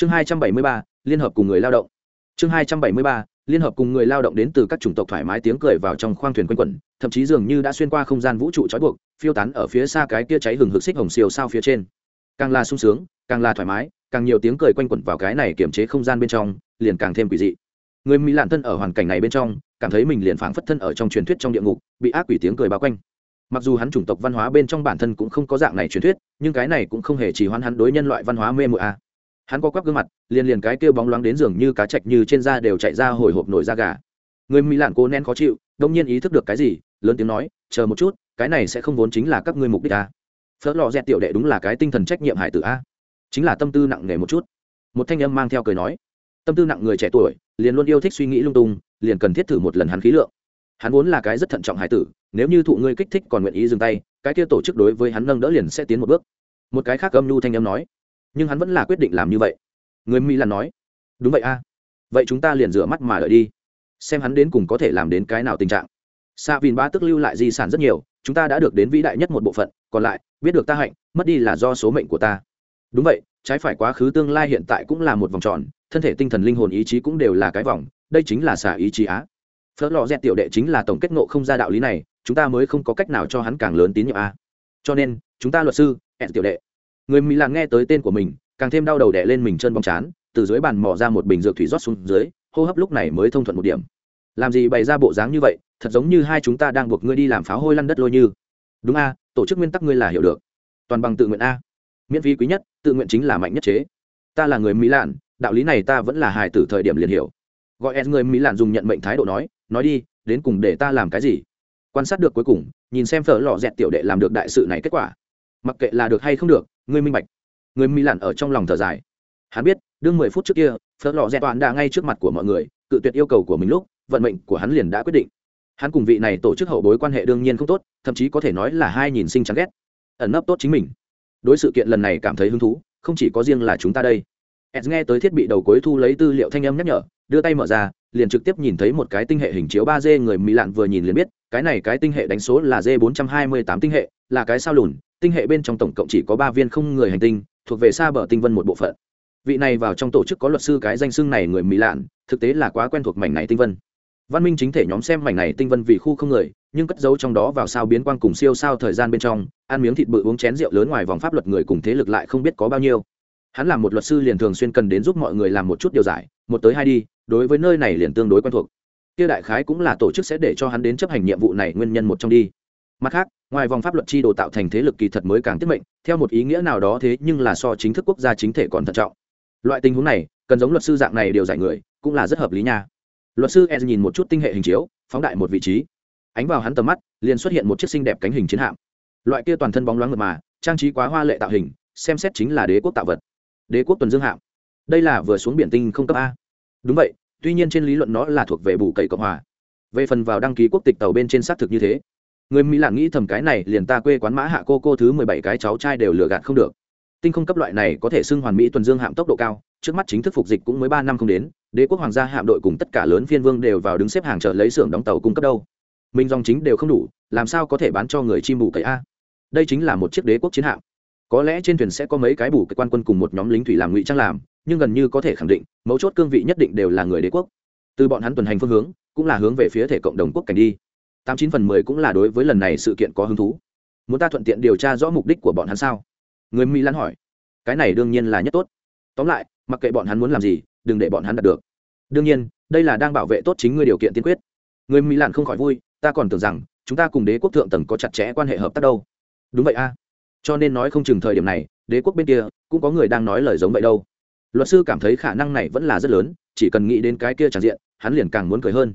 chương hai trăm bảy mươi ba, liên hợp cùng người lao động. Chương hai trăm bảy mươi ba, liên hợp cùng người lao động đến từ các chủng tộc thoải mái tiếng cười vào trong khoang thuyền quanh quẩn, thậm chí dường như đã xuyên qua không gian vũ trụ trói buộc, phiêu tán ở phía xa cái kia cháy hừng hực xích hồng siêu sao phía trên. Càng là sung sướng, càng là thoải mái, càng nhiều tiếng cười quanh quẩn vào cái này kiềm chế không gian bên trong, liền càng thêm quỷ dị. Người mỹ lạn thân ở hoàn cảnh này bên trong, cảm thấy mình liền phảng phất thân ở trong truyền thuyết trong địa ngục, bị ác quỷ tiếng cười bao quanh. Mặc dù hắn chủng tộc văn hóa bên trong bản thân cũng không có dạng này truyền thuyết, nhưng cái này cũng không hề chỉ hoãn hắn đối nhân loại văn hóa mê mụa a à hắn có quắp gương mặt, liền liền cái kêu bóng loáng đến giường như cá chạch như trên da đều chạy ra hồi hộp nổi da gà. Người mỹ lạn cố nén khó chịu, đông nhiên ý thức được cái gì, lớn tiếng nói, chờ một chút, cái này sẽ không vốn chính là các ngươi mục đích a phớt lò dẹt tiểu đệ đúng là cái tinh thần trách nhiệm hải tử a chính là tâm tư nặng nề một chút. Một thanh âm mang theo cười nói. Tâm tư nặng người trẻ tuổi, liền luôn yêu thích suy nghĩ lung tung, liền cần thiết thử một lần hắn khí lượng. Hắn vốn là cái rất thận trọng hải tử, nếu như thụ ngươi kích thích còn nguyện ý dừng tay, cái kia tổ chức đối với hắn nâng đỡ liền sẽ tiến một bước. Một cái khác âm nhu thanh âm nói nhưng hắn vẫn là quyết định làm như vậy. Người mỹ lan nói, đúng vậy a, vậy chúng ta liền rửa mắt mà đợi đi, xem hắn đến cùng có thể làm đến cái nào tình trạng. Sa vin ba tức lưu lại di sản rất nhiều, chúng ta đã được đến vĩ đại nhất một bộ phận, còn lại, biết được ta hạnh, mất đi là do số mệnh của ta. Đúng vậy, trái phải quá khứ tương lai hiện tại cũng là một vòng tròn, thân thể tinh thần linh hồn ý chí cũng đều là cái vòng, đây chính là xả ý chí á. Phớt lò dẹt tiểu đệ chính là tổng kết ngộ không ra đạo lý này, chúng ta mới không có cách nào cho hắn càng lớn tín nhiệm a. Cho nên, chúng ta luật sư hẹn tiểu đệ người mỹ làng nghe tới tên của mình, càng thêm đau đầu đẻ lên mình chân bóng chán, từ dưới bàn mò ra một bình dược thủy rót xuống dưới, hô hấp lúc này mới thông thuận một điểm. Làm gì bày ra bộ dáng như vậy, thật giống như hai chúng ta đang buộc ngươi đi làm pháo hôi lăn đất lôi như. Đúng a, tổ chức nguyên tắc ngươi là hiểu được. Toàn bằng tự nguyện a. Miễn phí quý nhất, tự nguyện chính là mạnh nhất chế. Ta là người mỹ lạn, đạo lý này ta vẫn là hài tử thời điểm liền hiểu. Gọi s người mỹ lạn dùng nhận mệnh thái độ nói nói đi, đến cùng để ta làm cái gì? Quan sát được cuối cùng, nhìn xem phở lò dẹt tiểu đệ làm được đại sự này kết quả. Mặc kệ là được hay không được ngươi minh bạch. Người mỹ lạn ở trong lòng thở dài. Hắn biết, đương mười phút trước kia phớt lò dẹt toàn đã ngay trước mặt của mọi người, cự tuyệt yêu cầu của mình lúc, vận mệnh của hắn liền đã quyết định. Hắn cùng vị này tổ chức hậu bối quan hệ đương nhiên không tốt, thậm chí có thể nói là hai nhìn sinh chán ghét. Ẩn nấp tốt chính mình. Đối sự kiện lần này cảm thấy hứng thú, không chỉ có riêng là chúng ta đây. Ed nghe tới thiết bị đầu cuối thu lấy tư liệu thanh âm nhắc nhở, đưa tay mở ra, liền trực tiếp nhìn thấy một cái tinh hệ hình chiếu ba d người mỹ lạn vừa nhìn liền biết, cái này cái tinh hệ đánh số là d bốn trăm hai mươi tám tinh hệ, là cái sao lùn tinh hệ bên trong tổng cộng chỉ có ba viên không người hành tinh, thuộc về xa bờ tinh vân một bộ phận. Vị này vào trong tổ chức có luật sư cái danh xưng này người mỹ lạn, thực tế là quá quen thuộc mảnh này tinh vân. Văn minh chính thể nhóm xem mảnh này tinh vân vì khu không người, nhưng cất giấu trong đó vào sao biến quang cùng siêu sao thời gian bên trong, ăn miếng thịt bự uống chén rượu lớn ngoài vòng pháp luật người cùng thế lực lại không biết có bao nhiêu. Hắn làm một luật sư liền thường xuyên cần đến giúp mọi người làm một chút điều giải, một tới hai đi, đối với nơi này liền tương đối quen thuộc. Kia đại khái cũng là tổ chức sẽ để cho hắn đến chấp hành nhiệm vụ này nguyên nhân một trong đi mặt khác, ngoài vòng pháp luật chi đồ tạo thành thế lực kỳ thật mới càng tiết mệnh, theo một ý nghĩa nào đó thế nhưng là so chính thức quốc gia chính thể còn thận trọng. Loại tình huống này, cần giống luật sư dạng này điều giải người, cũng là rất hợp lý nha. Luật sư e nhìn một chút tinh hệ hình chiếu, phóng đại một vị trí. Ánh vào hắn tầm mắt, liền xuất hiện một chiếc xinh đẹp cánh hình chiến hạm. Loại kia toàn thân bóng loáng mượt mà, trang trí quá hoa lệ tạo hình, xem xét chính là đế quốc tạo vật. Đế quốc tuần dương hạm. Đây là vừa xuống biển tinh không cấp a. Đúng vậy, tuy nhiên trên lý luận nó là thuộc về bù cậy cộng hòa. Về phần vào đăng ký quốc tịch tàu bên trên xác thực như thế người mỹ lạng nghĩ thầm cái này liền ta quê quán mã hạ cô cô thứ mười bảy cái cháu trai đều lừa gạt không được. Tinh không cấp loại này có thể xưng hoàn mỹ tuần dương hạm tốc độ cao, trước mắt chính thức phục dịch cũng mới ba năm không đến, đế quốc hoàng gia hạm đội cùng tất cả lớn phiên vương đều vào đứng xếp hàng chờ lấy xưởng đóng tàu cung cấp đâu. Minh dòng chính đều không đủ, làm sao có thể bán cho người chim bù cậy a? Đây chính là một chiếc đế quốc chiến hạm. Có lẽ trên thuyền sẽ có mấy cái bù cái quan quân cùng một nhóm lính thủy làm ngụy trang làm, nhưng gần như có thể khẳng định, mấu chốt cương vị nhất định đều là người đế quốc. Từ bọn hắn tuần hành phương hướng, cũng là hướng về phía thể cộng đồng quốc cảnh đi tám chín phần mười cũng là đối với lần này sự kiện có hứng thú. Muốn ta thuận tiện điều tra rõ mục đích của bọn hắn sao? Người mỹ lan hỏi. Cái này đương nhiên là nhất tốt. Tóm lại, mặc kệ bọn hắn muốn làm gì, đừng để bọn hắn đạt được. Đương nhiên, đây là đang bảo vệ tốt chính ngươi điều kiện tiên quyết. Người mỹ lan không khỏi vui, ta còn tưởng rằng, chúng ta cùng đế quốc thượng tầng có chặt chẽ quan hệ hợp tác đâu. Đúng vậy a. Cho nên nói không chừng thời điểm này, đế quốc bên kia, cũng có người đang nói lời giống vậy đâu. Luật sư cảm thấy khả năng này vẫn là rất lớn, chỉ cần nghĩ đến cái kia tràn diện, hắn liền càng muốn cười hơn.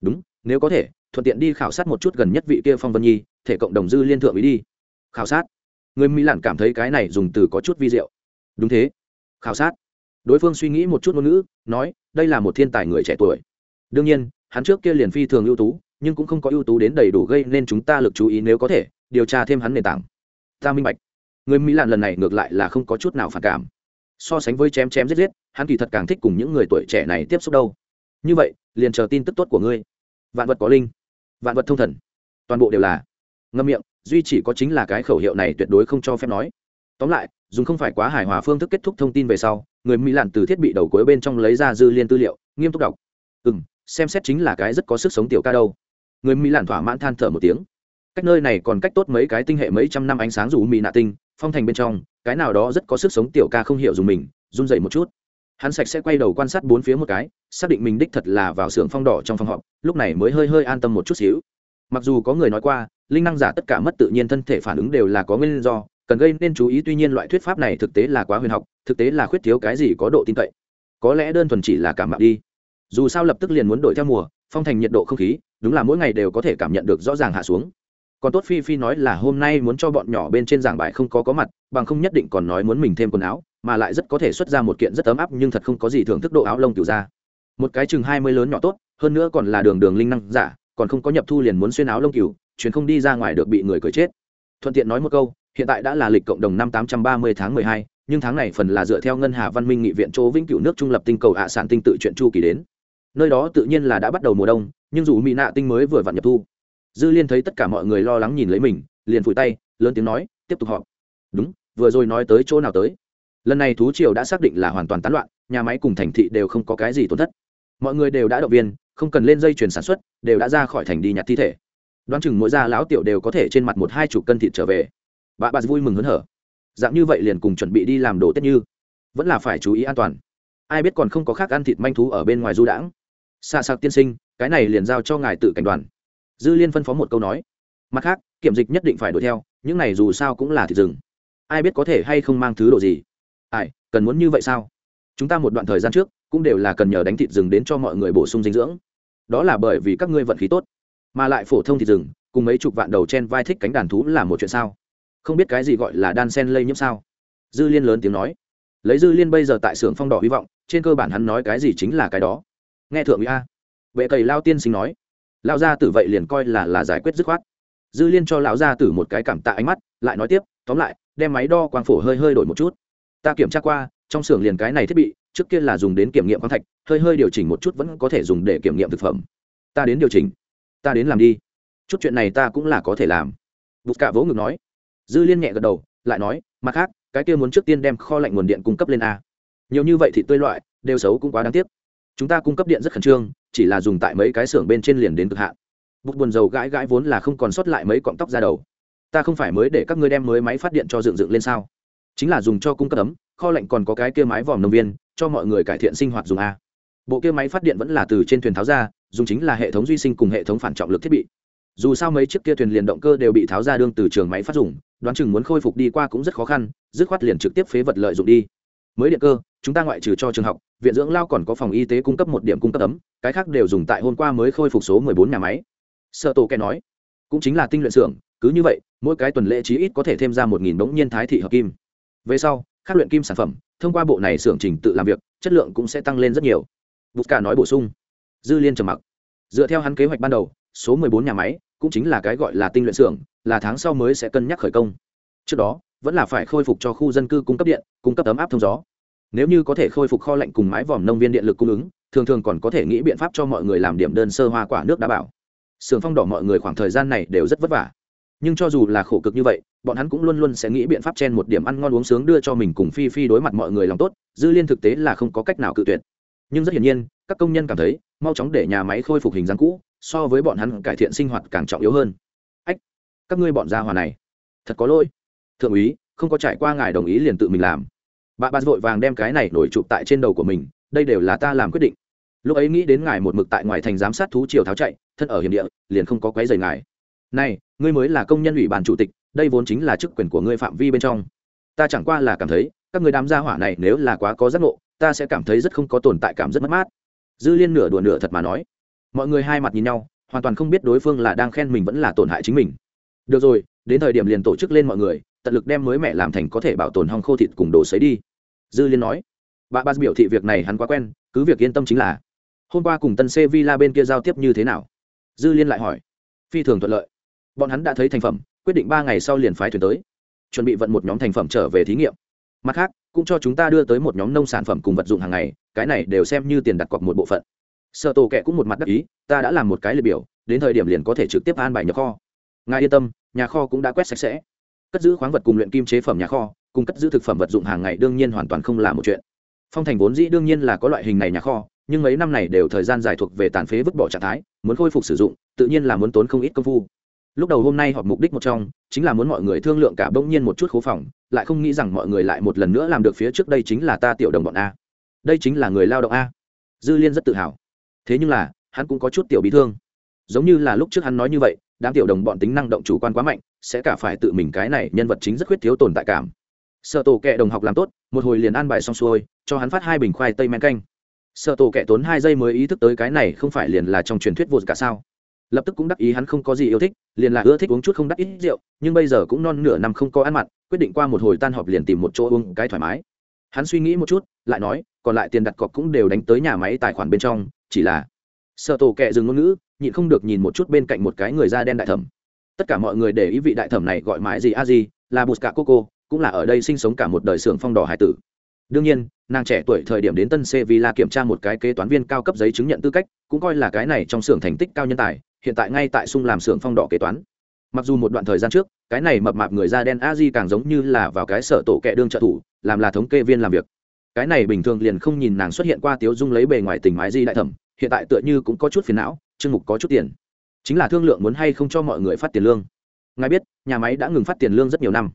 Đúng, nếu có thể thuận tiện đi khảo sát một chút gần nhất vị kia phong vân nhi, thể cộng đồng dư liên thượng ý đi. Khảo sát. Người mỹ lặn cảm thấy cái này dùng từ có chút vi diệu. Đúng thế. Khảo sát. Đối phương suy nghĩ một chút ngôn ngữ, nói, đây là một thiên tài người trẻ tuổi. Đương nhiên, hắn trước kia liền phi thường ưu tú, nhưng cũng không có ưu tú đến đầy đủ gây nên chúng ta lực chú ý nếu có thể, điều tra thêm hắn nền tảng. Ta minh bạch. Người mỹ lạn lần này ngược lại là không có chút nào phản cảm. So sánh với chém chém giết giết, hắn kỳ thật càng thích cùng những người tuổi trẻ này tiếp xúc đâu. Như vậy, liền chờ tin tức tốt của ngươi. Vạn vật có linh vạn vật thông thần. Toàn bộ đều là. Ngâm miệng, duy chỉ có chính là cái khẩu hiệu này tuyệt đối không cho phép nói. Tóm lại, dùng không phải quá hài hòa phương thức kết thúc thông tin về sau, người mỹ lặn từ thiết bị đầu cuối bên trong lấy ra dư liên tư liệu, nghiêm túc đọc. Ừ m xem xét chính là cái rất có sức sống tiểu ca đâu. Người mỹ lặn thỏa mãn than thở một tiếng. Cách nơi này còn cách tốt mấy cái tinh hệ mấy trăm năm ánh sáng dù mỹ nạ tinh, phong thành bên trong, cái nào đó rất có sức sống tiểu ca không hiểu dùng mình, run dậy một chút hắn sạch sẽ quay đầu quan sát bốn phía một cái, xác định mình đích thật là vào xưởng phong đỏ trong phòng họp, lúc này mới hơi hơi an tâm một chút xíu. Mặc dù có người nói qua, linh năng giả tất cả mất tự nhiên thân thể phản ứng đều là có nguyên do, cần gây nên chú ý, tuy nhiên loại thuyết pháp này thực tế là quá huyền học, thực tế là khuyết thiếu cái gì có độ tin cậy. Có lẽ đơn thuần chỉ là cảm mạo đi. Dù sao lập tức liền muốn đổi theo mùa, phong thành nhiệt độ không khí, đúng là mỗi ngày đều có thể cảm nhận được rõ ràng hạ xuống còn tốt phi phi nói là hôm nay muốn cho bọn nhỏ bên trên giảng bài không có có mặt, bằng không nhất định còn nói muốn mình thêm quần áo, mà lại rất có thể xuất ra một kiện rất ấm áp nhưng thật không có gì thưởng thức độ áo lông kiểu ra. Một cái chừng hai mươi lớn nhỏ tốt, hơn nữa còn là đường đường linh năng giả, còn không có nhập thu liền muốn xuyên áo lông cừu, chuyến không đi ra ngoài được bị người cười chết. Thuận tiện nói một câu, hiện tại đã là lịch cộng đồng năm tám trăm ba mươi tháng mười hai, nhưng tháng này phần là dựa theo ngân hà văn minh nghị viện chỗ vĩnh cửu nước trung lập tinh cầu hạ sản tinh tự chuyện chu kỳ đến. Nơi đó tự nhiên là đã bắt đầu mùa đông, nhưng dù mỹ nạ tinh mới vừa vặn nhập thu dư liên thấy tất cả mọi người lo lắng nhìn lấy mình, liền phủi tay, lớn tiếng nói, tiếp tục họp. Đúng, vừa rồi nói tới chỗ nào tới? Lần này thú triều đã xác định là hoàn toàn tán loạn, nhà máy cùng thành thị đều không có cái gì tổn thất. Mọi người đều đã động viên, không cần lên dây chuyền sản xuất, đều đã ra khỏi thành đi nhặt thi thể. Đoán chừng mỗi gia lão tiểu đều có thể trên mặt một hai chục cân thịt trở về. Bà bà vui mừng hớn hở. Dạng như vậy liền cùng chuẩn bị đi làm đồ tết như. Vẫn là phải chú ý an toàn. Ai biết còn không có khác ăn thịt manh thú ở bên ngoài du đãng. Xa sạc tiên sinh, cái này liền giao cho ngài tự cảnh đoàn dư liên phân phó một câu nói. Mặt khác, kiểm dịch nhất định phải đuổi theo, những này dù sao cũng là thịt rừng. Ai biết có thể hay không mang thứ đồ gì? Ai, cần muốn như vậy sao? Chúng ta một đoạn thời gian trước, cũng đều là cần nhờ đánh thịt rừng đến cho mọi người bổ sung dinh dưỡng. Đó là bởi vì các ngươi vận khí tốt, mà lại phổ thông thịt rừng, cùng mấy chục vạn đầu trên vai thích cánh đàn thú là một chuyện sao? Không biết cái gì gọi là đan sen lây nhiễm sao? Dư liên lớn tiếng nói. Lấy dư liên bây giờ tại xưởng phong đỏ hy vọng, trên cơ bản hắn nói cái gì chính là cái đó. Nghe thượng úy a. Vệ cầy lao tiên sinh nói lão gia tử vậy liền coi là là giải quyết dứt khoát. Dư liên cho lão gia tử một cái cảm tạ ánh mắt, lại nói tiếp, tóm lại, đem máy đo quang phổ hơi hơi đổi một chút. Ta kiểm tra qua, trong xưởng liền cái này thiết bị, trước kia là dùng đến kiểm nghiệm quang thạch, hơi hơi điều chỉnh một chút vẫn có thể dùng để kiểm nghiệm thực phẩm. Ta đến điều chỉnh. Ta đến làm đi. Chút chuyện này ta cũng là có thể làm. Bụt cả vỗ ngực nói. Dư liên nhẹ gật đầu, lại nói, mặt khác, cái kia muốn trước tiên đem kho lạnh nguồn điện cung cấp lên a. Nhiều như vậy thì tươi loại, đều xấu cũng quá đáng tiếc. Chúng ta cung cấp điện rất khẩn trương chỉ là dùng tại mấy cái xưởng bên trên liền đến cực hạn. Bút buồn dầu gãi gãi vốn là không còn sót lại mấy cọng tóc ra đầu. Ta không phải mới để các ngươi đem mới máy phát điện cho dựng dựng lên sao? Chính là dùng cho cung cấp ấm, kho lạnh còn có cái kia mái vòm nông viên, cho mọi người cải thiện sinh hoạt dùng a. Bộ kia máy phát điện vẫn là từ trên thuyền tháo ra, dùng chính là hệ thống duy sinh cùng hệ thống phản trọng lực thiết bị. Dù sao mấy chiếc kia thuyền liền động cơ đều bị tháo ra đương từ trường máy phát dùng, đoán chừng muốn khôi phục đi qua cũng rất khó khăn, dứt khoát liền trực tiếp phế vật lợi dụng đi mới điện cơ, chúng ta ngoại trừ cho trường học, viện dưỡng lao còn có phòng y tế cung cấp một điểm cung cấp ấm, cái khác đều dùng tại hôm qua mới khôi phục số 14 nhà máy. Sợ tổ kẻ nói, cũng chính là tinh luyện xưởng, cứ như vậy, mỗi cái tuần lễ chí ít có thể thêm ra một nghìn bỗng nhiên thái thị hợp kim. Về sau các luyện kim sản phẩm, thông qua bộ này xưởng trình tự làm việc, chất lượng cũng sẽ tăng lên rất nhiều. Bút cả nói bổ sung. Dư liên trầm mặc. Dựa theo hắn kế hoạch ban đầu, số 14 nhà máy cũng chính là cái gọi là tinh luyện xưởng, là tháng sau mới sẽ cân nhắc khởi công. Trước đó, vẫn là phải khôi phục cho khu dân cư cung cấp điện, cung cấp ấm áp thông gió nếu như có thể khôi phục kho lạnh cùng mái vòm nông viên điện lực cung ứng, thường thường còn có thể nghĩ biện pháp cho mọi người làm điểm đơn sơ hoa quả nước đã bảo. Sưởng phong đỏ mọi người khoảng thời gian này đều rất vất vả. Nhưng cho dù là khổ cực như vậy, bọn hắn cũng luôn luôn sẽ nghĩ biện pháp chen một điểm ăn ngon uống sướng đưa cho mình cùng phi phi đối mặt mọi người lòng tốt, dư liên thực tế là không có cách nào cự tuyệt. Nhưng rất hiển nhiên, các công nhân cảm thấy, mau chóng để nhà máy khôi phục hình dáng cũ, so với bọn hắn cải thiện sinh hoạt càng trọng yếu hơn. Ách, các ngươi bọn gia hòa này, thật có lỗi. Thượng úy, không có trải qua ngài đồng ý liền tự mình làm bà bà vội vàng đem cái này nổi chụp tại trên đầu của mình, đây đều là ta làm quyết định. Lúc ấy nghĩ đến ngài một mực tại ngoài thành giám sát thú triều tháo chạy, thân ở hiểm địa, liền không có quấy rầy ngài. Này, ngươi mới là công nhân ủy ban chủ tịch, đây vốn chính là chức quyền của ngươi phạm vi bên trong. Ta chẳng qua là cảm thấy, các người đám gia hỏa này nếu là quá có giác ngộ, ta sẽ cảm thấy rất không có tồn tại cảm rất mất mát. Dư liên nửa đùa nửa thật mà nói. Mọi người hai mặt nhìn nhau, hoàn toàn không biết đối phương là đang khen mình vẫn là tổn hại chính mình. Được rồi, đến thời điểm liền tổ chức lên mọi người, tận lực đem mới mẹ làm thành có thể bảo tồn hong khô thịt cùng đồ sấy đi dư liên nói, bà ba biểu thị việc này hắn quá quen, cứ việc yên tâm chính là, hôm qua cùng tân c villa bên kia giao tiếp như thế nào? Dư liên lại hỏi, phi thường thuận lợi. Bọn hắn đã thấy thành phẩm, quyết định ba ngày sau liền phái thuyền tới, chuẩn bị vận một nhóm thành phẩm trở về thí nghiệm. Mặt khác, cũng cho chúng ta đưa tới một nhóm nông sản phẩm cùng vật dụng hàng ngày, cái này đều xem như tiền đặt cọc một bộ phận. Sợ tổ kệ cũng một mặt đắc ý, ta đã làm một cái liệt biểu, đến thời điểm liền có thể trực tiếp an bài nhập kho. Ngài yên tâm, nhà kho cũng đã quét sạch sẽ. Cất giữ khoáng vật cùng luyện kim chế phẩm nhà kho cung cất giữ thực phẩm vật dụng hàng ngày đương nhiên hoàn toàn không là một chuyện. Phong thành vốn dĩ đương nhiên là có loại hình này nhà kho, nhưng mấy năm này đều thời gian dài thuộc về tàn phế vứt bỏ trạng thái, muốn khôi phục sử dụng, tự nhiên là muốn tốn không ít công phu. Lúc đầu hôm nay họp mục đích một trong, chính là muốn mọi người thương lượng cả bỗng nhiên một chút khố phòng, lại không nghĩ rằng mọi người lại một lần nữa làm được phía trước đây chính là ta tiểu đồng bọn a. Đây chính là người lao động a. Dư liên rất tự hào. Thế nhưng là, hắn cũng có chút tiểu bị thương. Giống như là lúc trước hắn nói như vậy, đám tiểu đồng bọn tính năng động chủ quan quá mạnh, sẽ cả phải tự mình cái này nhân vật chính rất khuyết thiếu tồn tại cảm sợ tổ kệ đồng học làm tốt, một hồi liền ăn bài xong xuôi, cho hắn phát hai bình khoai tây men canh. Sợ tổ kệ tốn hai giây mới ý thức tới cái này không phải liền là trong truyền thuyết vột cả sao. Lập tức cũng đắc ý hắn không có gì yêu thích, liền là ưa thích uống chút không đắc ít rượu, nhưng bây giờ cũng non nửa năm không có ăn mặn, quyết định qua một hồi tan họp liền tìm một chỗ uống cái thoải mái. Hắn suy nghĩ một chút, lại nói, còn lại tiền đặt cọc cũng đều đánh tới nhà máy tài khoản bên trong, chỉ là sợ tổ kệ dừng ngôn ngữ, nhịn không được nhìn một chút bên cạnh một cái người da đen đại thẩm. Tất cả mọi người để ý vị đại thẩm này gọi mãi gì a gì là bụt cả cô cũng là ở đây sinh sống cả một đời xưởng phong đỏ hải tử. Đương nhiên, nàng trẻ tuổi thời điểm đến tân sevilla kiểm tra một cái kế toán viên cao cấp giấy chứng nhận tư cách, cũng coi là cái này trong xưởng thành tích cao nhân tài, hiện tại ngay tại sung làm xưởng phong đỏ kế toán. Mặc dù một đoạn thời gian trước, cái này mập mạp người da đen a di càng giống như là vào cái sở tổ kẹ đương trợ thủ, làm là thống kê viên làm việc. Cái này bình thường liền không nhìn nàng xuất hiện qua tiếu dung lấy bề ngoài tình mái di đại thẩm, hiện tại tựa như cũng có chút phiền não, chương mục có chút tiền. Chính là thương lượng muốn hay không cho mọi người phát tiền lương. Ngài biết, nhà máy đã ngừng phát tiền lương rất nhiều năm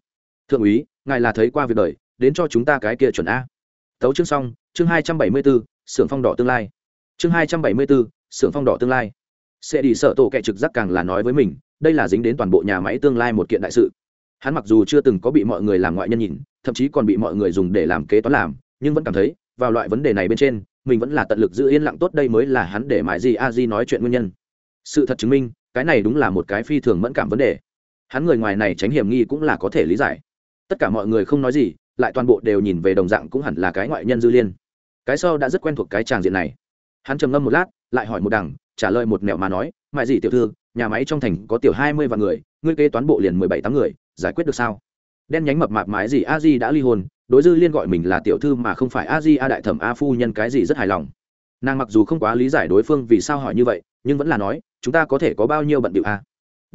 thượng úy, ngài là thấy qua việc đời, đến cho chúng ta cái kia chuẩn a. Tấu chương xong, chương hai trăm bảy mươi bốn xưởng phong đỏ tương lai. Chương hai trăm bảy mươi bốn xưởng phong đỏ tương lai. Sẽ đi sợ tổ kẻ trực giác càng là nói với mình, đây là dính đến toàn bộ nhà máy tương lai một kiện đại sự. Hắn mặc dù chưa từng có bị mọi người làm ngoại nhân nhìn, thậm chí còn bị mọi người dùng để làm kế toán làm, nhưng vẫn cảm thấy, vào loại vấn đề này bên trên, mình vẫn là tận lực giữ yên lặng tốt đây mới là hắn để mãi gì a di nói chuyện nguyên nhân. Sự thật chứng minh, cái này đúng là một cái phi thường mẫn cảm vấn đề. Hắn người ngoài này tránh hiểm nghi cũng là có thể lý giải tất cả mọi người không nói gì, lại toàn bộ đều nhìn về đồng dạng cũng hẳn là cái ngoại nhân dư liên. Cái sau đã rất quen thuộc cái tràng diện này. Hắn trầm ngâm một lát, lại hỏi một đằng, trả lời một mẹo mà nói, mại gì tiểu thư, nhà máy trong thành có tiểu hai mươi vạn người, ngươi kế toán bộ liền mười bảy tám người, giải quyết được sao? Đen nhánh mập mạp mái gì a di đã ly hôn, đối dư liên gọi mình là tiểu thư mà không phải a di a đại thẩm a phu nhân cái gì rất hài lòng. Nàng mặc dù không quá lý giải đối phương vì sao hỏi như vậy, nhưng vẫn là nói, chúng ta có thể có bao nhiêu bận điệu a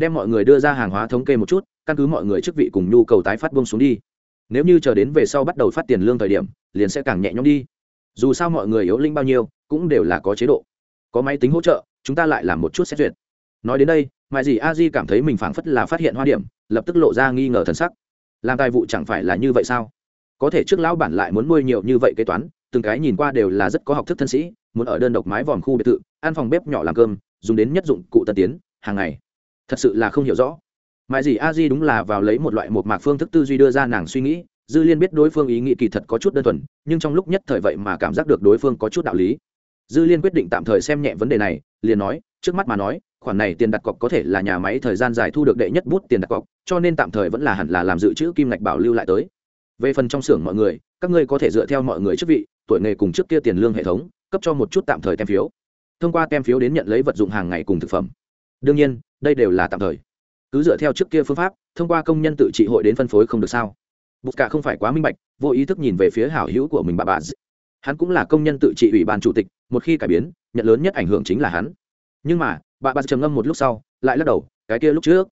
đem mọi người đưa ra hàng hóa thống kê một chút, căn cứ mọi người chức vị cùng nhu cầu tái phát bông xuống đi. Nếu như chờ đến về sau bắt đầu phát tiền lương thời điểm, liền sẽ càng nhẹ nhõm đi. Dù sao mọi người yếu linh bao nhiêu, cũng đều là có chế độ. Có máy tính hỗ trợ, chúng ta lại làm một chút xét duyệt. Nói đến đây, mại gì a di cảm thấy mình phảng phất là phát hiện hoa điểm, lập tức lộ ra nghi ngờ thần sắc. Làm tài vụ chẳng phải là như vậy sao? Có thể trước lão bản lại muốn nuôi nhiều như vậy kế toán, từng cái nhìn qua đều là rất có học thức thân sĩ, muốn ở đơn độc mái vòm khu biệt thự, ăn phòng bếp nhỏ làm cơm, dùng đến nhất dụng cụ tân tiến, hàng ngày thật sự là không hiểu rõ. Mãi gì a di đúng là vào lấy một loại một mạc phương thức tư duy đưa ra nàng suy nghĩ, dư liên biết đối phương ý nghĩ kỳ thật có chút đơn thuần, nhưng trong lúc nhất thời vậy mà cảm giác được đối phương có chút đạo lý. Dư liên quyết định tạm thời xem nhẹ vấn đề này, liền nói, trước mắt mà nói, khoản này tiền đặt cọc có thể là nhà máy thời gian dài thu được đệ nhất bút tiền đặt cọc, cho nên tạm thời vẫn là hẳn là làm dự trữ kim ngạch bảo lưu lại tới. Về phần trong xưởng mọi người, các ngươi có thể dựa theo mọi người chức vị, tuổi nghề cùng trước kia tiền lương hệ thống, cấp cho một chút tạm thời tem phiếu. Thông qua tem phiếu đến nhận lấy vật dụng hàng ngày cùng thực phẩm. Đương nhiên đây đều là tạm thời. Cứ dựa theo trước kia phương pháp, thông qua công nhân tự trị hội đến phân phối không được sao? Bút cả không phải quá minh bạch, vô ý thức nhìn về phía hảo hữu của mình bà bà. Hắn cũng là công nhân tự trị ủy ban chủ tịch, một khi cải biến, nhận lớn nhất ảnh hưởng chính là hắn. Nhưng mà, bà bà trầm ngâm một lúc sau, lại lắc đầu, cái kia lúc trước.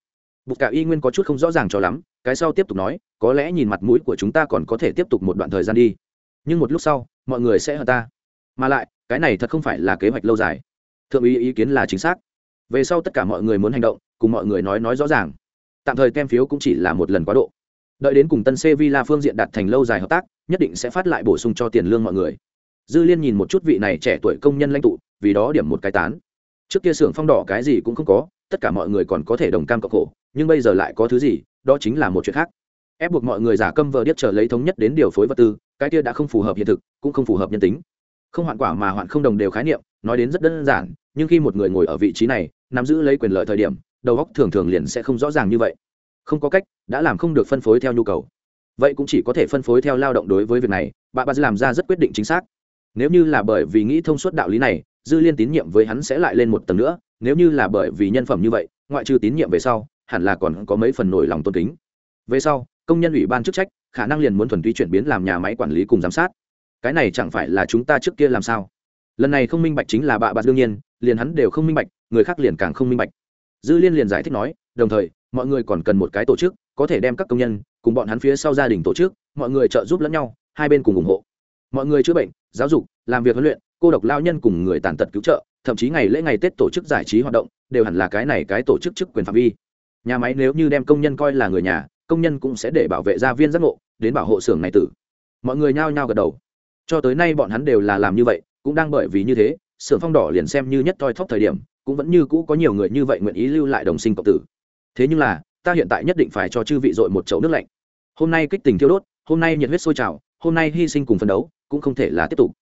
Bụt cả y nguyên có chút không rõ ràng cho lắm, cái sau tiếp tục nói, có lẽ nhìn mặt mũi của chúng ta còn có thể tiếp tục một đoạn thời gian đi. Nhưng một lúc sau, mọi người sẽ hờ ta. Mà lại, cái này thật không phải là kế hoạch lâu dài. Thượng úy ý kiến là chính xác về sau tất cả mọi người muốn hành động, cùng mọi người nói nói rõ ràng. Tạm thời tem phiếu cũng chỉ là một lần quá độ. Đợi đến cùng tân sevilla phương diện đạt thành lâu dài hợp tác, nhất định sẽ phát lại bổ sung cho tiền lương mọi người. Dư liên nhìn một chút vị này trẻ tuổi công nhân lãnh tụ, vì đó điểm một cái tán. Trước kia xưởng phong đỏ cái gì cũng không có, tất cả mọi người còn có thể đồng cam cộng khổ, nhưng bây giờ lại có thứ gì, đó chính là một chuyện khác. Ép buộc mọi người giả câm vờ điếc trở lấy thống nhất đến điều phối vật tư, cái kia đã không phù hợp hiện thực, cũng không phù hợp nhân tính. Không hoạn quả mà hoạn không đồng đều khái niệm, nói đến rất đơn giản, nhưng khi một người ngồi ở vị trí này nắm giữ lấy quyền lợi thời điểm, đầu óc thường thường liền sẽ không rõ ràng như vậy. Không có cách, đã làm không được phân phối theo nhu cầu. Vậy cũng chỉ có thể phân phối theo lao động đối với việc này, bà bà làm ra rất quyết định chính xác. Nếu như là bởi vì nghĩ thông suốt đạo lý này, dư liên tín nhiệm với hắn sẽ lại lên một tầng nữa, nếu như là bởi vì nhân phẩm như vậy, ngoại trừ tín nhiệm về sau, hẳn là còn có mấy phần nổi lòng tôn kính. Về sau, công nhân ủy ban chức trách, khả năng liền muốn thuần túy chuyển biến làm nhà máy quản lý cùng giám sát. Cái này chẳng phải là chúng ta trước kia làm sao? Lần này không minh bạch chính là bạ bạ đương nhiên, liền hắn đều không minh bạch người khác liền càng không minh bạch. Dư liên liền giải thích nói, đồng thời, mọi người còn cần một cái tổ chức, có thể đem các công nhân cùng bọn hắn phía sau gia đình tổ chức, mọi người trợ giúp lẫn nhau, hai bên cùng ủng hộ. Mọi người chữa bệnh, giáo dục, làm việc huấn luyện, cô độc lao nhân cùng người tàn tật cứu trợ, thậm chí ngày lễ ngày tết tổ chức giải trí hoạt động, đều hẳn là cái này cái tổ chức chức quyền phạm vi. Nhà máy nếu như đem công nhân coi là người nhà, công nhân cũng sẽ để bảo vệ gia viên giác ngộ, đến bảo hộ xưởng này tử. Mọi người nhao nhao gật đầu. Cho tới nay bọn hắn đều là làm như vậy, cũng đang bởi vì như thế, xưởng phong đỏ liền xem như nhất toi thóc thời điểm cũng vẫn như cũ có nhiều người như vậy nguyện ý lưu lại đồng sinh cộng tử. Thế nhưng là, ta hiện tại nhất định phải cho chư vị dội một chậu nước lạnh. Hôm nay kích tình thiêu đốt, hôm nay nhiệt huyết sôi trào, hôm nay hy sinh cùng phấn đấu, cũng không thể là tiếp tục.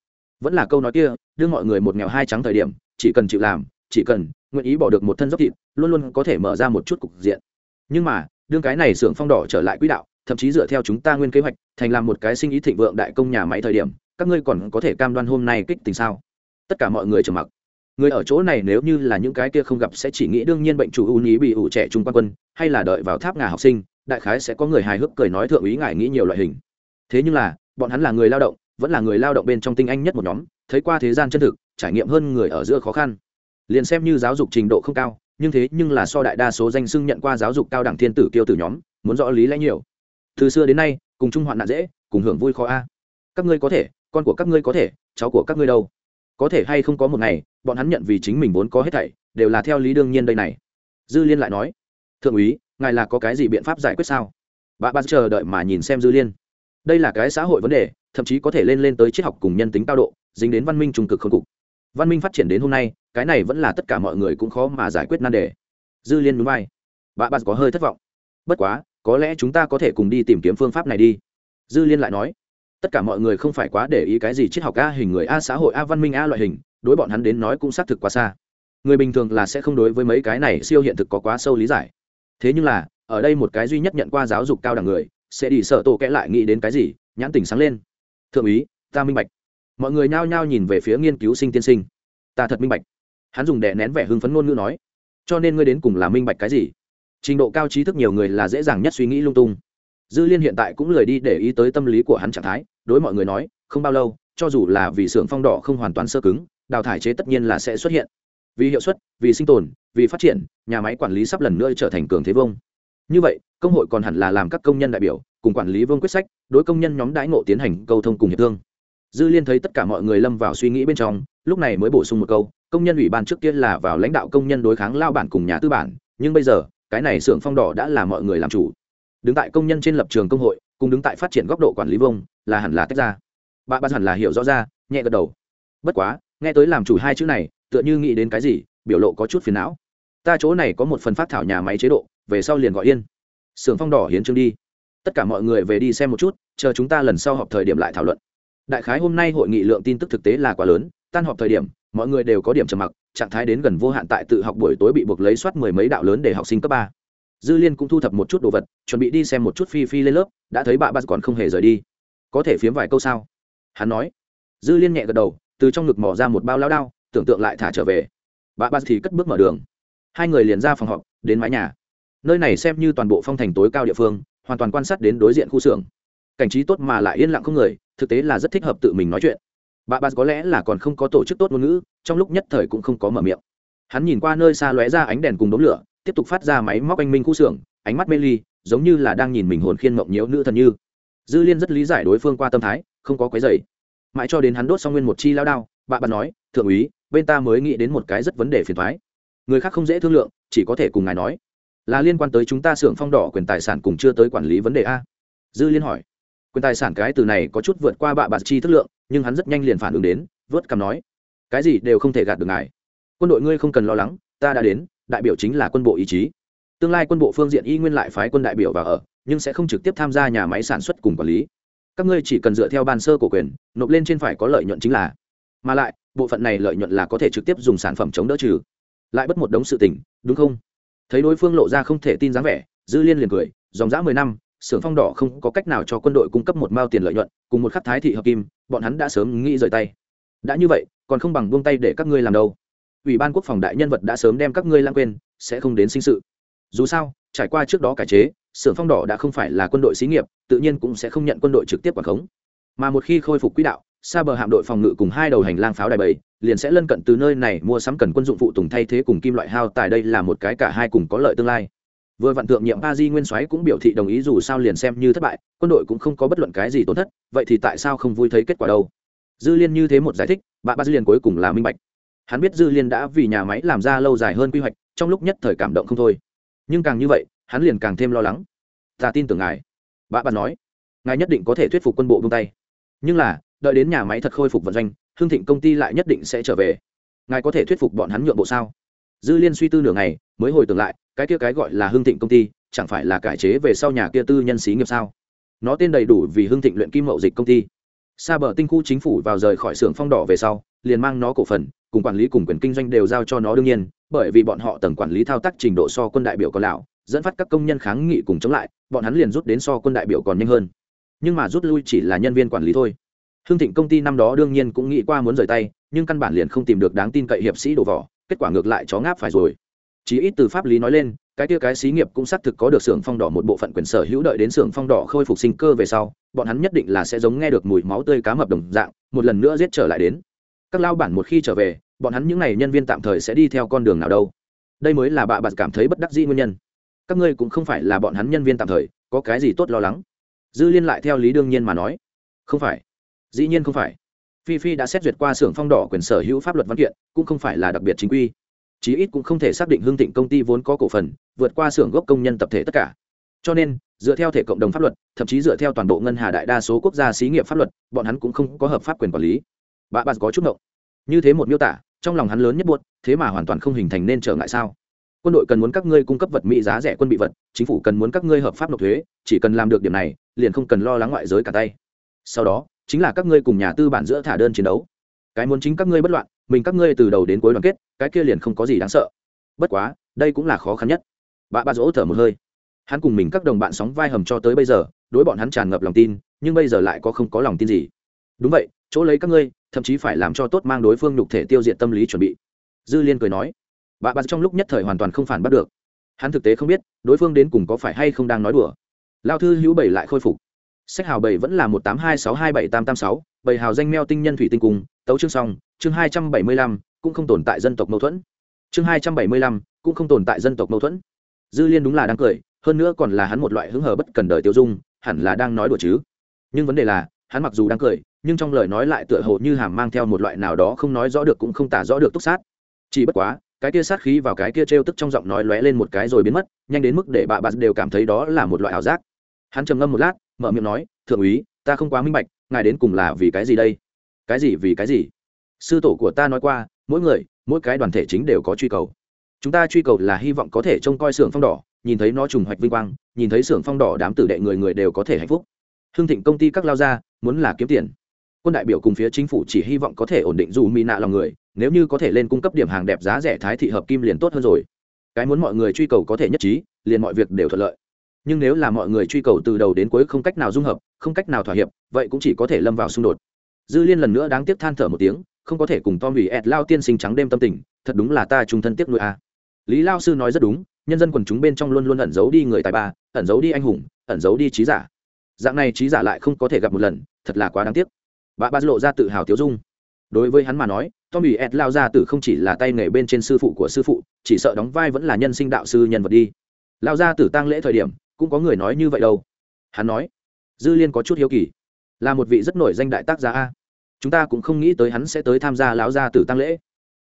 Vẫn là câu nói kia, đưa mọi người một nghèo hai trắng thời điểm, chỉ cần chịu làm, chỉ cần nguyện ý bỏ được một thân dốc thịt, luôn luôn có thể mở ra một chút cục diện. Nhưng mà, đương cái này xưởng phong đỏ trở lại quỹ đạo, thậm chí dựa theo chúng ta nguyên kế hoạch, thành làm một cái sinh ý thịnh vượng đại công nhà máy thời điểm, các ngươi còn có thể cam đoan hôm nay kích tình sao? Tất cả mọi người trầm mặc người ở chỗ này nếu như là những cái kia không gặp sẽ chỉ nghĩ đương nhiên bệnh chủ ưu nhí bị ủ trẻ trung quan quân, hay là đợi vào tháp ngà học sinh, đại khái sẽ có người hài hước cười nói thượng úy ngài nghĩ nhiều loại hình. Thế nhưng là, bọn hắn là người lao động, vẫn là người lao động bên trong tinh anh nhất một nhóm, thấy qua thế gian chân thực, trải nghiệm hơn người ở giữa khó khăn. Liền xem như giáo dục trình độ không cao, nhưng thế nhưng là so đại đa số danh xưng nhận qua giáo dục cao đẳng thiên tử kiêu tử nhóm, muốn rõ lý lẽ nhiều. Từ xưa đến nay, cùng chung hoạn nạn dễ, cùng hưởng vui khó a. Các ngươi có thể, con của các ngươi có thể, cháu của các ngươi đâu? Có thể hay không có một ngày, bọn hắn nhận vì chính mình vốn có hết thảy, đều là theo lý đương nhiên đây này. Dư liên lại nói, thượng úy, ngài là có cái gì biện pháp giải quyết sao? Bà ba chờ đợi mà nhìn xem dư liên. Đây là cái xã hội vấn đề, thậm chí có thể lên lên tới triết học cùng nhân tính cao độ, dính đến văn minh trung cực không cục. Văn minh phát triển đến hôm nay, cái này vẫn là tất cả mọi người cũng khó mà giải quyết nan đề. Dư liên núi vai. Bà ba có hơi thất vọng. Bất quá, có lẽ chúng ta có thể cùng đi tìm kiếm phương pháp này đi. Dư liên lại nói tất cả mọi người không phải quá để ý cái gì triết học a hình, người a xã hội a văn minh a loại hình, đối bọn hắn đến nói cũng xác thực quá xa. Người bình thường là sẽ không đối với mấy cái này siêu hiện thực có quá sâu lý giải. Thế nhưng là, ở đây một cái duy nhất nhận qua giáo dục cao đẳng người, sẽ đi sợ tổ kẽ lại nghĩ đến cái gì, nhãn tình sáng lên. Thượng úy, ta minh bạch. Mọi người nhao nhao nhìn về phía nghiên cứu sinh tiên sinh. Ta thật minh bạch. Hắn dùng đè nén vẻ hưng phấn ngôn ngữ nói. Cho nên ngươi đến cùng là minh bạch cái gì? Trình độ cao trí thức nhiều người là dễ dàng nhất suy nghĩ lung tung dư liên hiện tại cũng lười đi để ý tới tâm lý của hắn trạng thái, đối mọi người nói, không bao lâu, cho dù là vì xưởng phong đỏ không hoàn toàn sơ cứng, đào thải chế tất nhiên là sẽ xuất hiện. Vì hiệu suất, vì sinh tồn, vì phát triển, nhà máy quản lý sắp lần nữa trở thành cường thế vông như vậy, công hội còn hẳn là làm các công nhân đại biểu, cùng quản lý vương quyết sách, đối công nhân nhóm đãi ngộ tiến hành câu thông cùng hiệp thương. Dư liên thấy tất cả mọi người lâm vào suy nghĩ bên trong, lúc này mới bổ sung một câu, công nhân ủy ban trước kia là vào lãnh đạo công nhân đối kháng lao bản cùng nhà tư bản, nhưng bây giờ, cái này xưởng phong đỏ đã là mọi người làm chủ đứng tại công nhân trên lập trường công hội, cùng đứng tại phát triển góc độ quản lý vông là hẳn là tách ra. Bà bà hẳn là hiểu rõ ra, nhẹ gật đầu. Bất quá, nghe tới làm chủ hai chữ này, tựa như nghĩ đến cái gì, biểu lộ có chút phiền não. Ta chỗ này có một phần phát thảo nhà máy chế độ, về sau liền gọi yên. Sưởng phong đỏ hiến trương đi. Tất cả mọi người về đi xem một chút, chờ chúng ta lần sau họp thời điểm lại thảo luận. Đại khái hôm nay hội nghị lượng tin tức thực tế là quá lớn, tan họp thời điểm, mọi người đều có điểm trầm mặc, trạng thái đến gần vô hạn tại tự học buổi tối bị buộc lấy soát mười mấy đạo lớn để học sinh cấp ba dư liên cũng thu thập một chút đồ vật, chuẩn bị đi xem một chút phi phi lên lớp, đã thấy bà ba còn không hề rời đi. Có thể phiếm vài câu sao? Hắn nói. Dư liên nhẹ gật đầu, từ trong ngực mỏ ra một bao lao đao, tưởng tượng lại thả trở về. Bà ba thì cất bước mở đường. Hai người liền ra phòng họp, đến mái nhà. Nơi này xem như toàn bộ phong thành tối cao địa phương, hoàn toàn quan sát đến đối diện khu xưởng. Cảnh trí tốt mà lại yên lặng không người, thực tế là rất thích hợp tự mình nói chuyện. Bà bà có lẽ là còn không có tổ chức tốt ngôn ngữ, trong lúc nhất thời cũng không có mở miệng. Hắn nhìn qua nơi xa lóe ra ánh đèn cùng đống lửa tiếp tục phát ra máy móc anh minh khu xưởng, ánh mắt mê ly, giống như là đang nhìn mình hồn khiên mộng nhiễu nữ thần như. Dư liên rất lý giải đối phương qua tâm thái, không có quấy dày mãi cho đến hắn đốt xong nguyên một chi lao đao, bà bà nói, thượng úy, bên ta mới nghĩ đến một cái rất vấn đề phiền thoái người khác không dễ thương lượng, chỉ có thể cùng ngài nói. Là liên quan tới chúng ta xưởng phong đỏ quyền tài sản cùng chưa tới quản lý vấn đề a. Dư liên hỏi. Quyền tài sản cái từ này có chút vượt qua bạ bạc chi thức lượng, nhưng hắn rất nhanh liền phản ứng đến, vớt cằm nói, cái gì đều không thể gạt được ngài. Quân đội ngươi không cần lo lắng, ta đã đến đại biểu chính là quân bộ ý chí. Tương lai quân bộ phương diện y nguyên lại phái quân đại biểu vào ở, nhưng sẽ không trực tiếp tham gia nhà máy sản xuất cùng quản lý. Các ngươi chỉ cần dựa theo ban sơ của quyền, nộp lên trên phải có lợi nhuận chính là. Mà lại, bộ phận này lợi nhuận là có thể trực tiếp dùng sản phẩm chống đỡ trừ. Lại bất một đống sự tình, đúng không? Thấy đối phương lộ ra không thể tin dáng vẻ, dư liên liền cười, dòng dã mười năm, xưởng phong đỏ không có cách nào cho quân đội cung cấp một mao tiền lợi nhuận, cùng một khắc thái thị hợp kim, bọn hắn đã sớm nghĩ rời tay. Đã như vậy, còn không bằng buông tay để các ngươi làm đâu ủy ban quốc phòng đại nhân vật đã sớm đem các ngươi lãng quên, sẽ không đến sinh sự. Dù sao, trải qua trước đó cải chế, xưởng phong đỏ đã không phải là quân đội xí nghiệp, tự nhiên cũng sẽ không nhận quân đội trực tiếp quản khống. Mà một khi khôi phục quỹ đạo, xa bờ hạm đội phòng ngự cùng hai đầu hành lang pháo đài bảy, liền sẽ lân cận từ nơi này mua sắm cần quân dụng phụ tùng thay thế cùng kim loại hao tài đây là một cái cả hai cùng có lợi tương lai. Vừa vạn thượng nhiệm ba di nguyên soái cũng biểu thị đồng ý dù sao liền xem như thất bại, quân đội cũng không có bất luận cái gì tổn thất, vậy thì tại sao không vui thấy kết quả đâu? Dư liên như thế một giải thích, bà ba dư liên cuối cùng là minh bạch hắn biết dư liên đã vì nhà máy làm ra lâu dài hơn quy hoạch, trong lúc nhất thời cảm động không thôi. Nhưng càng như vậy, hắn liền càng thêm lo lắng. Ta tin tưởng ngài. Bà bà nói, ngài nhất định có thể thuyết phục quân bộ vung tay. Nhưng là, đợi đến nhà máy thật khôi phục vận doanh hương thịnh công ty lại nhất định sẽ trở về. Ngài có thể thuyết phục bọn hắn nhượng bộ sao? Dư liên suy tư nửa ngày, mới hồi tưởng lại, cái kia cái gọi là hương thịnh công ty, chẳng phải là cải chế về sau nhà kia tư nhân xí nghiệp sao? Nó tên đầy đủ vì hương thịnh luyện kim mậu dịch công ty. Xa bờ tinh khu chính phủ vào rời khỏi xưởng phong đỏ về sau, liền mang nó cổ phần cùng quản lý cùng quyền kinh doanh đều giao cho nó đương nhiên, bởi vì bọn họ tầng quản lý thao tác trình độ so quân đại biểu còn lão, dẫn phát các công nhân kháng nghị cùng chống lại, bọn hắn liền rút đến so quân đại biểu còn nhanh hơn. Nhưng mà rút lui chỉ là nhân viên quản lý thôi. Hương thịnh công ty năm đó đương nhiên cũng nghĩ qua muốn rời tay, nhưng căn bản liền không tìm được đáng tin cậy hiệp sĩ đổ vỏ, kết quả ngược lại chó ngáp phải rồi. Chí ít từ pháp lý nói lên, cái tia cái xí nghiệp cũng xác thực có được xưởng phong đỏ một bộ phận quyền sở hữu đợi đến xưởng phong đỏ khôi phục sinh cơ về sau, bọn hắn nhất định là sẽ giống nghe được mùi máu tươi cá mập đồng dạng, một lần nữa giết trở lại đến. Các lao bản một khi trở về bọn hắn những n à y nhân viên tạm thời sẽ đi theo con đường nào đâu. Đây mới là bạ bạt cảm thấy bất đắc dĩ nguyên nhân. Các ngươi cũng không phải là bọn hắn nhân viên tạm thời, có cái gì tốt lo lắng? Dư liên lại theo lý đương nhiên mà nói. Không phải. Dĩ nhiên không phải. Phi phi đã xét duyệt qua xưởng phong đỏ quyền sở hữu pháp luật văn kiện, cũng không phải là đặc biệt chính quy. Chí ít cũng không thể xác định hương thịnh công ty vốn có cổ phần, vượt qua xưởng gốc công nhân tập thể tất cả. Cho nên, dựa theo thể cộng đồng pháp luật, thậm chí dựa theo toàn bộ ngân hà đại đa số quốc gia xí nghiệp pháp luật, bọn hắn cũng không có hợp pháp quyền quản lý. Bà bà có chút ngộng như thế một miêu tả, trong lòng hắn lớn nhất buốt, thế mà hoàn toàn không hình thành nên trở ngại sao? Quân đội cần muốn các ngươi cung cấp vật mỹ giá rẻ quân bị vật, chính phủ cần muốn các ngươi hợp pháp nộp thuế, chỉ cần làm được điểm này, liền không cần lo lắng ngoại giới cả tay. Sau đó, chính là các ngươi cùng nhà tư bản giữa thả đơn chiến đấu. Cái muốn chính các ngươi bất loạn, mình các ngươi từ đầu đến cuối đoàn kết, cái kia liền không có gì đáng sợ. Bất quá, đây cũng là khó khăn nhất. Bà bà dỗ thở một hơi. Hắn cùng mình các đồng bạn sóng vai hầm cho tới bây giờ, đối bọn hắn tràn ngập lòng tin, nhưng bây giờ lại có không có lòng tin gì. Đúng vậy chỗ lấy các ngươi, thậm chí phải làm cho tốt mang đối phương nhục thể tiêu diệt tâm lý chuẩn bị. Dư liên cười nói. Bà bà trong lúc nhất thời hoàn toàn không phản bắt được. Hắn thực tế không biết, đối phương đến cùng có phải hay không đang nói đùa. Lao thư hữu bảy lại khôi phục. Sách hào bảy vẫn là một tám hai sáu hai bảy tám tám sáu, bảy hào danh meo tinh nhân thủy tinh cùng, tấu chương song chương hai trăm bảy mươi lăm, cũng không tồn tại dân tộc mâu thuẫn. Chương hai trăm bảy mươi lăm, cũng không tồn tại dân tộc mâu thuẫn. Dư liên đúng là đang cười, hơn nữa còn là hắn một loại hứng hờ bất cần đời tiêu dung, hẳn là đang nói đùa chứ. Nhưng vấn đề là hắn mặc dù đang cười, nhưng trong lời nói lại tựa hồ như hàm mang theo một loại nào đó không nói rõ được cũng không tả rõ được túc sát. Chỉ bất quá, cái kia sát khí vào cái kia trêu tức trong giọng nói lóe lên một cái rồi biến mất, nhanh đến mức để bà bà đều cảm thấy đó là một loại ảo giác. Hắn trầm ngâm một lát, mở miệng nói, thượng úy, ta không quá minh bạch, ngài đến cùng là vì cái gì đây? Cái gì, vì cái gì? Sư tổ của ta nói qua, mỗi người, mỗi cái đoàn thể chính đều có truy cầu. Chúng ta truy cầu là hy vọng có thể trông coi xưởng phong đỏ, nhìn thấy nó trùng hoạch vinh quang, nhìn thấy xưởng phong đỏ đám tử đệ người người đều có thể hạnh phúc. Hương thịnh công ty các lao gia muốn là kiếm tiền. Quân đại biểu cùng phía chính phủ chỉ hy vọng có thể ổn định dù mỹ nạ lòng người, nếu như có thể lên cung cấp điểm hàng đẹp giá rẻ thái thị hợp kim liền tốt hơn rồi. Cái muốn mọi người truy cầu có thể nhất trí, liền mọi việc đều thuận lợi. Nhưng nếu là mọi người truy cầu từ đầu đến cuối không cách nào dung hợp, không cách nào thỏa hiệp, vậy cũng chỉ có thể lâm vào xung đột. Dư liên lần nữa đáng tiếc than thở một tiếng, không có thể cùng tom ủy ẹt lao tiên sinh trắng đêm tâm tình, thật đúng là ta trung thân tiếc nuôi a à. lý lao sư nói rất đúng, nhân dân quần chúng bên trong luôn luôn ẩn giấu đi người tài ba, ẩn giấu đi anh hùng, ẩn giấu đi trí giả dạng này trí giả lại không có thể gặp một lần, thật là quá đáng tiếc. Bà ba lộ ra tự hào tiếu dung. Đối với hắn mà nói tommy ed lao ra từ không chỉ là tay nghề bên trên sư phụ của sư phụ, chỉ sợ đóng vai vẫn là nhân sinh đạo sư nhân vật đi. Lao ra tử tăng lễ thời điểm, cũng có người nói như vậy đâu. Hắn nói, dư liên có chút hiếu kỳ. Là một vị rất nổi danh đại tác gia a. Chúng ta cũng không nghĩ tới hắn sẽ tới tham gia lão gia tử tăng lễ.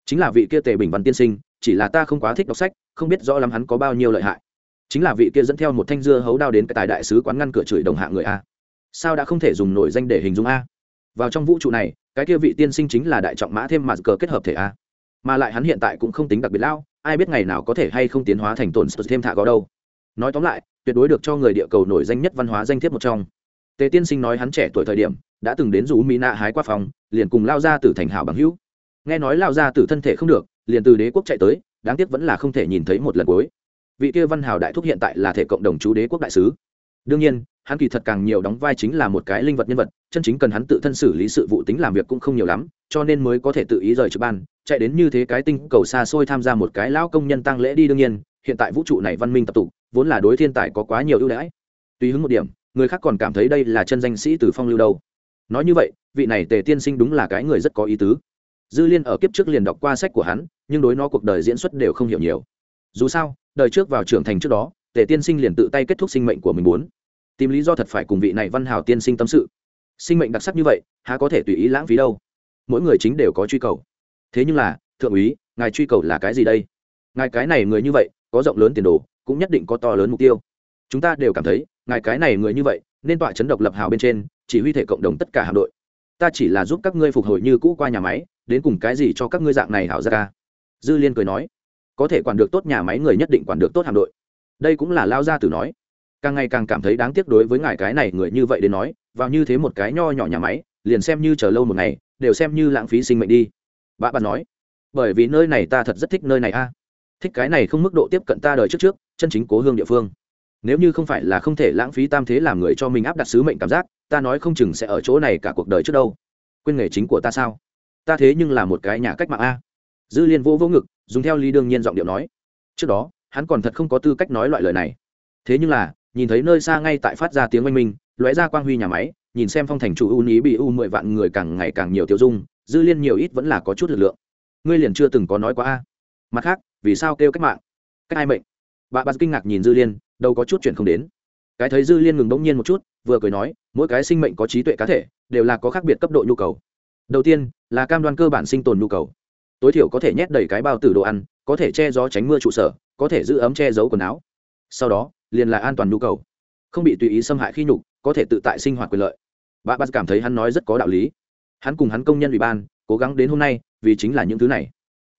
Chính là vị kia tề bình văn tiên sinh, chỉ là ta không quá thích đọc sách, không biết rõ lắm hắn có bao nhiêu lợi hại chính là vị kia dẫn theo một thanh dưa hấu đao đến cái tài đại sứ quán ngăn cửa chửi đồng hạ người a. Sao đã không thể dùng nổi danh để hình dung a? Vào trong vũ trụ này, cái kia vị tiên sinh chính là đại trọng mã thêm mặt cờ kết hợp thể a. Mà lại hắn hiện tại cũng không tính đặc biệt lao, ai biết ngày nào có thể hay không tiến hóa thành tổn thêm thả có đâu. Nói tóm lại, tuyệt đối được cho người địa cầu nổi danh nhất văn hóa danh thiếp một trong. Tề tiên sinh nói hắn trẻ tuổi thời điểm, đã từng đến rủ mỹ nạ hái qua phòng, liền cùng lao ra từ thành hảo bằng hữu. Nghe nói lao ra từ thân thể không được, liền từ đế quốc chạy tới, đáng tiếc vẫn là không thể nhìn thấy một lần cuối vị kia văn hào đại thúc hiện tại là thể cộng đồng chú đế quốc đại sứ. Đương nhiên, hắn kỳ thật càng nhiều đóng vai chính là một cái linh vật nhân vật, chân chính cần hắn tự thân xử lý sự vụ tính làm việc cũng không nhiều lắm, cho nên mới có thể tự ý rời trực ban, chạy đến như thế cái tinh cầu xa xôi tham gia một cái lão công nhân tăng lễ đi đương nhiên, hiện tại vũ trụ này văn minh tập tục, vốn là đối thiên tài có quá nhiều ưu đãi. Tùy hứng một điểm, người khác còn cảm thấy đây là chân danh sĩ từ phong lưu đâu. Nói như vậy, vị này tề tiên sinh đúng là cái người rất có ý tứ. Dư liên ở kiếp trước liền đọc qua sách của hắn, nhưng đối nó cuộc đời diễn xuất đều không hiểu nhiều. Dù sao đời trước vào trưởng thành trước đó, tề tiên sinh liền tự tay kết thúc sinh mệnh của mình muốn. Tìm lý do thật phải cùng vị này văn hào tiên sinh tâm sự. Sinh mệnh đặc sắc như vậy, há có thể tùy ý lãng phí đâu. Mỗi người chính đều có truy cầu. Thế nhưng là, thượng úy, ngài truy cầu là cái gì đây? Ngài cái này người như vậy, có rộng lớn tiền đồ, cũng nhất định có to lớn mục tiêu. Chúng ta đều cảm thấy, ngài cái này người như vậy, nên tọa chấn độc lập hào bên trên, chỉ huy thể cộng đồng tất cả hạm đội. Ta chỉ là giúp các ngươi phục hồi như cũ qua nhà máy, đến cùng cái gì cho các ngươi dạng này hảo ra ca? Dư liên cười nói có thể quản được tốt nhà máy người nhất định quản được tốt hạm đội. Đây cũng là lao gia tử nói. Càng ngày càng cảm thấy đáng tiếc đối với ngài cái này người như vậy đến nói, vào như thế một cái nho nhỏ nhà máy, liền xem như chờ lâu một ngày, đều xem như lãng phí sinh mệnh đi. Bà bà nói, bởi vì nơi này ta thật rất thích nơi này a. Thích cái này không mức độ tiếp cận ta đời trước trước, chân chính cố hương địa phương. Nếu như không phải là không thể lãng phí tam thế làm người cho mình áp đặt sứ mệnh cảm giác, ta nói không chừng sẽ ở chỗ này cả cuộc đời trước đâu. Quên nghề chính của ta sao? Ta thế nhưng là một cái nhà cách mạng a dư liên vô vô ngực, dùng theo ly đương nhiên giọng điệu nói. Trước đó, hắn còn thật không có tư cách nói loại lời này. Thế nhưng là, nhìn thấy nơi xa ngay tại phát ra tiếng oanh minh, lóe ra quang huy nhà máy, nhìn xem phong thành chủ u ní bị u mười vạn người càng ngày càng nhiều tiêu dung, dư liên nhiều ít vẫn là có chút lực lượng. Ngươi liền chưa từng có nói quá a. Mặt khác, vì sao kêu cách mạng? Cách ai mệnh? Bà bắt kinh ngạc nhìn dư liên, đâu có chút chuyện không đến. Cái thấy dư liên ngừng bỗng nhiên một chút, vừa cười nói, mỗi cái sinh mệnh có trí tuệ cá thể, đều là có khác biệt cấp độ nhu cầu. Đầu tiên, là cam đoan cơ bản sinh tồn nhu cầu tối thiểu có thể nhét đầy cái bao tử đồ ăn, có thể che gió tránh mưa trụ sở, có thể giữ ấm che giấu quần áo. Sau đó, liền là an toàn nhu cầu. Không bị tùy ý xâm hại khi nhục, có thể tự tại sinh hoạt quyền lợi. Bà bắt cảm thấy hắn nói rất có đạo lý. Hắn cùng hắn công nhân ủy ban, cố gắng đến hôm nay, vì chính là những thứ này.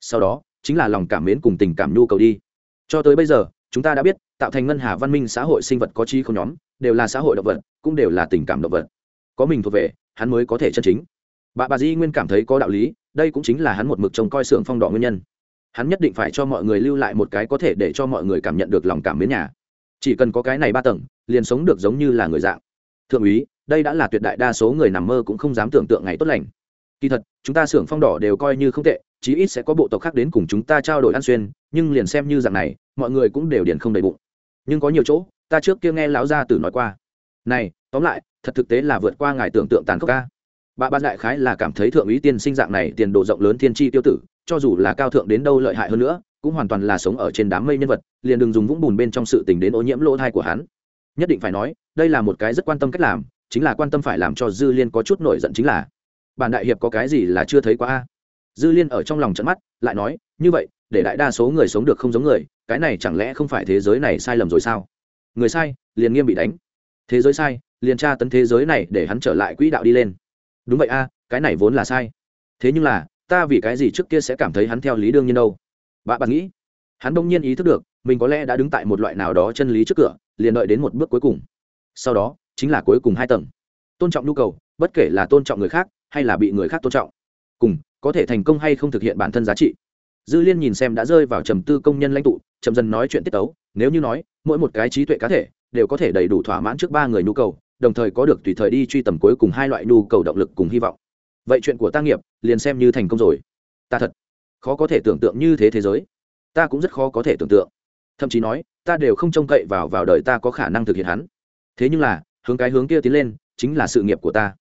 Sau đó, chính là lòng cảm mến cùng tình cảm nhu cầu đi. Cho tới bây giờ, chúng ta đã biết, tạo thành ngân hà văn minh xã hội sinh vật có chi không nhóm, đều là xã hội động vật, cũng đều là tình cảm động vật. Có mình thuộc về, hắn mới có thể chân chính. Bà bà di nguyên cảm thấy có đạo lý đây cũng chính là hắn một mực trông coi xưởng phong đỏ nguyên nhân. Hắn nhất định phải cho mọi người lưu lại một cái có thể để cho mọi người cảm nhận được lòng cảm mến nhà. Chỉ cần có cái này ba tầng, liền sống được giống như là người dạng. Thượng úy, đây đã là tuyệt đại đa số người nằm mơ cũng không dám tưởng tượng ngày tốt lành. Kỳ thật, chúng ta xưởng phong đỏ đều coi như không tệ, chí ít sẽ có bộ tộc khác đến cùng chúng ta trao đổi ăn xuyên, nhưng liền xem như dạng này, mọi người cũng đều điền không đầy bụng. Nhưng có nhiều chỗ, ta trước kia nghe lão gia tử nói qua. Này, tóm lại, thật thực tế là vượt qua ngài tưởng tượng tàn khốc ca bà ban đại khái là cảm thấy thượng úy tiên sinh dạng này tiền đồ rộng lớn thiên tri tiêu tử, cho dù là cao thượng đến đâu lợi hại hơn nữa, cũng hoàn toàn là sống ở trên đám mây nhân vật, liền đừng dùng vũng bùn bên trong sự tình đến ô nhiễm lỗ thai của hắn. Nhất định phải nói, đây là một cái rất quan tâm cách làm, chính là quan tâm phải làm cho dư liên có chút nổi giận chính là, bản đại hiệp có cái gì là chưa thấy qua a? Dư liên ở trong lòng trận mắt, lại nói, như vậy, để đại đa số người sống được không giống người, cái này chẳng lẽ không phải thế giới này sai lầm rồi sao? Người sai, liền nghiêm bị đánh. Thế giới sai, liền tra tấn thế giới này để hắn trở lại quỹ đạo đi lên đúng vậy a, cái này vốn là sai. Thế nhưng là, ta vì cái gì trước kia sẽ cảm thấy hắn theo lý đương nhiên đâu? Bạn bạn nghĩ? Hắn đông nhiên ý thức được, mình có lẽ đã đứng tại một loại nào đó chân lý trước cửa, liền đợi đến một bước cuối cùng. Sau đó, chính là cuối cùng hai tầng. Tôn trọng nhu cầu, bất kể là tôn trọng người khác, hay là bị người khác tôn trọng. Cùng, có thể thành công hay không thực hiện bản thân giá trị. Dư liên nhìn xem đã rơi vào trầm tư công nhân lãnh tụ, trầm dần nói chuyện tiết tấu, nếu như nói, mỗi một cái trí tuệ cá thể, đều có thể đầy đủ thỏa mãn trước ba người nhu cầu đồng thời có được tùy thời đi truy tầm cuối cùng hai loại nhu cầu động lực cùng hy vọng. Vậy chuyện của ta nghiệp, liền xem như thành công rồi. Ta thật khó có thể tưởng tượng như thế thế giới. Ta cũng rất khó có thể tưởng tượng. Thậm chí nói, ta đều không trông cậy vào vào đời ta có khả năng thực hiện hắn. Thế nhưng là, hướng cái hướng kia tiến lên, chính là sự nghiệp của ta.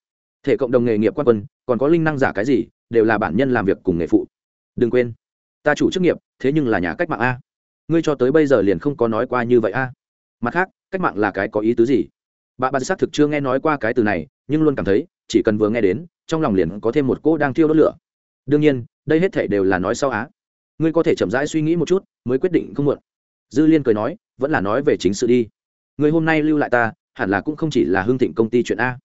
Thể cộng đồng nghề nghiệp quan quân, còn có linh năng giả cái gì, đều là bản nhân làm việc cùng nghề phụ. Đừng quên, ta chủ chức nghiệp, thế nhưng là nhà cách mạng a. Ngươi cho tới bây giờ liền không có nói qua như vậy a. Mặt khác, cách mạng là cái có ý tứ gì? Bà bà xác thực chưa nghe nói qua cái từ này, nhưng luôn cảm thấy, chỉ cần vừa nghe đến, trong lòng liền có thêm một cô đang thiêu đốt lửa. Đương nhiên, đây hết thể đều là nói sau á. Ngươi có thể chậm rãi suy nghĩ một chút, mới quyết định không muộn. Dư liên cười nói, vẫn là nói về chính sự đi. Người hôm nay lưu lại ta, hẳn là cũng không chỉ là hương thịnh công ty chuyện a.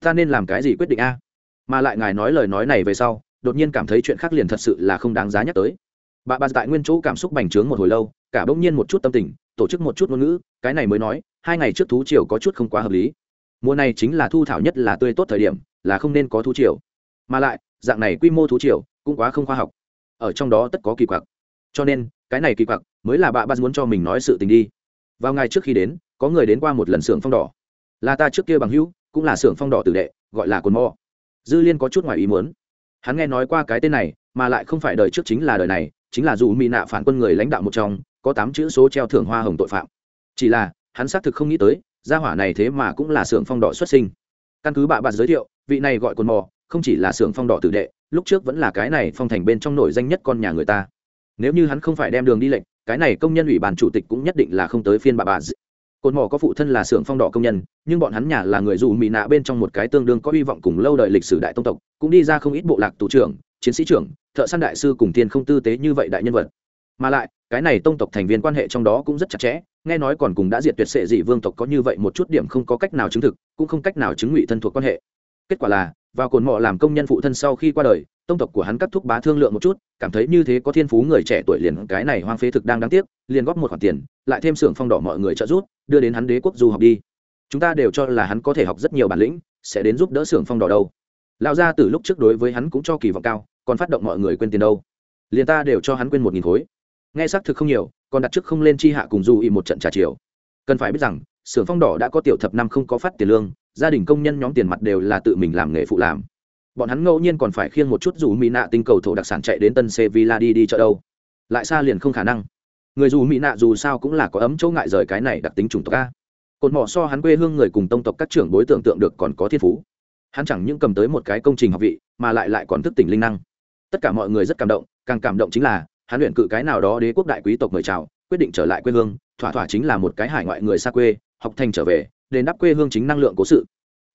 Ta nên làm cái gì quyết định a? Mà lại ngài nói lời nói này về sau, đột nhiên cảm thấy chuyện khác liền thật sự là không đáng giá nhắc tới. Bà bà tại nguyên chỗ cảm xúc bành trướng một hồi lâu cả bỗng nhiên một chút tâm tình, tổ chức một chút ngôn ngữ, cái này mới nói, hai ngày trước thú triều có chút không quá hợp lý. Mùa này chính là thu thảo nhất là tươi tốt thời điểm, là không nên có thú triều. Mà lại, dạng này quy mô thú triều, cũng quá không khoa học. Ở trong đó tất có kỳ quặc. Cho nên, cái này kỳ quặc mới là bà ba muốn cho mình nói sự tình đi. Vào ngày trước khi đến, có người đến qua một lần xưởng phong đỏ. Là ta trước kia bằng hữu, cũng là xưởng phong đỏ tử đệ, gọi là cồn mò dư liên có chút ngoài ý muốn. Hắn nghe nói qua cái tên này, mà lại không phải đời trước chính là đời này, chính là dù mỹ nạ phản quân người lãnh đạo một trong có tám chữ số treo thưởng hoa hồng tội phạm. Chỉ là, hắn xác thực không nghĩ tới, gia hỏa này thế mà cũng là xưởng phong đỏ xuất sinh. Căn cứ bạ bạn giới thiệu, vị này gọi cồn mò, không chỉ là xưởng phong đỏ tử đệ, lúc trước vẫn là cái này phong thành bên trong nổi danh nhất con nhà người ta. Nếu như hắn không phải đem đường đi lệnh, cái này công nhân ủy ban chủ tịch cũng nhất định là không tới phiên bà bà cột mỏ có phụ thân là xưởng phong đỏ công nhân, nhưng bọn hắn nhà là người dù mỹ nạ bên trong một cái tương đương có hy vọng cùng lâu đời lịch sử đại tông tộc, cũng đi ra không ít bộ lạc tù trưởng, chiến sĩ trưởng, thợ săn đại sư cùng thiên không tư tế như vậy đại nhân vật. Mà lại cái này tông tộc thành viên quan hệ trong đó cũng rất chặt chẽ, nghe nói còn cùng đã diệt tuyệt sệ dị vương tộc có như vậy một chút điểm không có cách nào chứng thực, cũng không cách nào chứng ngụy thân thuộc quan hệ. Kết quả là, vào cồn mọ làm công nhân phụ thân sau khi qua đời, tông tộc của hắn cắt thúc bá thương lượng một chút, cảm thấy như thế có thiên phú người trẻ tuổi liền cái này hoang phế thực đang đáng tiếc, liền góp một khoản tiền, lại thêm xưởng phong đỏ mọi người trợ giúp, đưa đến hắn đế quốc du học đi. Chúng ta đều cho là hắn có thể học rất nhiều bản lĩnh, sẽ đến giúp đỡ xưởng phong đỏ đâu. Lão gia từ lúc trước đối với hắn cũng cho kỳ vọng cao, còn phát động mọi người quên tiền đâu. Liền ta đều cho hắn quên một nghìn khối nghe xác thực không nhiều, còn đặt trước không lên chi hạ cùng du y một trận trà chiều. Cần phải biết rằng, xưởng phong đỏ đã có tiểu thập năm không có phát tiền lương, gia đình công nhân nhóm tiền mặt đều là tự mình làm nghề phụ làm. Bọn hắn ngẫu nhiên còn phải khiêng một chút dù mỹ nạ tinh cầu thổ đặc sản chạy đến tân sevilla đi đi chợ đâu. Lại xa liền không khả năng. Người dù mỹ nạ dù sao cũng là có ấm chỗ ngại rời cái này đặc tính chủng tộc a. Cột mỏ so hắn quê hương người cùng tông tộc các trưởng bối tưởng tượng được còn có thiên phú. Hắn chẳng những cầm tới một cái công trình học vị, mà lại lại còn thức tỉnh linh năng. Tất cả mọi người rất cảm động, càng cảm động chính là hắn luyện cự cái nào đó đế quốc đại quý tộc mời chào, quyết định trở lại quê hương, thỏa thỏa chính là một cái hải ngoại người xa quê, học thành trở về, đền đáp quê hương chính năng lượng cố sự.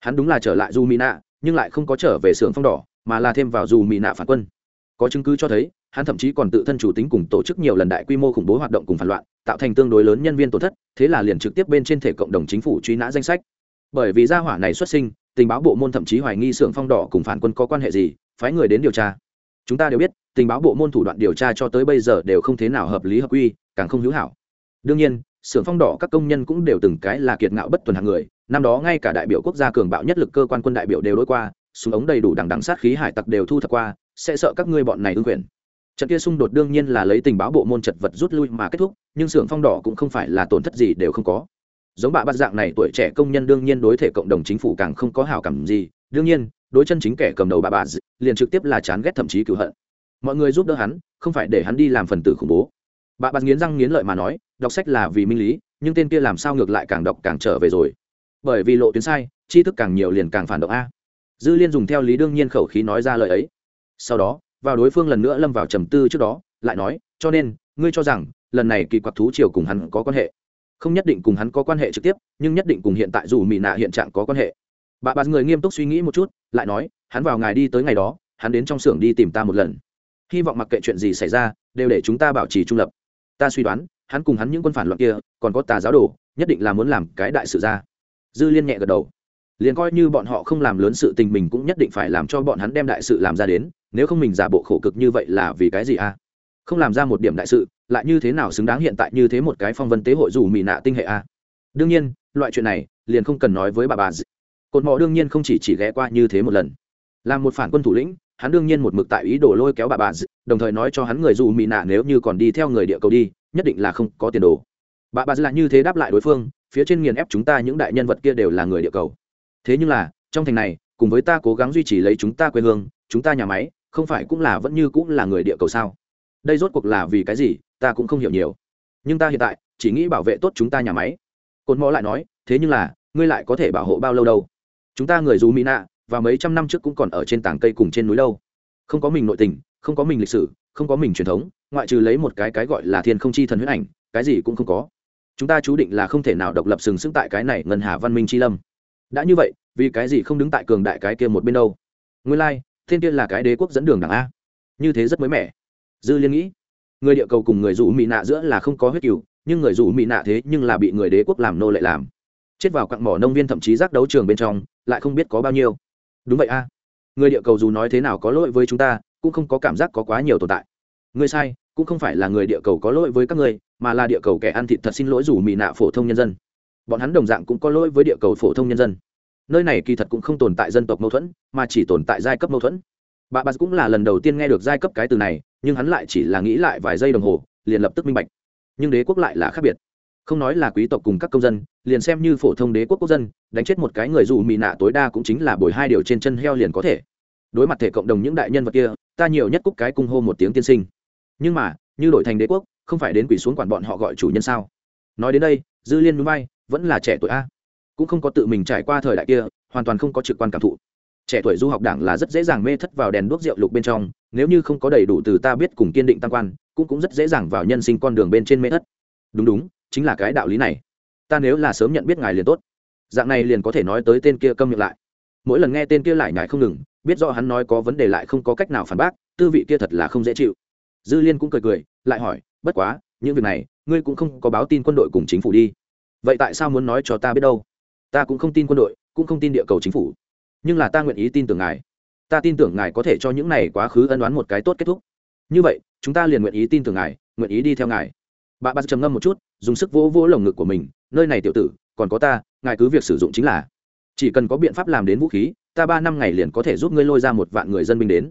Hắn đúng là trở lại du mỹ nạ nhưng lại không có trở về xưởng phong đỏ, mà là thêm vào dù mỹ nạ phản quân. Có chứng cứ cho thấy, hắn thậm chí còn tự thân chủ tính cùng tổ chức nhiều lần đại quy mô khủng bố hoạt động cùng phản loạn, tạo thành tương đối lớn nhân viên tổn thất, thế là liền trực tiếp bên trên thể cộng đồng chính phủ truy nã danh sách. Bởi vì gia hỏa này xuất sinh, tình báo bộ môn thậm chí hoài nghi xưởng phong đỏ cùng phản quân có quan hệ gì, phái người đến điều tra chúng ta đều biết, tình báo bộ môn thủ đoạn điều tra cho tới bây giờ đều không thế nào hợp lý hợp quy, càng không hữu hảo. Đương nhiên, xưởng phong đỏ các công nhân cũng đều từng cái là kiệt ngạo bất tuần hàng người, năm đó ngay cả đại biểu quốc gia cường bạo nhất lực cơ quan quân đại biểu đều đối qua, súng ống đầy đủ đằng đằng sát khí hải tặc đều thu thập qua, sẽ sợ các ngươi bọn này ưng quyền. Trận kia xung đột đương nhiên là lấy tình báo bộ môn chật vật rút lui mà kết thúc, nhưng xưởng phong đỏ cũng không phải là tổn thất gì đều không có giống bà bắt dạng này tuổi trẻ công nhân đương nhiên đối thể cộng đồng chính phủ càng không có hảo cảm gì. Đương nhiên, đối chân chính kẻ cầm đầu bà bà liền trực tiếp là chán ghét thậm chí cựu hận. Mọi người giúp đỡ hắn, không phải để hắn đi làm phần tử khủng bố. Bà bà nghiến răng nghiến lợi mà nói, đọc sách là vì minh lý, nhưng tên kia làm sao ngược lại càng đọc càng trở về rồi. Bởi vì lộ tuyến sai, tri thức càng nhiều liền càng phản động a. Dư liên dùng theo lý đương nhiên khẩu khí nói ra lời ấy. Sau đó, vào đối phương lần nữa lâm vào trầm tư trước đó, lại nói, cho nên, ngươi cho rằng, lần này kỳ quặc thú triều cùng hắn có quan hệ? Không nhất định cùng hắn có quan hệ trực tiếp, nhưng nhất định cùng hiện tại dù mỹ nạ hiện trạng có quan hệ. Bà bà người nghiêm túc suy nghĩ một chút, lại nói, hắn vào ngài đi tới ngày đó, hắn đến trong xưởng đi tìm ta một lần. Hy vọng mặc kệ chuyện gì xảy ra, đều để chúng ta bảo trì trung lập. Ta suy đoán, hắn cùng hắn những quân phản loạn kia, còn có tà giáo đồ, nhất định là muốn làm cái đại sự ra. Dư liên nhẹ gật đầu. Liền coi như bọn họ không làm lớn sự tình mình cũng nhất định phải làm cho bọn hắn đem đại sự làm ra đến, nếu không mình giả bộ khổ cực như vậy là vì cái gì à? Không làm ra một điểm đại sự, lại như thế nào xứng đáng hiện tại như thế một cái phong vân tế hội dù mỹ nạ tinh hệ a? Đương nhiên, loại chuyện này, liền không cần nói với bà bà cột mò đương nhiên không chỉ chỉ ghé qua như thế một lần. Làm một phản quân thủ lĩnh, hắn đương nhiên một mực tại ý đồ lôi kéo bà bà đồng thời nói cho hắn người dù mỹ nạ nếu như còn đi theo người địa cầu đi, nhất định là không có tiền đồ. Bà bà là như thế đáp lại đối phương, phía trên nghiền ép chúng ta những đại nhân vật kia đều là người địa cầu. Thế nhưng là, trong thành này, cùng với ta cố gắng duy trì lấy chúng ta quê hương, chúng ta nhà máy, không phải cũng là vẫn như cũng là người địa cầu sao? Đây rốt cuộc là vì cái gì ta cũng không hiểu nhiều. Nhưng ta hiện tại chỉ nghĩ bảo vệ tốt chúng ta nhà máy. Cồn mò lại nói thế nhưng là ngươi lại có thể bảo hộ bao lâu đâu? Chúng ta người dù mỹ nạ và mấy trăm năm trước cũng còn ở trên tảng cây cùng trên núi đâu. Không có mình nội tình không có mình lịch sử không có mình truyền thống ngoại trừ lấy một cái cái gọi là thiên không chi thần huyết ảnh cái gì cũng không có. Chúng ta chú định là không thể nào độc lập sừng sững tại cái này ngân hà văn minh chi lâm. Đã như vậy vì cái gì không đứng tại cường đại cái kia một bên đâu? Nguyên lai、like, thiên kia là cái đế quốc dẫn đường đảng a. Như thế rất mới mẻ dư liên nghĩ, người địa cầu cùng người rủ mỹ nạ giữa là không có huyết cựu nhưng người rủ mỹ nạ thế nhưng là bị người đế quốc làm nô lệ làm. Chết vào cặn mỏ nông viên thậm chí giác đấu trường bên trong, lại không biết có bao nhiêu. Đúng vậy a. Người địa cầu dù nói thế nào có lỗi với chúng ta, cũng không có cảm giác có quá nhiều tồn tại. Người sai, cũng không phải là người địa cầu có lỗi với các người mà là địa cầu kẻ ăn thịt thật xin lỗi rủ mỹ nạ phổ thông nhân dân. Bọn hắn đồng dạng cũng có lỗi với địa cầu phổ thông nhân dân. Nơi này kỳ thật cũng không tồn tại dân tộc mâu thuẫn, mà chỉ tồn tại giai cấp mâu thuẫn. Bà bà cũng là lần đầu tiên nghe được giai cấp cái từ này nhưng hắn lại chỉ là nghĩ lại vài giây đồng hồ, liền lập tức minh bạch. Nhưng đế quốc lại là khác biệt. Không nói là quý tộc cùng các công dân, liền xem như phổ thông đế quốc quốc dân, đánh chết một cái người dù mị nạ tối đa cũng chính là bồi hai điều trên chân heo liền có thể. Đối mặt thể cộng đồng những đại nhân vật kia, ta nhiều nhất cúc cái cung hô một tiếng tiên sinh. Nhưng mà, như đổi thành đế quốc, không phải đến quỷ xuống quản bọn họ gọi chủ nhân sao? Nói đến đây, dư liên núi bay, vẫn là trẻ tuổi a. Cũng không có tự mình trải qua thời đại kia, hoàn toàn không có trực quan cảm thụ trẻ tuổi du học đảng là rất dễ dàng mê thất vào đèn đuốc rượu lục bên trong, nếu như không có đầy đủ từ ta biết cùng kiên định tam quan, cũng cũng rất dễ dàng vào nhân sinh con đường bên trên mê thất. Đúng đúng, chính là cái đạo lý này. Ta nếu là sớm nhận biết ngài liền tốt. Dạng này liền có thể nói tới tên kia câm miệng lại. Mỗi lần nghe tên kia lại nhải không ngừng, biết rõ hắn nói có vấn đề lại không có cách nào phản bác, tư vị kia thật là không dễ chịu. Dư liên cũng cười cười, lại hỏi, bất quá, những việc này, ngươi cũng không có báo tin quân đội cùng chính phủ đi. Vậy tại sao muốn nói cho ta biết đâu? Ta cũng không tin quân đội, cũng không tin địa cầu chính phủ nhưng là ta nguyện ý tin tưởng ngài. Ta tin tưởng ngài có thể cho những này quá khứ ân đoán một cái tốt kết thúc. Như vậy, chúng ta liền nguyện ý tin tưởng ngài, nguyện ý đi theo ngài. Bà bà trầm ngâm một chút, dùng sức vỗ vỗ lồng ngực của mình, nơi này tiểu tử, còn có ta, ngài cứ việc sử dụng chính là. Chỉ cần có biện pháp làm đến vũ khí, ta ba năm ngày liền có thể giúp ngươi lôi ra một vạn người dân binh đến.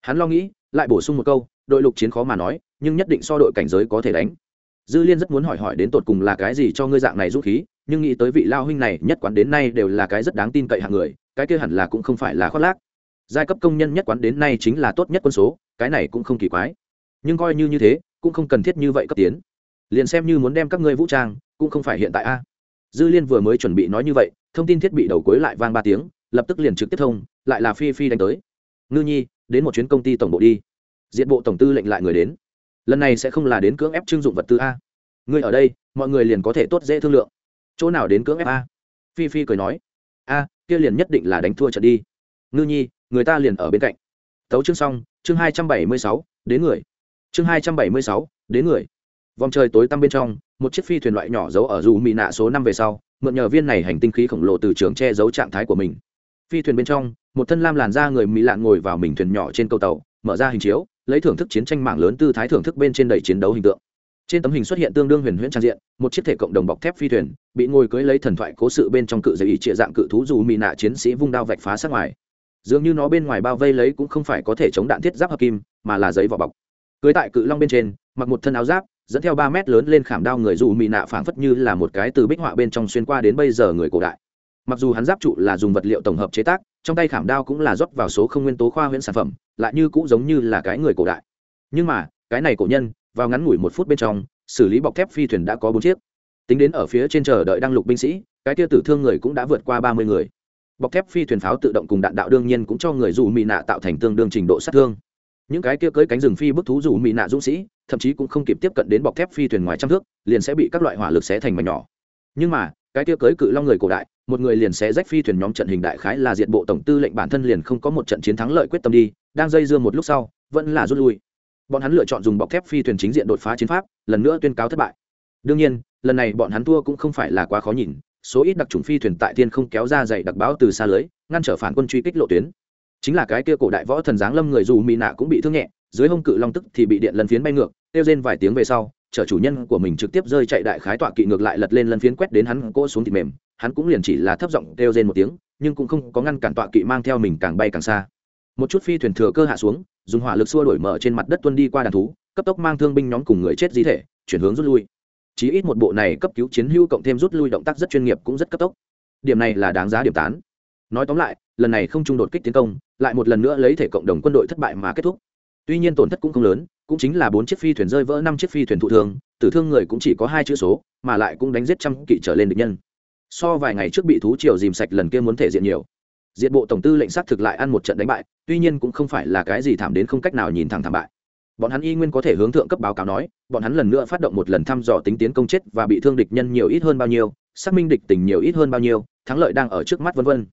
Hắn lo nghĩ, lại bổ sung một câu, đội lục chiến khó mà nói, nhưng nhất định so đội cảnh giới có thể đánh. Dư liên rất muốn hỏi hỏi đến tột cùng là cái gì cho ngươi dạng này dũng khí, nhưng nghĩ tới vị lao huynh này, nhất quán đến nay đều là cái rất đáng tin cậy hạng người cái kia hẳn là cũng không phải là khoác lác. Giai cấp công nhân nhất quán đến nay chính là tốt nhất quân số, cái này cũng không kỳ quái. Nhưng coi như như thế, cũng không cần thiết như vậy cấp tiến. Liền xem như muốn đem các ngươi vũ trang, cũng không phải hiện tại a. Dư liên vừa mới chuẩn bị nói như vậy, thông tin thiết bị đầu cuối lại vang ba tiếng, lập tức liền trực tiếp thông, lại là phi phi đánh tới. Ngư nhi, đến một chuyến công ty tổng bộ đi. Diện bộ tổng tư lệnh lại người đến. Lần này sẽ không là đến cưỡng ép trưng dụng vật tư a. Ngươi ở đây, mọi người liền có thể tốt dễ thương lượng. Chỗ nào đến cưỡng ép a? Phi phi cười nói kia liền nhất định là đánh thua trận đi. Ngư nhi, người ta liền ở bên cạnh. Tấu chương xong, chương hai trăm bảy mươi sáu, đến người. Chương hai trăm bảy mươi sáu, đến người. Vòng trời tối tăm bên trong, một chiếc phi thuyền loại nhỏ giấu ở dù mỹ nạ số năm về sau, mượn nhờ viên này hành tinh khí khổng lồ từ trường che giấu trạng thái của mình. Phi thuyền bên trong, một thân lam làn da người mỹ lạn ngồi vào mình thuyền nhỏ trên cầu tàu, mở ra hình chiếu, lấy thưởng thức chiến tranh mạng lớn tư thái thưởng thức bên trên đầy chiến đấu hình tượng trên tấm hình xuất hiện tương đương huyền huyễn trang diện, một chiếc thể cộng đồng bọc thép phi thuyền, bị ngồi cưới lấy thần thoại cố sự bên trong cự giấy ý trịa dạng cự thú dù mỹ nạ chiến sĩ vung đao vạch phá sát ngoài. Dường như nó bên ngoài bao vây lấy cũng không phải có thể chống đạn thiết giáp hợp kim, mà là giấy vỏ bọc. Cưới tại cự long bên trên, mặc một thân áo giáp, dẫn theo ba mét lớn lên khảm đao người dù mỹ nạ phảng phất như là một cái từ bích họa bên trong xuyên qua đến bây giờ người cổ đại. Mặc dù hắn giáp trụ là dùng vật liệu tổng hợp chế tác, trong tay khảm đao cũng là rót vào số không nguyên tố khoa huyễn sản phẩm, lại như cũng giống như là cái người cổ đại. Nhưng mà, cái này cổ nhân vào ngắn ngủi một phút bên trong, xử lý bọc thép phi thuyền đã có bốn chiếc. Tính đến ở phía trên chờ đợi đăng lục binh sĩ, cái tia tử thương người cũng đã vượt qua ba mươi người. Bọc thép phi thuyền pháo tự động cùng đạn đạo đương nhiên cũng cho người dù mỹ nạ tạo thành tương đương trình độ sát thương. Những cái kia cưới cánh rừng phi bức thú dù mỹ nạ dũng sĩ, thậm chí cũng không kịp tiếp cận đến bọc thép phi thuyền ngoài trăm thước, liền sẽ bị các loại hỏa lực xé thành mảnh nhỏ. Nhưng mà, cái kia cưới cự long người cổ đại, một người liền sẽ rách phi thuyền nhóm trận hình đại khái là diện bộ tổng tư lệnh bản thân liền không có một trận chiến thắng lợi quyết tâm đi, đang dây dưa một lúc sau, vẫn là rút lui bọn hắn lựa chọn dùng bọc thép phi thuyền chính diện đột phá chiến pháp, lần nữa tuyên cáo thất bại. Đương nhiên, lần này bọn hắn thua cũng không phải là quá khó nhìn, số ít đặc trùng phi thuyền tại tiên không kéo ra dày đặc báo từ xa lưới, ngăn trở phản quân truy kích lộ tuyến. Chính là cái kia cổ đại võ thần giáng lâm người dù mỹ nạ cũng bị thương nhẹ, dưới hông cự long tức thì bị điện lần phiến bay ngược, kêu rên vài tiếng về sau, chở chủ nhân của mình trực tiếp rơi chạy đại khái tọa kỵ ngược lại lật lên lần phiến quét đến hắn cỗ xuống thịt mềm. Hắn cũng liền chỉ là thấp giọng kêu rên một tiếng, nhưng cũng không có ngăn cản tọa kỵ mang theo mình càng bay càng xa một chút phi thuyền thừa cơ hạ xuống, dùng hỏa lực xua đổi mở trên mặt đất tuân đi qua đàn thú, cấp tốc mang thương binh nhóm cùng người chết di thể, chuyển hướng rút lui. Chí ít một bộ này cấp cứu chiến hưu cộng thêm rút lui động tác rất chuyên nghiệp cũng rất cấp tốc. Điểm này là đáng giá điểm tán. Nói tóm lại, lần này không trung đột kích tiến công, lại một lần nữa lấy thể cộng đồng quân đội thất bại mà kết thúc. Tuy nhiên tổn thất cũng không lớn, cũng chính là bốn chiếc phi thuyền rơi vỡ năm chiếc phi thuyền thụ thương, tử thương người cũng chỉ có hai chữ số, mà lại cũng đánh giết trăm kỵ trở lên địch nhân. So vài ngày trước bị thú triều dìm sạch lần kia muốn thể diện nhiều diện bộ tổng tư lệnh sát thực lại ăn một trận đánh bại tuy nhiên cũng không phải là cái gì thảm đến không cách nào nhìn thẳng thảm bại. Bọn hắn y nguyên có thể hướng thượng cấp báo cáo nói bọn hắn lần nữa phát động một lần thăm dò tính tiến công chết và bị thương địch nhân nhiều ít hơn bao nhiêu xác minh địch tình nhiều ít hơn bao nhiêu thắng lợi đang ở trước mắt vân vân.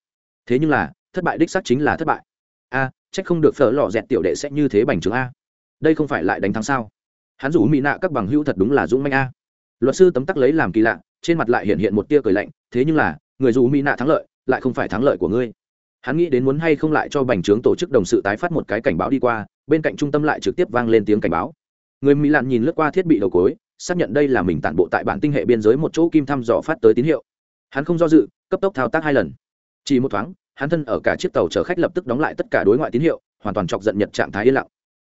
Thế nhưng là thất bại đích xác chính là thất bại. A à, trách không được phở lò dẹt tiểu đệ sẽ như thế bành trướng a. Đây không phải lại đánh thắng sao? Hắn rủ mỹ nạ các bằng hữu thật đúng là dũng manh a. Luật sư tấm tắc lấy làm kỳ lạ trên mặt lại hiện hiện một tia cười lạnh thế nhưng là người dù mỹ nạ thắng lợi lại không phải thắng lợi của ngươi hắn nghĩ đến muốn hay không lại cho bành trướng tổ chức đồng sự tái phát một cái cảnh báo đi qua, bên cạnh trung tâm lại trực tiếp vang lên tiếng cảnh báo. Người mỹ lạn nhìn lướt qua thiết bị đầu cối, xác nhận đây là mình tản bộ tại bản tinh hệ biên giới một chỗ kim thăm dò phát tới tín hiệu. Hắn không do dự, cấp tốc thao tác hai lần. Chỉ một thoáng, hắn thân ở cả chiếc tàu chở khách lập tức đóng lại tất cả đối ngoại tín hiệu, hoàn toàn chọc giận nhật trạng thái yên lặng.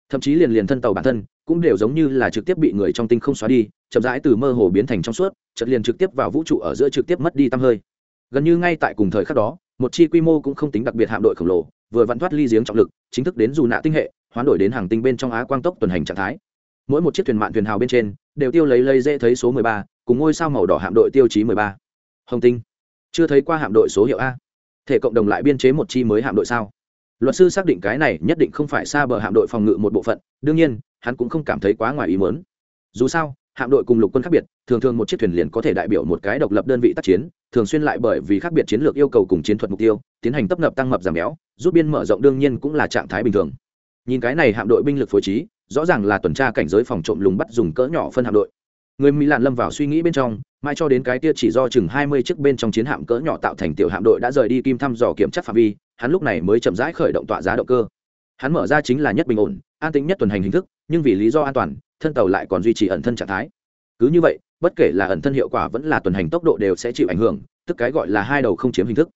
Thậm chí liền liền thân tàu bản thân, cũng đều giống như là trực tiếp bị người trong tinh không xóa đi, chậm rãi từ mơ hồ biến thành trong suốt, chợt liền trực tiếp vào vũ trụ ở giữa trực tiếp mất đi tăm hơi. Gần như ngay tại cùng thời khắc đó một chi quy mô cũng không tính đặc biệt hạm đội khổng lồ, vừa vặn thoát ly giếng trọng lực, chính thức đến dù nạ tinh hệ, hoán đổi đến hàng tinh bên trong á quang tốc tuần hành trạng thái. Mỗi một chiếc thuyền mạn thuyền hào bên trên, đều tiêu lấy lây dễ thấy số mười ba, cùng ngôi sao màu đỏ hạm đội tiêu chí mười ba. Hồng tinh, chưa thấy qua hạm đội số hiệu a. Thể cộng đồng lại biên chế một chi mới hạm đội sao? Luật sư xác định cái này nhất định không phải xa bờ hạm đội phòng ngự một bộ phận, đương nhiên, hắn cũng không cảm thấy quá ngoài ý mớn dù sao, hạm đội cùng lục quân khác biệt, thường thường một chiếc thuyền liền có thể đại biểu một cái độc lập đơn vị tác chiến thường xuyên lại bởi vì khác biệt chiến lược yêu cầu cùng chiến thuật mục tiêu, tiến hành tấp nập tăng mập giảm béo, rút biên mở rộng đương nhiên cũng là trạng thái bình thường. Nhìn cái này hạm đội binh lực phối trí, rõ ràng là tuần tra cảnh giới phòng trộm lùng bắt dùng cỡ nhỏ phân hạm đội. Người mỹ lạn lâm vào suy nghĩ bên trong mai cho đến cái kia chỉ do chừng hai mươi chiếc bên trong chiến hạm cỡ nhỏ tạo thành tiểu hạm đội đã rời đi kim thăm dò kiểm tra phạm vi, hắn lúc này mới chậm rãi khởi động tọa giá động cơ. Hắn mở ra chính là nhất bình ổn, an tĩnh nhất tuần hành hình thức, nhưng vì lý do an toàn, thân tàu lại còn duy trì ẩn thân trạng thái. Cứ như vậy bất kể là ẩn thân hiệu quả vẫn là tuần hành tốc độ đều sẽ chịu ảnh hưởng, tức cái gọi là hai đầu không chiếm hình thức.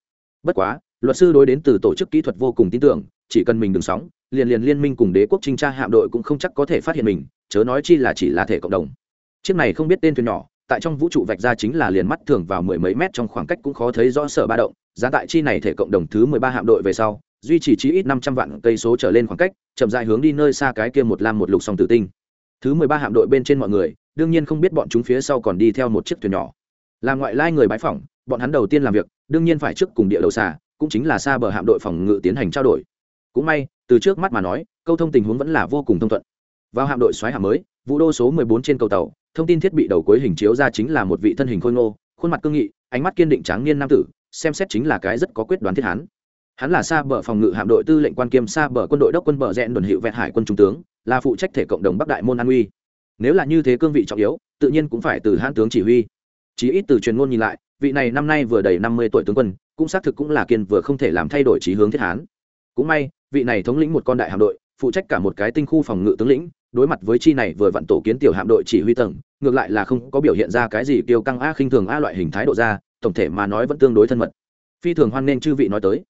Bất quá, luật sư đối đến từ tổ chức kỹ thuật vô cùng tin tưởng, chỉ cần mình đừng sóng, liền liền liên minh cùng đế quốc trinh tra hạm đội cũng không chắc có thể phát hiện mình, chớ nói chi là chỉ là thể cộng đồng. Chiếc này không biết tên thuyền nhỏ, tại trong vũ trụ vạch ra chính là liền mắt thường vào mười mấy mét trong khoảng cách cũng khó thấy rõ sở ba động, giá tại chi này thể cộng đồng thứ mười ba hạm đội về sau, duy trì chí ít năm trăm vạn cây số trở lên khoảng cách, chậm dài hướng đi nơi xa cái kia một lam một lục song tử tinh thứ mười ba hạm đội bên trên mọi người, đương nhiên không biết bọn chúng phía sau còn đi theo một chiếc thuyền nhỏ. Làm ngoại lai người bãi phỏng, bọn hắn đầu tiên làm việc, đương nhiên phải trước cùng địa đầu xà cũng chính là xa bờ hạm đội phòng ngự tiến hành trao đổi. Cũng may, từ trước mắt mà nói, câu thông tình huống vẫn là vô cùng thông thuận. Vào hạm đội xoáy hạm mới, vũ đô số 14 trên cầu tàu, thông tin thiết bị đầu cuối hình chiếu ra chính là một vị thân hình khôi ngô, khuôn mặt cương nghị, ánh mắt kiên định tráng niên nam tử, xem xét chính là cái rất có quyết đoán thiết hán hắn là xa bờ phòng ngự hạm đội tư lệnh quan kiêm, xa bờ quân đội đốc quân bờ rẽn đồn hiệu vẹn hải quân trung tướng là phụ trách thể cộng đồng bắc đại môn an uy. Nếu là như thế cương vị trọng yếu, tự nhiên cũng phải từ hãn tướng chỉ huy. Chí ít từ truyền ngôn nhìn lại, vị này năm nay vừa đầy năm mươi tuổi tướng quân, cũng xác thực cũng là kiên vừa không thể làm thay đổi trí hướng thiết hán. Cũng may, vị này thống lĩnh một con đại hạm đội, phụ trách cả một cái tinh khu phòng ngự tướng lĩnh, đối mặt với chi này vừa vặn tổ kiến tiểu hạm đội chỉ huy tầng, ngược lại là không có biểu hiện ra cái gì tiêu căng a khinh thường a loại hình thái độ ra, tổng thể mà nói vẫn tương đối thân mật. Phi thường hoan nghênh chư vị nói tới.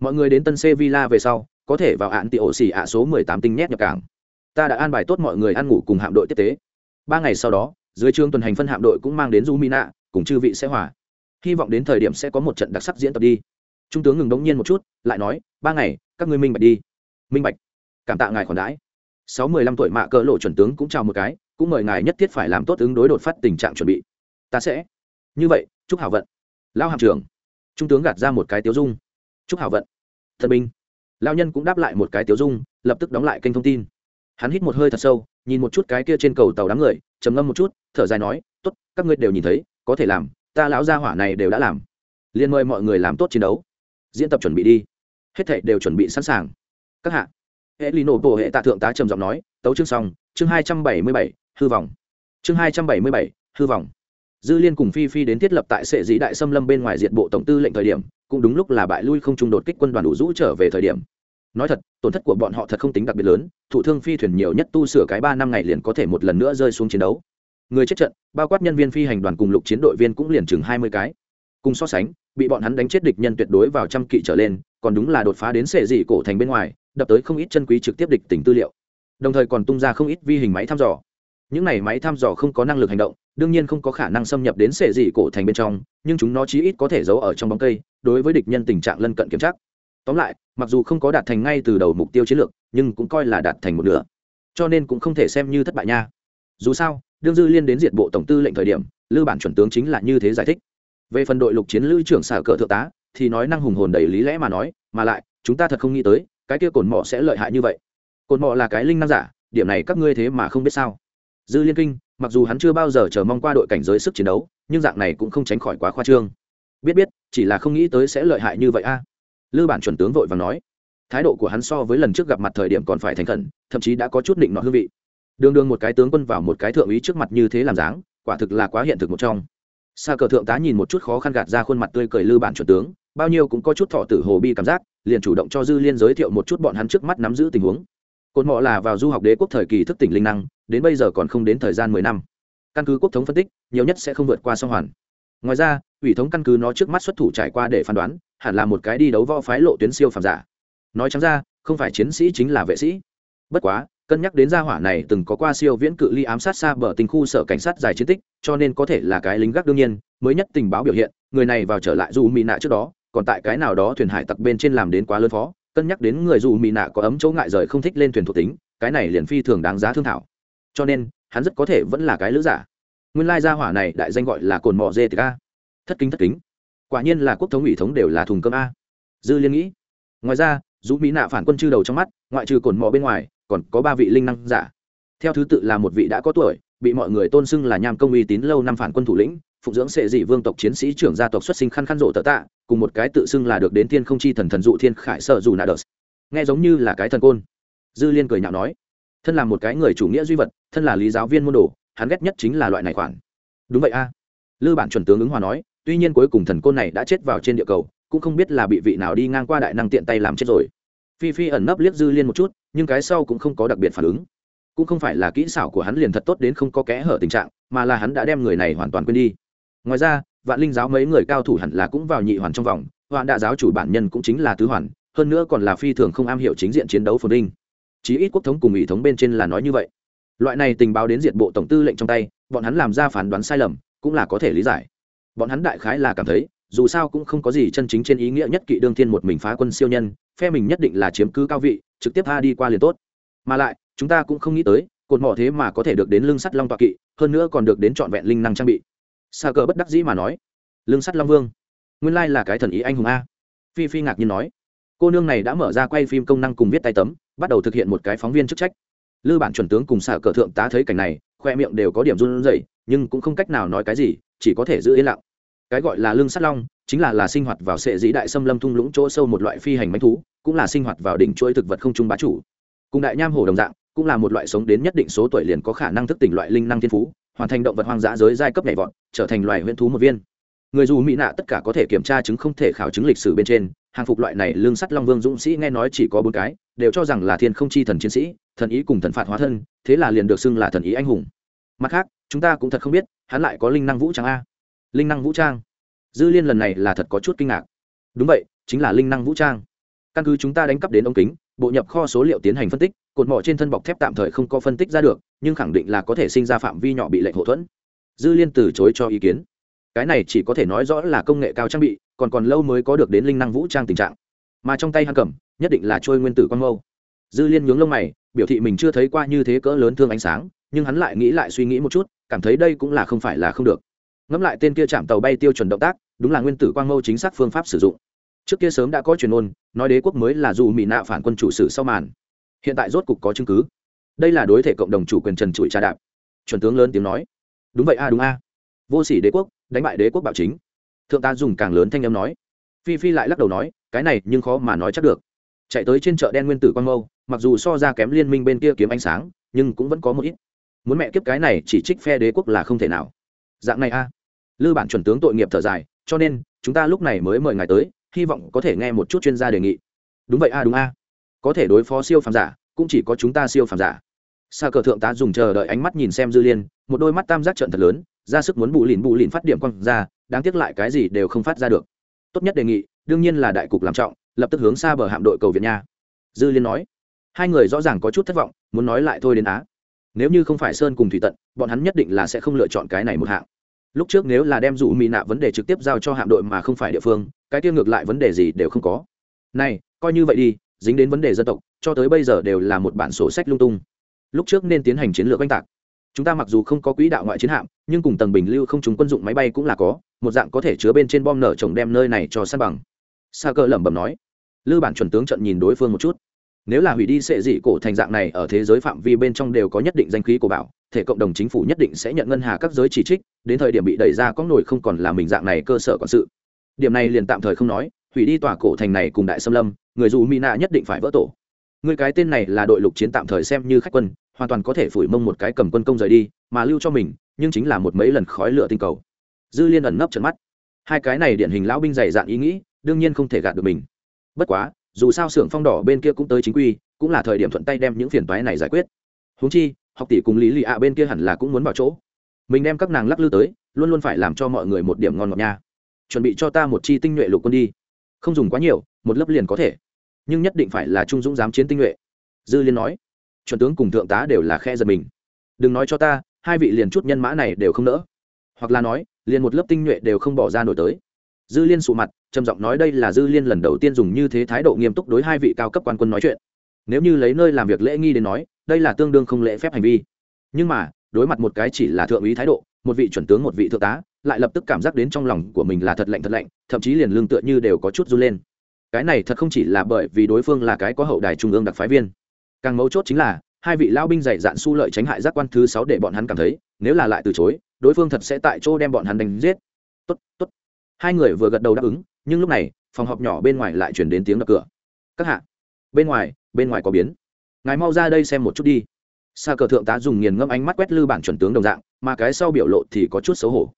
Mọi người đến tân sevilla về sau, có thể vào hạn tị ổ xỉ ạ số mười tám tinh nhét nhập cảng ta đã an bài tốt mọi người ăn ngủ cùng hạm đội tiếp tế. Ba ngày sau đó, dưới trường tuần hành phân hạm đội cũng mang đến du mina cùng chư vị sẽ hòa. Hy vọng đến thời điểm sẽ có một trận đặc sắc diễn tập đi. Trung tướng ngừng đống nhiên một chút, lại nói, ba ngày, các ngươi minh bạch đi. Minh bạch. Cảm tạ ngài khoản đãi. Sáu mười lăm tuổi mạ cỡ lộ chuẩn tướng cũng chào một cái, cũng mời ngài nhất thiết phải làm tốt ứng đối đột phát tình trạng chuẩn bị. Ta sẽ. Như vậy, chúc hảo vận. Lao hạm trưởng. Trung tướng gạt ra một cái tiếu dung. Chúc hảo vận. Thần binh. Lao nhân cũng đáp lại một cái tiếu dung, lập tức đóng lại kênh thông tin hắn hít một hơi thật sâu, nhìn một chút cái kia trên cầu tàu đám người, trầm ngâm một chút, thở dài nói t ố t các ngươi đều nhìn thấy, có thể làm, ta lão gia hỏa này đều đã làm. Liên mời mọi người làm tốt chiến đấu. Diễn tập chuẩn bị đi. Hết thảy đều chuẩn bị sẵn sàng. Các hạ. Hệ nổ bộ hệ tạ thượng tá trầm giọng nói, tấu chương xong, chương hai trăm bảy mươi bảy, hư vọng. Chương hai trăm bảy mươi bảy, hư vọng. Dư liên cùng phi phi đến thiết lập tại sệ dĩ đại xâm lâm bên ngoài diện bộ tổng tư lệnh thời điểm, cũng đúng lúc là bại lui không trung đột kích quân đoàn đủ rũ trở về thời điểm nói thật, tổn thất của bọn họ thật không tính đặc biệt lớn thủ thương phi thuyền nhiều nhất tu sửa cái ba năm ngày liền có thể một lần nữa rơi xuống chiến đấu. Người chết trận, bao quát nhân viên phi hành đoàn cùng lục chiến đội viên cũng liền chừng hai mươi cái. Cùng so sánh, bị bọn hắn đánh chết địch nhân tuyệt đối vào trăm kỵ trở lên, còn đúng là đột phá đến sệ dị cổ thành bên ngoài, đập tới không ít chân quý trực tiếp địch tỉnh tư liệu. Đồng thời còn tung ra không ít vi hình máy thăm dò. Những này máy thăm dò không có năng lực hành động, đương nhiên không có khả năng xâm nhập đến sệ dị cổ thành bên trong, nhưng chúng nó chí ít có thể giấu ở trong bóng cây, đối với địch nhân tình trạng lân cận kiểm tra tóm lại, mặc dù không có đạt thành ngay từ đầu mục tiêu chiến lược, nhưng cũng coi là đạt thành một nửa. Cho nên cũng không thể xem như thất bại nha. Dù sao, đương dư liên đến diệt bộ tổng tư lệnh thời điểm, lư bản chuẩn tướng chính là như thế giải thích. Về phần đội lục chiến lữ trưởng xả cờ thượng tá, thì nói năng hùng hồn đầy lý lẽ mà nói, mà lại, chúng ta thật không nghĩ tới, cái kia cồn mỏ sẽ lợi hại như vậy. Cồn mỏ là cái linh năng giả, điểm này các ngươi thế mà không biết sao. Dư liên kinh, mặc dù hắn chưa bao giờ chờ mong qua đội cảnh giới sức chiến đấu, nhưng dạng này cũng không tránh khỏi quá khoa trương. Biết biết, chỉ là không nghĩ tới sẽ lợi hại như vậy a lư bản chuẩn tướng vội và nói, thái độ của hắn so với lần trước gặp mặt thời điểm còn phải thành khẩn, thậm chí đã có chút định nọ hương vị. Đường đường một cái tướng quân vào một cái thượng úy trước mặt như thế làm dáng, quả thực là quá hiện thực một trong. Xa cờ thượng tá nhìn một chút khó khăn gạt ra khuôn mặt tươi cười lư bản chuẩn tướng, bao nhiêu cũng có chút thọ tử hồ bi cảm giác, liền chủ động cho dư liên giới thiệu một chút bọn hắn trước mắt nắm giữ tình huống. Cột mọ là vào du học đế quốc thời kỳ thức tỉnh linh năng, đến bây giờ còn không đến thời gian mười năm. Căn cứ quốc thống phân tích, nhiều nhất sẽ không vượt qua song hoàn. Ngoài ra, ủy thống căn cứ nó trước mắt xuất thủ trải qua để phán đoán hẳn là một cái đi đấu võ phái lộ tuyến siêu phàm giả. Nói chẳng ra, không phải chiến sĩ chính là vệ sĩ. Bất quá, cân nhắc đến gia hỏa này từng có qua siêu viễn cự ly ám sát xa bờ tình khu sở cảnh sát dài chiến tích, cho nên có thể là cái lính gác đương nhiên, mới nhất tình báo biểu hiện, người này vào trở lại dù mỹ nạ trước đó, còn tại cái nào đó thuyền hải tặc bên trên làm đến quá lớn phó, cân nhắc đến người dù mỹ nạ có ấm chỗ ngại rời không thích lên thuyền thuộc tính, cái này liền phi thường đáng giá thương thảo. Cho nên, hắn rất có thể vẫn là cái lữ giả. Nguyên lai gia hỏa này đại danh gọi là cồn mò dê a. Thất kính thất kính quả nhiên là quốc thống ủy thống đều là thùng cơm a. Dư liên nghĩ, ngoài ra dù mỹ nạ phản quân chư đầu trong mắt, ngoại trừ cồn mò bên ngoài, còn có ba vị linh năng giả. Theo thứ tự là một vị đã có tuổi, bị mọi người tôn xưng là nham công uy tín lâu năm phản quân thủ lĩnh, phụng dưỡng sệ dị vương tộc chiến sĩ trưởng gia tộc xuất sinh khăn khăn rộ tờ tạ, cùng một cái tự xưng là được đến thiên không chi thần thần dụ thiên khải sợ dù nạ đờ. Nghe giống như là cái thần côn. Dư liên cười nhạo nói, thân là một cái người chủ nghĩa duy vật, thân là lý giáo viên môn đồ, hắn ghét nhất chính là loại này khoản. Đúng vậy a. À. lư bản chuẩn tướng ứng hòa nói tuy nhiên cuối cùng thần côn này đã chết vào trên địa cầu, cũng không biết là bị vị nào đi ngang qua đại năng tiện tay làm chết rồi. Phi phi ẩn nấp liếc dư liên một chút, nhưng cái sau cũng không có đặc biệt phản ứng. Cũng không phải là kỹ xảo của hắn liền thật tốt đến không có kẽ hở tình trạng, mà là hắn đã đem người này hoàn toàn quên đi. Ngoài ra, vạn linh giáo mấy người cao thủ hẳn là cũng vào nhị hoàn trong vòng hoạn đạ giáo chủ bản nhân cũng chính là tứ hoàn, hơn nữa còn là phi thường không am hiểu chính diện chiến đấu phồn đinh chí ít quốc thống cùng ủy thống bên trên là nói như vậy. Loại này tình báo đến diện bộ tổng tư lệnh trong tay, bọn hắn làm ra phán đoán sai lầm, cũng là có thể lý giải bọn hắn đại khái là cảm thấy, dù sao cũng không có gì chân chính trên ý nghĩa nhất kỵ đương thiên một mình phá quân siêu nhân, phe mình nhất định là chiếm cứ cao vị, trực tiếp tha đi qua liền tốt. Mà lại, chúng ta cũng không nghĩ tới, cột mỏ thế mà có thể được đến lưng sắt long tọa kỵ, hơn nữa còn được đến trọn vẹn linh năng trang bị. Xa cờ bất đắc dĩ mà nói, lưng sắt long vương, nguyên lai là cái thần ý anh hùng a. Phi phi ngạc nhiên nói, cô nương này đã mở ra quay phim công năng cùng viết tay tấm, bắt đầu thực hiện một cái phóng viên chức trách. Lư bản chuẩn tướng cùng xả cờ thượng tá thấy cảnh này, khoe miệng đều có điểm run rẩy, nhưng cũng không cách nào nói cái gì, chỉ có thể giữ yên lặng cái gọi là lương sắt long, chính là là sinh hoạt vào sệ dĩ đại xâm lâm thung lũng chỗ sâu một loại phi hành bánh thú, cũng là sinh hoạt vào đỉnh chuỗi thực vật không trung bá chủ. Cùng đại nham hổ đồng dạng, cũng là một loại sống đến nhất định số tuổi liền có khả năng thức tỉnh loại linh năng thiên phú, hoàn thành động vật hoang dã giới giai cấp nhảy vọt, trở thành loài huyễn thú một viên. Người dù mỹ nạ tất cả có thể kiểm tra chứng không thể khảo chứng lịch sử bên trên, hàng phục loại này lương sắt long vương dũng sĩ nghe nói chỉ có bốn cái, đều cho rằng là thiên không chi thần chiến sĩ, thần ý cùng thần phạt hóa thân, thế là liền được xưng là thần ý anh hùng. Mặt khác, chúng ta cũng thật không biết, hắn lại có linh năng vũ trang a linh năng vũ trang. Dư liên lần này là thật có chút kinh ngạc. Đúng vậy, chính là linh năng vũ trang. Căn cứ chúng ta đánh cắp đến ống kính, bộ nhập kho số liệu tiến hành phân tích, cột mỏ trên thân bọc thép tạm thời không có phân tích ra được, nhưng khẳng định là có thể sinh ra phạm vi nhỏ bị lệnh hậu thuẫn. Dư liên từ chối cho ý kiến. Cái này chỉ có thể nói rõ là công nghệ cao trang bị, còn còn lâu mới có được đến linh năng vũ trang tình trạng. Mà trong tay hăng cầm, nhất định là trôi nguyên tử quang mâu. Dư liên nhướng lông mày, biểu thị mình chưa thấy qua như thế cỡ lớn thương ánh sáng, nhưng hắn lại nghĩ lại suy nghĩ một chút, cảm thấy đây cũng là không phải là không được ngẫm lại tên kia chạm tàu bay tiêu chuẩn động tác, đúng là nguyên tử quang mâu chính xác phương pháp sử dụng. Trước kia sớm đã có truyền ôn nói đế quốc mới là dù mỹ nạ phản quân chủ sử sau màn. Hiện tại rốt cục có chứng cứ. Đây là đối thể cộng đồng chủ quyền trần trụi trà đạp. Chuẩn tướng lớn tiếng nói. Đúng vậy a, đúng a. Vô sỉ đế quốc, đánh bại đế quốc bạo chính. Thượng ta dùng càng lớn thanh âm nói. Phi phi lại lắc đầu nói, cái này nhưng khó mà nói chắc được. Chạy tới trên chợ đen nguyên tử quang mâu, mặc dù so ra kém liên minh bên kia kiếm ánh sáng, nhưng cũng vẫn có một ít. Muốn mẹ kiếp cái này chỉ trích phe đế quốc là không thể nào. Dạng này a lư bản chuẩn tướng tội nghiệp thở dài, cho nên, chúng ta lúc này mới mời ngài tới, hy vọng có thể nghe một chút chuyên gia đề nghị. Đúng vậy a, đúng a. Có thể đối phó siêu phàm giả, cũng chỉ có chúng ta siêu phàm giả. Xa cờ thượng tá dùng chờ đợi ánh mắt nhìn xem dư liên, một đôi mắt tam giác trận thật lớn, ra sức muốn bù lìn bù lìn phát điểm quăng ra, đáng tiếc lại cái gì đều không phát ra được. Tốt nhất đề nghị, đương nhiên là đại cục làm trọng, lập tức hướng xa bờ hạm đội cầu việt nha. Dư liên nói. Hai người rõ ràng có chút thất vọng, muốn nói lại thôi đến á. Nếu như không phải sơn cùng thủy tận, bọn hắn nhất định là sẽ không lựa chọn cái này một hạng lúc trước nếu là đem dụ mỹ nạ vấn đề trực tiếp giao cho hạm đội mà không phải địa phương, cái tiêu ngược lại vấn đề gì đều không có. Này, coi như vậy đi, dính đến vấn đề dân tộc, cho tới bây giờ đều là một bản sổ sách lung tung. Lúc trước nên tiến hành chiến lược oanh tạc. Chúng ta mặc dù không có quỹ đạo ngoại chiến hạm, nhưng cùng tầng bình lưu không chúng quân dụng máy bay cũng là có, một dạng có thể chứa bên trên bom nở trồng đem nơi này cho sát bằng. Sa cơ lẩm bẩm nói. Lư bản chuẩn tướng trận nhìn đối phương một chút. Nếu là hủy đi sệ dị cổ thành dạng này ở thế giới phạm vi bên trong đều có nhất định danh khí của bảo thể cộng đồng chính phủ nhất định sẽ nhận ngân hà các giới chỉ trích, đến thời điểm bị đẩy ra có nổi không còn là mình dạng này cơ sở quản sự. Điểm này liền tạm thời không nói, hủy đi tòa cổ thành này cùng đại xâm lâm, người dù mỹ nạ nhất định phải vỡ tổ. Người cái tên này là đội lục chiến tạm thời xem như khách quân, hoàn toàn có thể phủi mông một cái cầm quân công rời đi, mà lưu cho mình, nhưng chính là một mấy lần khói lửa tinh cầu. Dư liên ẩn nấp trận mắt. Hai cái này điển hình lão binh dày dạn ý nghĩ, đương nhiên không thể gạt được mình. Bất quá, dù sao xưởng phong đỏ bên kia cũng tới chính quy, cũng là thời điểm thuận tay đem những phiền toái này giải quyết. Húng chi học tỷ cùng lý lì ạ bên kia hẳn là cũng muốn vào chỗ. Mình đem các nàng lắc lư tới, luôn luôn phải làm cho mọi người một điểm ngon ngọt nha. Chuẩn bị cho ta một chi tinh nhuệ lục quân đi. Không dùng quá nhiều, một lớp liền có thể. Nhưng nhất định phải là trung dũng dám chiến tinh nhuệ. Dư liên nói. Chuẩn tướng cùng thượng tá đều là khe giật mình. Đừng nói cho ta, hai vị liền chút nhân mã này đều không nỡ. Hoặc là nói, liền một lớp tinh nhuệ đều không bỏ ra nổi tới. Dư liên sụ mặt, trầm giọng nói đây là dư liên lần đầu tiên dùng như thế thái độ nghiêm túc đối hai vị cao cấp quan quân nói chuyện. Nếu như lấy nơi làm việc lễ nghi đến nói đây là tương đương không lễ phép hành vi. Nhưng mà, đối mặt một cái chỉ là thượng úy thái độ, một vị chuẩn tướng một vị thượng tá, lại lập tức cảm giác đến trong lòng của mình là thật lạnh thật lạnh, thậm chí liền lương tựa như đều có chút run lên. Cái này thật không chỉ là bởi vì đối phương là cái có hậu đài trung ương đặc phái viên. Càng mấu chốt chính là, hai vị lao binh dày dạn su lợi tránh hại giác quan thứ sáu để bọn hắn cảm thấy, nếu là lại từ chối, đối phương thật sẽ tại chỗ đem bọn hắn đánh giết. Tốt tốt. Hai người vừa gật đầu đáp ứng, nhưng lúc này, phòng họp nhỏ bên ngoài lại chuyển đến tiếng đập cửa. Các hạ, bên ngoài bên ngoài có biến ngài mau ra đây xem một chút đi. Xa cờ thượng tá dùng nghiền ngâm ánh mắt quét lư bản chuẩn tướng đồng dạng, mà cái sau biểu lộ thì có chút xấu hổ.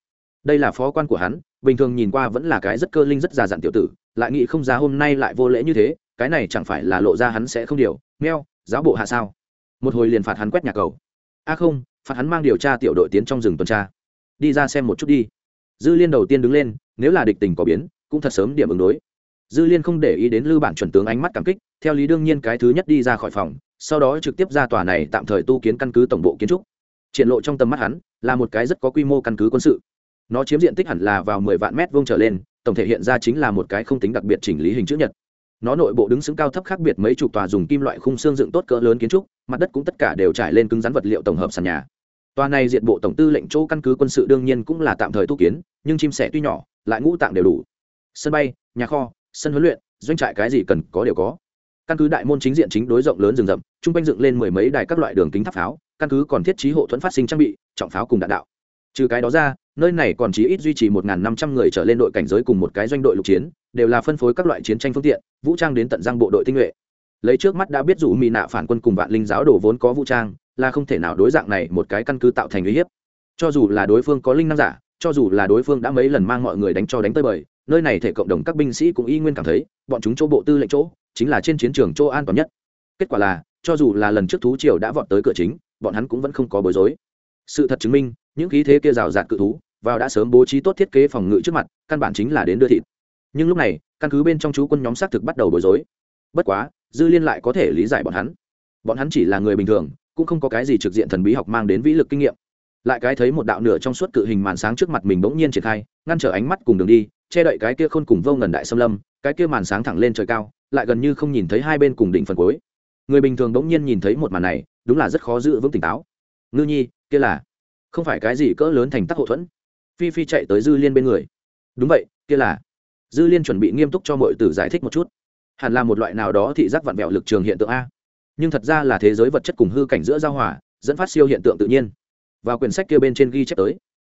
Đây là phó quan của hắn, bình thường nhìn qua vẫn là cái rất cơ linh rất già dặn tiểu tử, lại nghĩ không ra hôm nay lại vô lễ như thế, cái này chẳng phải là lộ ra hắn sẽ không điều, meo, giáo bộ hạ sao? Một hồi liền phạt hắn quét nhà cầu. A không, phạt hắn mang điều tra tiểu đội tiến trong rừng tuần tra. Đi ra xem một chút đi. Dư liên đầu tiên đứng lên, nếu là địch tình có biến, cũng thật sớm điểm ứng đối. Dư liên không để ý đến lư bản chuẩn tướng ánh mắt cảm kích, theo lý đương nhiên cái thứ nhất đi ra khỏi phòng sau đó trực tiếp ra tòa này tạm thời tu kiến căn cứ tổng bộ kiến trúc. Triển lộ trong tầm mắt hắn là một cái rất có quy mô căn cứ quân sự. Nó chiếm diện tích hẳn là vào mười vạn mét vuông trở lên, tổng thể hiện ra chính là một cái không tính đặc biệt chỉnh lý hình chữ nhật. Nó nội bộ đứng xứng cao thấp khác biệt mấy chục tòa dùng kim loại khung xương dựng tốt cỡ lớn kiến trúc, mặt đất cũng tất cả đều trải lên cứng rắn vật liệu tổng hợp sàn nhà. Tòa này diện bộ tổng tư lệnh chỗ căn cứ quân sự đương nhiên cũng là tạm thời tu kiến, nhưng chim sẻ tuy nhỏ, lại ngũ tạng đều đủ. Sân bay, nhà kho, sân huấn luyện, doanh trại cái gì cần có đều có căn cứ đại môn chính diện chính đối rộng lớn rừng rậm, chung quanh dựng lên mười mấy đài các loại đường kính tháp pháo, căn cứ còn thiết trí hộ thuẫn phát sinh trang bị, trọng pháo cùng đạn đạo. Trừ cái đó ra, nơi này còn chỉ ít duy trì một năm trăm người trở lên đội cảnh giới cùng một cái doanh đội lục chiến, đều là phân phối các loại chiến tranh phương tiện, vũ trang đến tận giang bộ đội tinh nhuệ. Lấy trước mắt đã biết dù mỹ nạ phản quân cùng vạn linh giáo đổ vốn có vũ trang, là không thể nào đối dạng này một cái căn cứ tạo thành uy hiếp. Cho dù là đối phương có linh năng giả, cho dù là đối phương đã mấy lần mang mọi người đánh cho đánh tới bời, nơi này thể cộng đồng các binh sĩ cũng y nguyên cảm thấy, bọn chúng chỗ bộ tư lệnh chỗ chính là trên chiến trường chỗ an toàn nhất. Kết quả là, cho dù là lần trước thú triều đã vọt tới cửa chính, bọn hắn cũng vẫn không có bối rối. Sự thật chứng minh, những khí thế kia rào rạt cự thú, vào đã sớm bố trí tốt thiết kế phòng ngự trước mặt, căn bản chính là đến đưa thịt. Nhưng lúc này, căn cứ bên trong chú quân nhóm xác thực bắt đầu bối rối. Bất quá, dư liên lại có thể lý giải bọn hắn. Bọn hắn chỉ là người bình thường, cũng không có cái gì trực diện thần bí học mang đến vĩ lực kinh nghiệm. Lại cái thấy một đạo nửa trong suốt cự hình màn sáng trước mặt mình bỗng nhiên triển khai, ngăn trở ánh mắt cùng đường đi, che đậy cái kia khôn cùng vô ngần đại xâm lâm, cái kia màn sáng thẳng lên trời cao lại gần như không nhìn thấy hai bên cùng đỉnh phần cuối. Người bình thường bỗng nhiên nhìn thấy một màn này, đúng là rất khó giữ vững tỉnh táo. Ngư nhi, kia là, không phải cái gì cỡ lớn thành tắc hậu thuẫn. Phi phi chạy tới dư liên bên người. Đúng vậy, kia là. Dư liên chuẩn bị nghiêm túc cho mọi tử giải thích một chút. Hẳn là một loại nào đó thị giác vặn vẹo lực trường hiện tượng a. Nhưng thật ra là thế giới vật chất cùng hư cảnh giữa giao hòa, dẫn phát siêu hiện tượng tự nhiên. Và quyển sách kia bên trên ghi chép tới.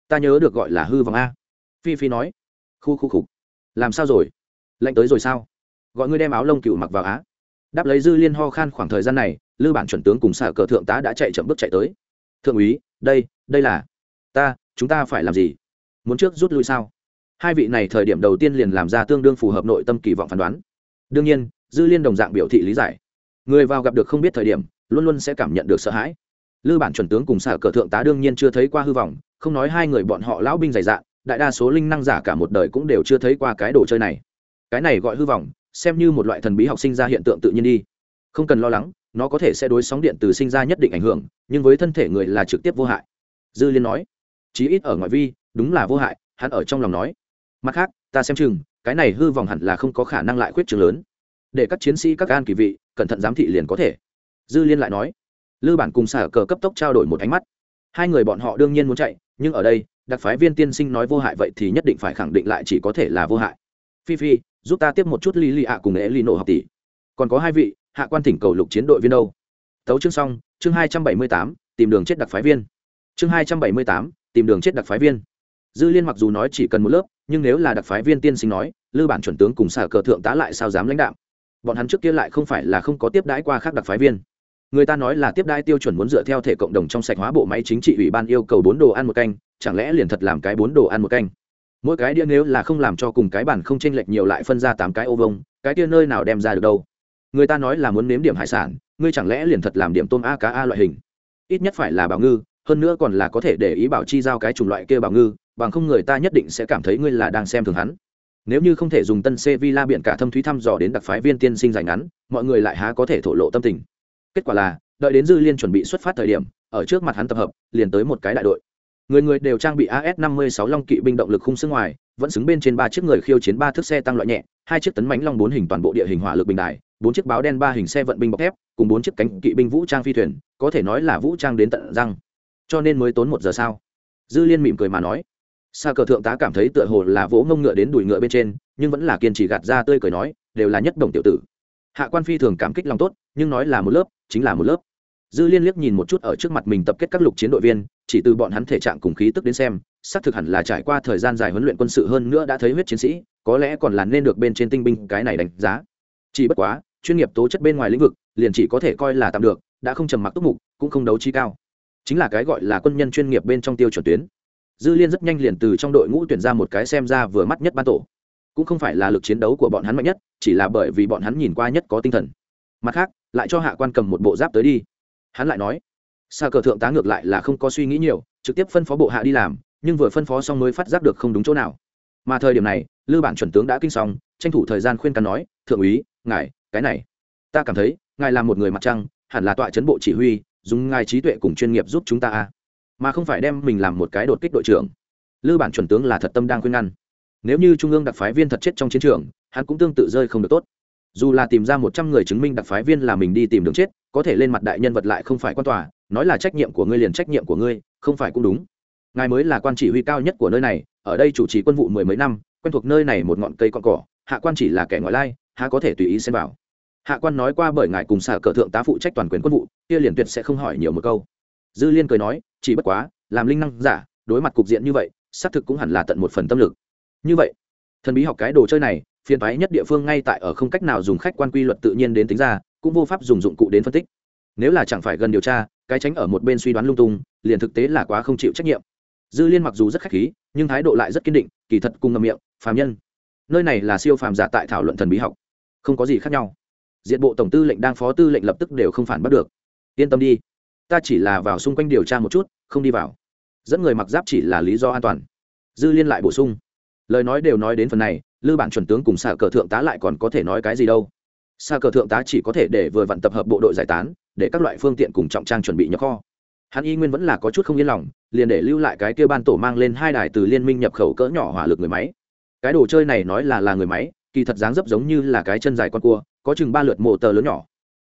Ta nhớ được gọi là hư vòng a. Phi phi nói. Khu khu khục. Làm sao rồi? Lạnh tới rồi sao? Gọi ngươi đem áo lông cựu mặc vào á. Đáp lấy dư liên ho khan khoảng thời gian này, lư bản chuẩn tướng cùng sở cờ thượng tá đã chạy chậm bước chạy tới. Thượng úy, đây đây là ta, chúng ta phải làm gì? Muốn trước rút lui sao? Hai vị này thời điểm đầu tiên liền làm ra tương đương phù hợp nội tâm kỳ vọng phán đoán. Đương nhiên, dư liên đồng dạng biểu thị lý giải. Người vào gặp được không biết thời điểm, luôn luôn sẽ cảm nhận được sợ hãi. Lư bản chuẩn tướng cùng sở cờ thượng tá đương nhiên chưa thấy qua hư vọng, không nói hai người bọn họ lão binh dày dạn, đại đa số linh năng giả cả một đời cũng đều chưa thấy qua cái đồ chơi này. Cái này gọi hư vọng xem như một loại thần bí học sinh ra hiện tượng tự nhiên đi. Không cần lo lắng, nó có thể sẽ đối sóng điện từ sinh ra nhất định ảnh hưởng, nhưng với thân thể người là trực tiếp vô hại. Dư liên nói. Chí ít ở ngoại vi, đúng là vô hại, hắn ở trong lòng nói. Mặt khác, ta xem chừng, cái này hư vọng hẳn là không có khả năng lại khuyết trường lớn. Để các chiến sĩ các gan kỳ vị, cẩn thận giám thị liền có thể. Dư liên lại nói. Lư bản cùng xả cờ cấp tốc trao đổi một ánh mắt. Hai người bọn họ đương nhiên muốn chạy, nhưng ở đây, đặc phái viên tiên sinh nói vô hại vậy thì nhất định phải khẳng định lại chỉ có thể là vô hại. Phi phi giúp ta tiếp một chút lý lì ạ cùng ế lì nổ học tỷ. Còn có hai vị, hạ quan thỉnh cầu lục chiến đội viên đâu? Tấu chương xong, chương hai trăm bảy mươi tám, tìm đường chết đặc phái viên. Chương hai trăm bảy mươi tám, tìm đường chết đặc phái viên. Dư liên mặc dù nói chỉ cần một lớp, nhưng nếu là đặc phái viên tiên sinh nói, lư bản chuẩn tướng cùng xả cờ thượng tá lại sao dám lãnh đạo bọn hắn trước kia lại không phải là không có tiếp đãi qua khác đặc phái viên. Người ta nói là tiếp đãi tiêu chuẩn muốn dựa theo thể cộng đồng trong sạch hóa bộ máy chính trị ủy ban yêu cầu bốn đồ ăn một canh, chẳng lẽ liền thật làm cái bốn đồ ăn một canh? Mỗi cái đĩa nếu là không làm cho cùng cái bản không chênh lệch nhiều lại phân ra tám cái ô vông cái kia nơi nào đem ra được đâu? Người ta nói là muốn nếm điểm hải sản, ngươi chẳng lẽ liền thật làm điểm tôm a cá a loại hình? Ít nhất phải là bảo ngư, hơn nữa còn là có thể để ý bảo chi giao cái chủng loại kia bảo ngư, bằng không người ta nhất định sẽ cảm thấy ngươi là đang xem thường hắn. Nếu như không thể dùng tân c villa biện cả thâm thúy thăm dò đến đặc phái viên tiên sinh dài ngắn, mọi người lại há có thể thổ lộ tâm tình. Kết quả là, đợi đến dư liên chuẩn bị xuất phát thời điểm, ở trước mặt hắn tập hợp, liền tới một cái đại đội người người đều trang bị as 56 long kỵ binh động lực khung xương ngoài, vẫn xứng bên trên ba chiếc người khiêu chiến ba thước xe tăng loại nhẹ, hai chiếc tấn mánh long bốn hình toàn bộ địa hình hỏa lực bình đại bốn chiếc báo đen ba hình xe vận binh bọc thép, cùng bốn chiếc cánh kỵ binh vũ trang phi thuyền, có thể nói là vũ trang đến tận răng. Cho nên mới tốn một giờ sao? Dư liên mỉm cười mà nói. Sa cờ thượng tá cảm thấy tựa hồ là vỗ ngông ngựa đến đùi ngựa bên trên, nhưng vẫn là kiên trì gạt ra tươi cười nói, đều là nhất đồng tiểu tử. Hạ quan phi thường cảm kích lòng tốt, nhưng nói là một lớp, chính là một lớp. Dư liên liếc nhìn một chút ở trước mặt mình tập kết các lục chiến đội viên chỉ từ bọn hắn thể trạng cùng khí tức đến xem, xác thực hẳn là trải qua thời gian dài huấn luyện quân sự hơn nữa đã thấy huyết chiến sĩ, có lẽ còn là nên được bên trên tinh binh cái này đánh giá. Chỉ bất quá, chuyên nghiệp tố chất bên ngoài lĩnh vực, liền chỉ có thể coi là tạm được, đã không trầm mặc túc mục, cũng không đấu chi cao. Chính là cái gọi là quân nhân chuyên nghiệp bên trong tiêu chuẩn tuyến. Dư liên rất nhanh liền từ trong đội ngũ tuyển ra một cái xem ra vừa mắt nhất ban tổ. Cũng không phải là lực chiến đấu của bọn hắn mạnh nhất, chỉ là bởi vì bọn hắn nhìn qua nhất có tinh thần. Mặt khác, lại cho hạ quan cầm một bộ giáp tới đi. Hắn lại nói xa cờ thượng tá ngược lại là không có suy nghĩ nhiều, trực tiếp phân phó bộ hạ đi làm, nhưng vừa phân phó xong mới phát giác được không đúng chỗ nào. Mà thời điểm này, lư bản chuẩn tướng đã kinh xong, tranh thủ thời gian khuyên cắn nói, thượng úy, ngài, cái này, ta cảm thấy, ngài là một người mặt trăng, hẳn là tọa chấn bộ chỉ huy, dùng ngài trí tuệ cùng chuyên nghiệp giúp chúng ta a mà không phải đem mình làm một cái đột kích đội trưởng. Lư bản chuẩn tướng là thật tâm đang khuyên ngăn. Nếu như trung ương đặc phái viên thật chết trong chiến trường, hắn cũng tương tự rơi không được tốt. Dù là tìm ra một trăm người chứng minh đặc phái viên là mình đi tìm đường chết, có thể lên mặt đại nhân vật lại không phải quan tòa nói là trách nhiệm của ngươi liền trách nhiệm của ngươi, không phải cũng đúng. Ngài mới là quan chỉ huy cao nhất của nơi này, ở đây chủ trì quân vụ mười mấy năm, quen thuộc nơi này một ngọn cây con cỏ, hạ quan chỉ là kẻ ngoại lai, há có thể tùy ý xem vào. Hạ quan nói qua bởi ngài cùng xả cờ thượng tá phụ trách toàn quyền quân vụ, kia liền tuyệt sẽ không hỏi nhiều một câu. Dư liên cười nói, chỉ bất quá, làm linh năng giả, đối mặt cục diện như vậy, xác thực cũng hẳn là tận một phần tâm lực. Như vậy, thần bí học cái đồ chơi này, phiền toái nhất địa phương ngay tại ở không cách nào dùng khách quan quy luật tự nhiên đến tính ra, cũng vô pháp dùng dụng cụ đến phân tích. Nếu là chẳng phải gần điều tra cái tránh ở một bên suy đoán lung tung, liền thực tế là quá không chịu trách nhiệm. Dư liên mặc dù rất khách khí, nhưng thái độ lại rất kiên định, kỳ thật cùng ngầm miệng, phàm nhân. Nơi này là siêu phàm giả tại thảo luận thần bí học. Không có gì khác nhau. Diện bộ tổng tư lệnh đang phó tư lệnh lập tức đều không phản bắt được. Yên tâm đi. Ta chỉ là vào xung quanh điều tra một chút, không đi vào. Dẫn người mặc giáp chỉ là lý do an toàn. Dư liên lại bổ sung. Lời nói đều nói đến phần này, lư bản chuẩn tướng cùng xạ cờ thượng tá lại còn có thể nói cái gì đâu. Xạ cờ thượng tá chỉ có thể để vừa vặn tập hợp bộ đội giải tán để các loại phương tiện cùng trọng trang chuẩn bị nhập kho. Hắn y nguyên vẫn là có chút không yên lòng, liền để lưu lại cái kia ban tổ mang lên hai đài từ liên minh nhập khẩu cỡ nhỏ hỏa lực người máy. Cái đồ chơi này nói là là người máy, kỳ thật dáng dấp giống như là cái chân dài con cua, có chừng ba lượt mộ tờ lớn nhỏ.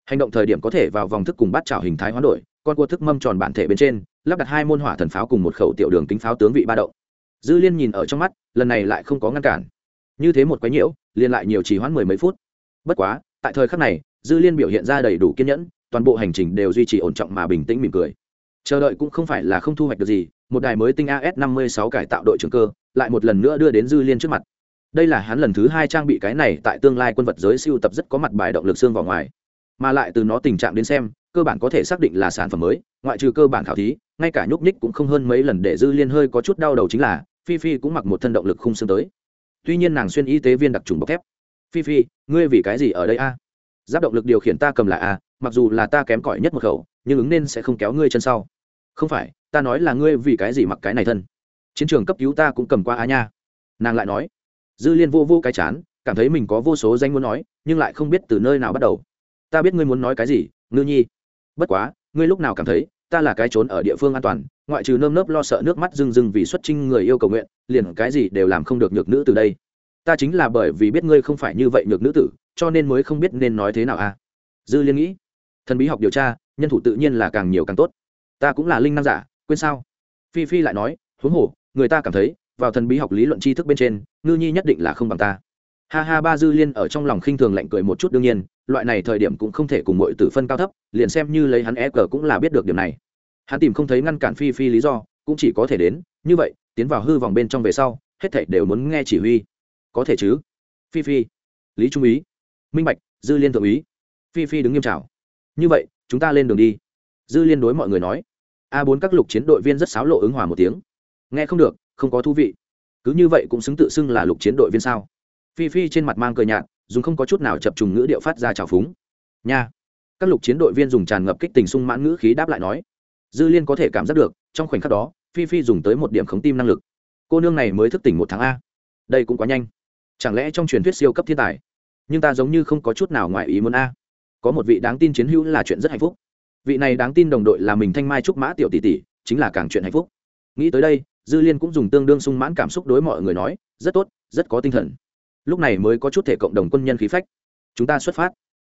Hành động thời điểm có thể vào vòng thức cùng bắt trào hình thái hoán đổi, con cua thức mâm tròn bản thể bên trên, lắp đặt hai môn hỏa thần pháo cùng một khẩu tiểu đường kính pháo tướng vị ba động. Dư liên nhìn ở trong mắt, lần này lại không có ngăn cản. Như thế một quái nhiễu liên lại nhiều chỉ hoãn mười mấy phút. Bất quá, tại thời khắc này, dư liên biểu hiện ra đầy đủ kiên nhẫn toàn bộ hành trình đều duy trì ổn trọng mà bình tĩnh mỉm cười. Chờ đợi cũng không phải là không thu hoạch được gì, một đài mới tinh as 56 cải tạo đội trưởng cơ, lại một lần nữa đưa đến dư liên trước mặt. Đây là hắn lần thứ hai trang bị cái này tại tương lai quân vật giới siêu tập rất có mặt bài động lực xương vào ngoài. Mà lại từ nó tình trạng đến xem, cơ bản có thể xác định là sản phẩm mới, ngoại trừ cơ bản khảo thí, ngay cả nhúc nhích cũng không hơn mấy lần để dư liên hơi có chút đau đầu chính là, phi phi cũng mặc một thân động lực khung xương tới. Tuy nhiên nàng xuyên y tế viên đặc trùng bọc thép. Phi phi, ngươi vì cái gì ở đây a? Giáp động lực điều khiển ta cầm là a, mặc dù là ta kém cỏi nhất một khẩu, nhưng ứng nên sẽ không kéo ngươi chân sau. Không phải, ta nói là ngươi vì cái gì mặc cái này thân? Chiến trường cấp cứu ta cũng cầm qua a nha. Nàng lại nói. Dư liên vô vô cái chán, cảm thấy mình có vô số danh muốn nói, nhưng lại không biết từ nơi nào bắt đầu. Ta biết ngươi muốn nói cái gì, ngư nhi. Bất quá, ngươi lúc nào cảm thấy, ta là cái trốn ở địa phương an toàn, ngoại trừ nơm nớp lo sợ nước mắt rưng rưng vì xuất trinh người yêu cầu nguyện, liền cái gì đều làm không được nhược nữ từ đây ta chính là bởi vì biết ngươi không phải như vậy nhược nữ tử, cho nên mới không biết nên nói thế nào à? Dư liên nghĩ. Thần bí học điều tra, nhân thủ tự nhiên là càng nhiều càng tốt. Ta cũng là linh năng giả, quên sao? Phi phi lại nói, huống hồ, người ta cảm thấy, vào thần bí học lý luận tri thức bên trên, ngư nhi nhất định là không bằng ta. Ha ha, ba dư liên ở trong lòng khinh thường lạnh cười một chút đương nhiên, loại này thời điểm cũng không thể cùng mọi tử phân cao thấp, liền xem như lấy hắn e cờ cũng là biết được điểm này. Hắn tìm không thấy ngăn cản phi phi lý do, cũng chỉ có thể đến, như vậy, tiến vào hư vòng bên trong về sau, hết thảy đều muốn nghe chỉ huy có thể chứ? Phi phi. Lý trung ý. Minh bạch, dư liên thượng ý. Phi phi đứng nghiêm trào. Như vậy, chúng ta lên đường đi. Dư liên đối mọi người nói. A bốn các lục chiến đội viên rất xáo lộ ứng hòa một tiếng. Nghe không được, không có thú vị. Cứ như vậy cũng xứng tự xưng là lục chiến đội viên sao? Phi phi trên mặt mang cười nhạt, dùng không có chút nào chập trùng ngữ điệu phát ra trào phúng. Nha. Các lục chiến đội viên dùng tràn ngập kích tình sung mãn ngữ khí đáp lại nói. Dư liên có thể cảm giác được, trong khoảnh khắc đó, phi phi dùng tới một điểm khống tim năng lực. Cô nương này mới thức tỉnh một tháng a. Đây cũng quá nhanh chẳng lẽ trong truyền thuyết siêu cấp thiên tài? Nhưng ta giống như không có chút nào ngoài ý muốn a. Có một vị đáng tin chiến hữu là chuyện rất hạnh phúc. Vị này đáng tin đồng đội là mình thanh mai trúc mã tiểu tỷ tỷ, chính là càng chuyện hạnh phúc. Nghĩ tới đây, dư liên cũng dùng tương đương sung mãn cảm xúc đối mọi người nói, rất tốt, rất có tinh thần. Lúc này mới có chút thể cộng đồng quân nhân khí phách. Chúng ta xuất phát.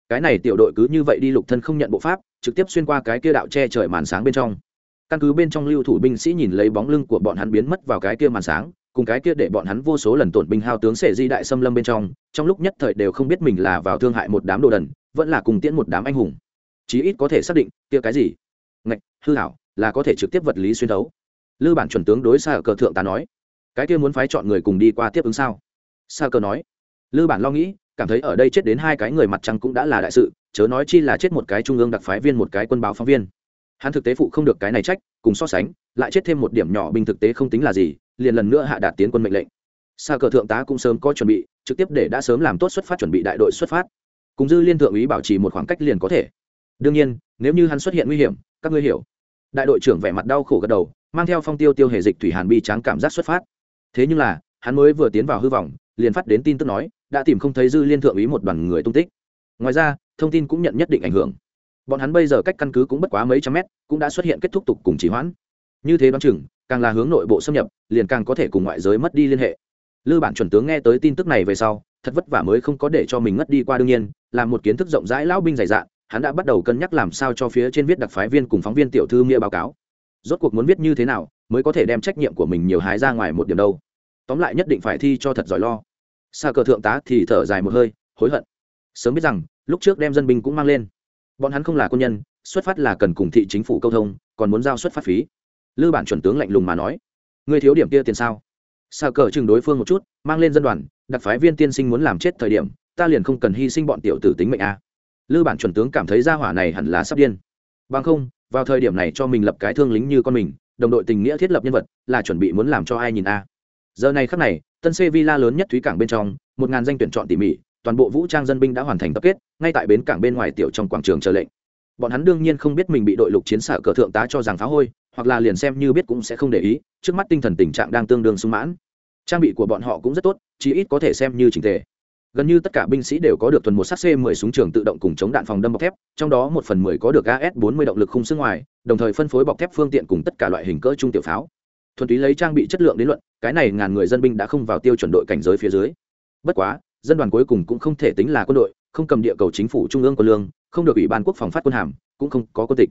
Cái này tiểu đội cứ như vậy đi lục thân không nhận bộ pháp, trực tiếp xuyên qua cái kia đạo che trời màn sáng bên trong. Căn cứ bên trong lưu thủ binh sĩ nhìn lấy bóng lưng của bọn hắn biến mất vào cái kia màn sáng cùng cái kia để bọn hắn vô số lần tổn binh hao tướng sệ di đại xâm lâm bên trong trong lúc nhất thời đều không biết mình là vào thương hại một đám đồ đần, vẫn là cùng tiễn một đám anh hùng. Chí ít có thể xác định, kia cái gì? Ngạch, hư hảo, là có thể trực tiếp vật lý xuyên thấu. Lư bản chuẩn tướng đối xa cờ thượng tá nói, cái kia muốn phái chọn người cùng đi qua tiếp ứng sao? Xa cờ nói, lư bản lo nghĩ, cảm thấy ở đây chết đến hai cái người mặt trăng cũng đã là đại sự, chớ nói chi là chết một cái trung ương đặc phái viên một cái quân báo phóng viên. Hắn thực tế phụ không được cái này trách, cùng so sánh, lại chết thêm một điểm nhỏ bình thực tế không tính là gì liền lần nữa hạ đạt tiến quân mệnh lệnh. Xa cờ thượng tá cũng sớm có chuẩn bị, trực tiếp để đã sớm làm tốt xuất phát chuẩn bị đại đội xuất phát. Cùng dư liên thượng úy bảo trì một khoảng cách liền có thể. Đương nhiên, nếu như hắn xuất hiện nguy hiểm, các ngươi hiểu. Đại đội trưởng vẻ mặt đau khổ gật đầu, mang theo phong tiêu tiêu hề dịch thủy hàn bi tráng cảm giác xuất phát. Thế nhưng là, hắn mới vừa tiến vào hư vọng, liền phát đến tin tức nói, đã tìm không thấy dư liên thượng úy một đoàn người tung tích. Ngoài ra, thông tin cũng nhận nhất định ảnh hưởng. Bọn hắn bây giờ cách căn cứ cũng bất quá mấy trăm mét, cũng đã xuất hiện kết thúc tục cùng chỉ hoãn. Như thế đoán chừng càng là hướng nội bộ xâm nhập, liền càng có thể cùng ngoại giới mất đi liên hệ. Lư bản chuẩn tướng nghe tới tin tức này về sau, thật vất vả mới không có để cho mình ngất đi qua đương nhiên, là một kiến thức rộng rãi lão binh dày dạn, hắn đã bắt đầu cân nhắc làm sao cho phía trên viết đặc phái viên cùng phóng viên tiểu thư nghĩa báo cáo. Rốt cuộc muốn viết như thế nào, mới có thể đem trách nhiệm của mình nhiều hái ra ngoài một điểm đâu. Tóm lại nhất định phải thi cho thật giỏi lo. Xa cờ thượng tá thì thở dài một hơi, hối hận. Sớm biết rằng, lúc trước đem dân binh cũng mang lên. Bọn hắn không là quân nhân, xuất phát là cần cùng thị chính phủ câu thông, còn muốn giao xuất phát phí lư bản chuẩn tướng lạnh lùng mà nói người thiếu điểm kia tiền sao? Xa cờ chừng đối phương một chút, mang lên dân đoàn, đặc phái viên tiên sinh muốn làm chết thời điểm, ta liền không cần hy sinh bọn tiểu tử tính mệnh a. À. lư bản chuẩn tướng cảm thấy gia hỏa này hẳn là sắp điên. Bằng không, vào thời điểm này cho mình lập cái thương lính như con mình, đồng đội tình nghĩa thiết lập nhân vật, là chuẩn bị muốn làm cho ai nhìn a. Giờ này khắc này, tân xê villa lớn nhất thúy cảng bên trong, một ngàn danh tuyển chọn tỉ mỉ, toàn bộ vũ trang dân binh đã hoàn thành tập kết, ngay tại bến cảng bên ngoài tiểu trong quảng trường chờ lệnh. Bọn hắn đương nhiên không biết mình bị đội lục chiến xạ cờ thượng tá cho rằng phá hôi hoặc là liền xem như biết cũng sẽ không để ý, trước mắt tinh thần tình trạng đang tương đương sung mãn. Trang bị của bọn họ cũng rất tốt, chí ít có thể xem như trình tề. Gần như tất cả binh sĩ đều có được tuần một sắt c 10 súng trường tự động cùng chống đạn phòng đâm bọc thép, trong đó một phần mười có được as 40 động lực khung xương ngoài, đồng thời phân phối bọc thép phương tiện cùng tất cả loại hình cỡ trung tiểu pháo. Thuần túy lấy trang bị chất lượng đến luận, cái này ngàn người dân binh đã không vào tiêu chuẩn đội cảnh giới phía dưới. Bất quá, dân đoàn cuối cùng cũng không thể tính là quân đội, không cầm địa cầu chính phủ trung ương quân lương, không được ủy ban quốc phòng phát quân hàm, cũng không có quân tịch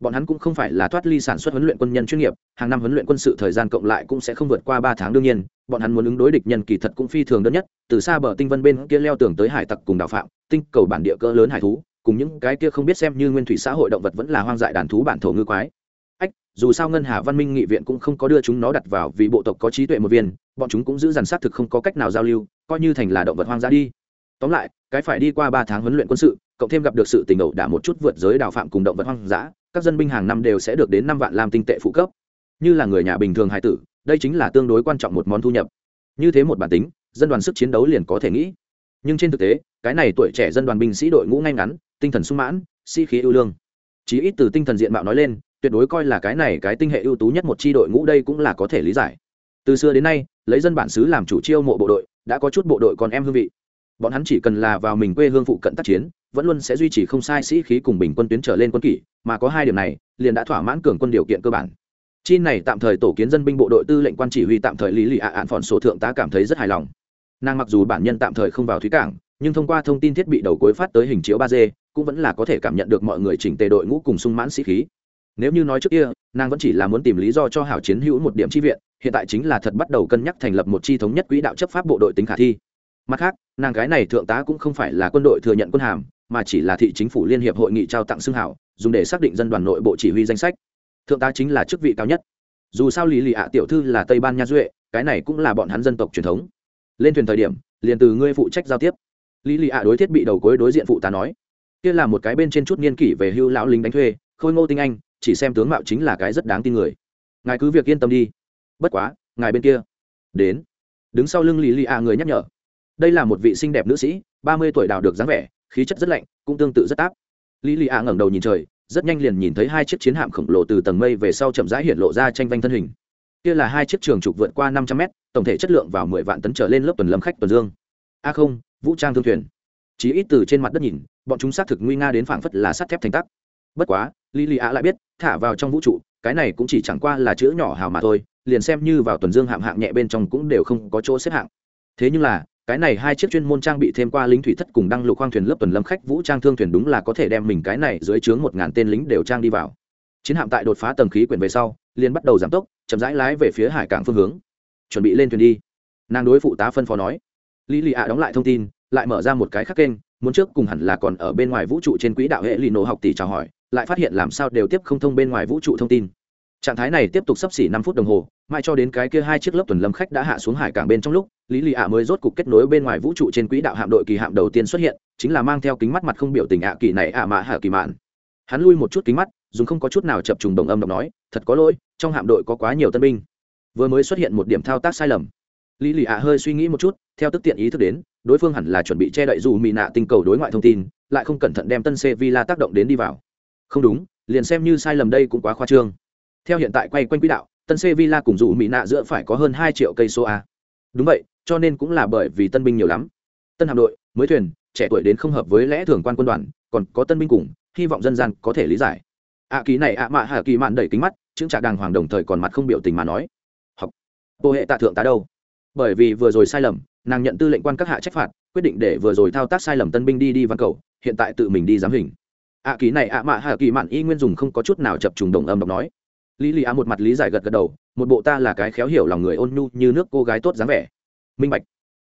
bọn hắn cũng không phải là thoát ly sản xuất huấn luyện quân nhân chuyên nghiệp, hàng năm huấn luyện quân sự thời gian cộng lại cũng sẽ không vượt qua ba tháng đương nhiên, bọn hắn muốn ứng đối địch nhân kỳ thật cũng phi thường đơn nhất, từ xa bờ tinh vân bên kia leo tường tới hải tặc cùng đào phạm, tinh cầu bản địa cỡ lớn hải thú, cùng những cái kia không biết xem như nguyên thủy xã hội động vật vẫn là hoang dại đàn thú bản thổ ngư quái. Ách, dù sao ngân hà văn minh nghị viện cũng không có đưa chúng nó đặt vào vì bộ tộc có trí tuệ một viên, bọn chúng cũng giữ dàn xác thực không có cách nào giao lưu, coi như thành là động vật hoang dã đi. Tóm lại, cái phải đi qua ba tháng huấn luyện quân sự, cộng thêm gặp được sự tình ẩu đả một chút vượt giới đào phạm cùng động vật hoang dã các dân binh hàng năm đều sẽ được đến năm vạn lam tinh tệ phụ cấp. Như là người nhà bình thường hải tử, đây chính là tương đối quan trọng một món thu nhập. Như thế một bản tính, dân đoàn sức chiến đấu liền có thể nghĩ. Nhưng trên thực tế, cái này tuổi trẻ dân đoàn binh sĩ đội ngũ ngay ngắn, tinh thần sung mãn, sĩ、si、khí ưu lương. Chí ít từ tinh thần diện mạo nói lên, tuyệt đối coi là cái này cái tinh hệ ưu tú nhất một chi đội ngũ đây cũng là có thể lý giải. Từ xưa đến nay, lấy dân bản xứ làm chủ chiêu mộ bộ đội, đã có chút bộ đội còn em hương vị. Bọn hắn chỉ cần là vào mình quê hương phụ cận tác chiến vẫn luôn sẽ duy trì không sai sĩ khí cùng bình quân tuyến trở lên quân kỷ, mà có hai điểm này, liền đã thỏa mãn cường quân điều kiện cơ bản. Chi này tạm thời tổ kiến dân binh bộ đội tư lệnh quan chỉ huy tạm thời lý lì ạ ạn phòn sổ thượng tá cảm thấy rất hài lòng. Nàng mặc dù bản nhân tạm thời không vào thúy cảng, nhưng thông qua thông tin thiết bị đầu cuối phát tới hình chiếu ba d, cũng vẫn là có thể cảm nhận được mọi người chỉnh tề đội ngũ cùng sung mãn sĩ khí. Nếu như nói trước kia, nàng vẫn chỉ là muốn tìm lý do cho hảo chiến hữu một điểm chi viện, hiện tại chính là thật bắt đầu cân nhắc thành lập một chi thống nhất quỹ đạo chấp pháp bộ đội tính khả thi. Mặt khác, nàng gái này thượng tá cũng không phải là quân đội thừa nhận quân hàm mà chỉ là thị chính phủ liên hiệp hội nghị trao tặng xưng hảo, dùng để xác định dân đoàn nội bộ chỉ huy danh sách. Thượng tá chính là chức vị cao nhất. Dù sao lý lì ạ tiểu thư là tây ban nha duệ, cái này cũng là bọn hắn dân tộc truyền thống. Lên thuyền thời điểm, liền từ ngươi phụ trách giao tiếp. Lý lì ạ đối thiết bị đầu cuối đối diện phụ tá nói, kia là một cái bên trên chút niên kỷ về hưu lão lính đánh thuê, khôi ngô tinh anh, chỉ xem tướng mạo chính là cái rất đáng tin người. Ngài cứ việc yên tâm đi. Bất quá, ngài bên kia đến. Đứng sau lưng lý lì ạ người nhắc nhở, đây là một vị xinh đẹp nữ sĩ, ba mươi tuổi đào được dáng vẻ khí chất rất lạnh, cũng tương tự rất áp lý lì ạ ngẩng đầu nhìn trời, rất nhanh liền nhìn thấy hai chiếc chiến hạm khổng lồ từ tầng mây về sau chậm rãi hiện lộ ra tranh vanh thân hình. Kia là hai chiếc trường trục vượt qua năm trăm mét, tổng thể chất lượng vào mười vạn tấn trở lên lớp tuần lâm khách tuần dương. A không, vũ trang thương thuyền. Chỉ ít từ trên mặt đất nhìn, bọn chúng xác thực nguy nga đến phảng phất là sắt thép thành tắc. Bất quá, lý lì ạ lại biết, thả vào trong vũ trụ, cái này cũng chỉ chẳng qua là chữ nhỏ hào mà thôi, liền xem như vào tuần dương hạng hạng nhẹ bên trong cũng đều không có chỗ xếp hạng. Thế nhưng là cái này hai chiếc chuyên môn trang bị thêm qua lính thủy thất cùng đăng lục khoang thuyền lớp tuần lâm khách vũ trang thương thuyền đúng là có thể đem mình cái này dưới chướng một ngàn tên lính đều trang đi vào. Chiến hạm tại đột phá tầng khí quyển về sau, liền bắt đầu giảm tốc, chậm rãi lái về phía hải cảng phương hướng. Chuẩn bị lên thuyền đi. Nàng đối phụ tá phân phó nói. Lý lì ạ đóng lại thông tin, lại mở ra một cái khắc kênh, muốn trước cùng hẳn là còn ở bên ngoài vũ trụ trên quỹ đạo hệ lì nổ học tỷ chào hỏi, lại phát hiện làm sao đều tiếp không thông bên ngoài vũ trụ thông tin. Trạng thái này tiếp tục sắp xỉ năm phút đồng hồ mãi cho đến cái kia hai chiếc lớp tuần lâm khách đã hạ xuống hải cảng bên trong lúc, lý lì ạ mới rốt cục kết nối bên ngoài vũ trụ trên quỹ đạo hạm đội kỳ hạm đầu tiên xuất hiện, chính là mang theo kính mắt mặt không biểu tình ạ kỳ này ạ mã hạ kỳ mạn. Hắn lui một chút kính mắt, dùng không có chút nào chập trùng đồng âm đọc nói, thật có lỗi, trong hạm đội có quá nhiều tân binh. Vừa mới xuất hiện một điểm thao tác sai lầm. Lý lì ạ hơi suy nghĩ một chút, theo tức tiện ý thức đến, đối phương hẳn là chuẩn bị che đậy dù mị nạ tinh cầu đối ngoại thông tin, lại không cẩn thận đem tân xe villa tác động đến đi vào. Không đúng, liền xem như sai lầm đây cũng quá khoa trương. Theo hiện tại quay quanh quỹ đạo tân c villa cùng dù mỹ nạ giữa phải có hơn hai triệu cây số a. Đúng vậy, cho nên cũng là bởi vì tân binh nhiều lắm. Tân hạm đội, mới thuyền, trẻ tuổi đến không hợp với lẽ thường quan quân đoàn, còn có tân binh cùng, hy vọng dân gian có thể lý giải. Ạ ký này ạ mạ hạ kỳ mạn đẩy kính mắt chứng trả đàng hoàng đồng thời còn mặt không biểu tình mà nói. Học. Bộ hệ tạ thượng tá đâu? Bởi vì vừa rồi sai lầm, nàng nhận tư lệnh quan các hạ trách phạt, quyết định để vừa rồi thao tác sai lầm tân binh đi đi văn cầu, hiện tại tự mình đi giám hình. Ạ ký này ạ mạ hạ kỳ mạn y nguyên dùng không có chút nào chập trùng đồng âm đọc nói lý lì Á một mặt lý giải gật gật đầu, một bộ ta là cái khéo hiểu lòng người ôn nhu như nước cô gái tốt dáng vẻ. Minh bạch.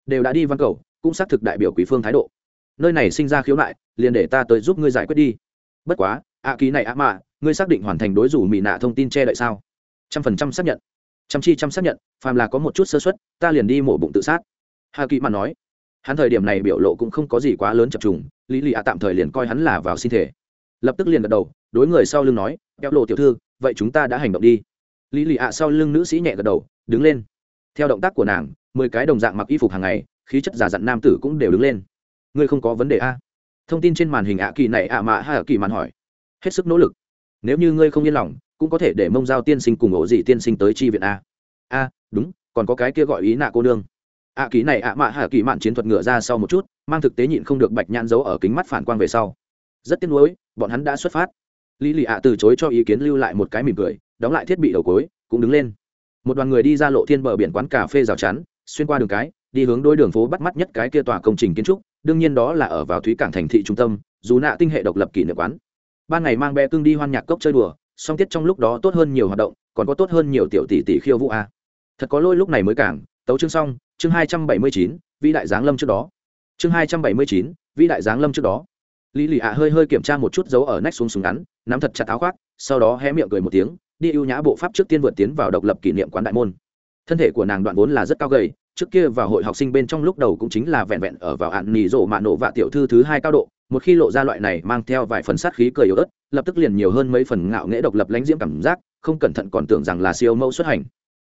Đều đã đi văn cầu, cũng xác thực đại biểu quý phương thái độ. Nơi này sinh ra khiếu nại, liền để ta tới giúp ngươi giải quyết đi. Bất quá ạ ký này ạ mạ ngươi xác định hoàn thành đối rủ mỹ nạ thông tin che đậy sao? Trăm phần trăm xác nhận. Trăm chi trăm xác nhận, phàm là có một chút sơ xuất ta liền đi mổ bụng tự sát. Hà kỵ mà nói. Hắn thời điểm này biểu lộ cũng không có gì quá lớn chập trùng, lý lì ạ tạm thời liền coi hắn là vào sinh thể. Lập tức liền gật đầu, đối người sau lưng nói kéo lộ tiểu thư vậy chúng ta đã hành động đi. Lý lì ạ sau lưng nữ sĩ nhẹ gật đầu, đứng lên. Theo động tác của nàng, mười cái đồng dạng mặc y phục hàng ngày, khí chất giả dặn nam tử cũng đều đứng lên. Ngươi không có vấn đề a? Thông tin trên màn hình ạ kỳ này ạ mạ hay ạ kỳ màn hỏi. Hết sức nỗ lực. Nếu như ngươi không yên lòng, cũng có thể để mông giao tiên sinh cùng ổ dị tiên sinh tới tri viện a. A, đúng, còn có cái kia gọi ý nạ cô nương. Ạ kỳ này ạ mạ hạ kỳ mạn chiến thuật ngựa ra sau một chút, mang thực tế nhịn không được bạch nhãn giấu ở kính mắt phản quang về sau. Rất tiếc nuối, bọn hắn đã xuất phát lý lì ạ từ chối cho ý kiến lưu lại một cái mỉm cười, đóng lại thiết bị đầu cối, cũng đứng lên. Một đoàn người đi ra lộ thiên bờ biển quán cà phê rào chắn, xuyên qua đường cái, đi hướng đôi đường phố bắt mắt nhất cái kia tòa công trình kiến trúc, đương nhiên đó là ở vào thúy cảng thành thị trung tâm, dù nạ tinh hệ độc lập kỷ niệm quán. Ban ngày mang bé cưng đi hoan nhạc cốc chơi đùa, song tiết trong lúc đó tốt hơn nhiều hoạt động, còn có tốt hơn nhiều tiểu tỷ tỷ khiêu vũ a. Thật có lôi lúc này mới cảng, tấu chương xong, chương hai trăm bảy mươi chín, vĩ đại giáng lâm trước đó. Chương hai trăm bảy mươi chín, vĩ đại giáng lâm trước đó. Lý lì ạ hơi hơi kiểm tra một chút dấu ở nách xuống súng ngắn nắm thật chặt áo khoác, sau đó hé miệng cười một tiếng, đi ưu nhã bộ pháp trước tiên vượt tiến vào độc lập kỷ niệm quán đại môn. Thân thể của nàng đoạn vốn là rất cao gầy, trước kia vào hội học sinh bên trong lúc đầu cũng chính là vẹn vẹn ở vào ạn nỉ rộ mạ nổ vạ tiểu thư thứ hai cao độ, một khi lộ ra loại này mang theo vài phần sát khí cười yếu ớt, lập tức liền nhiều hơn mấy phần ngạo nghễ độc lập lãnh diễm cảm giác, không cẩn thận còn tưởng rằng là siêu mẫu xuất hành.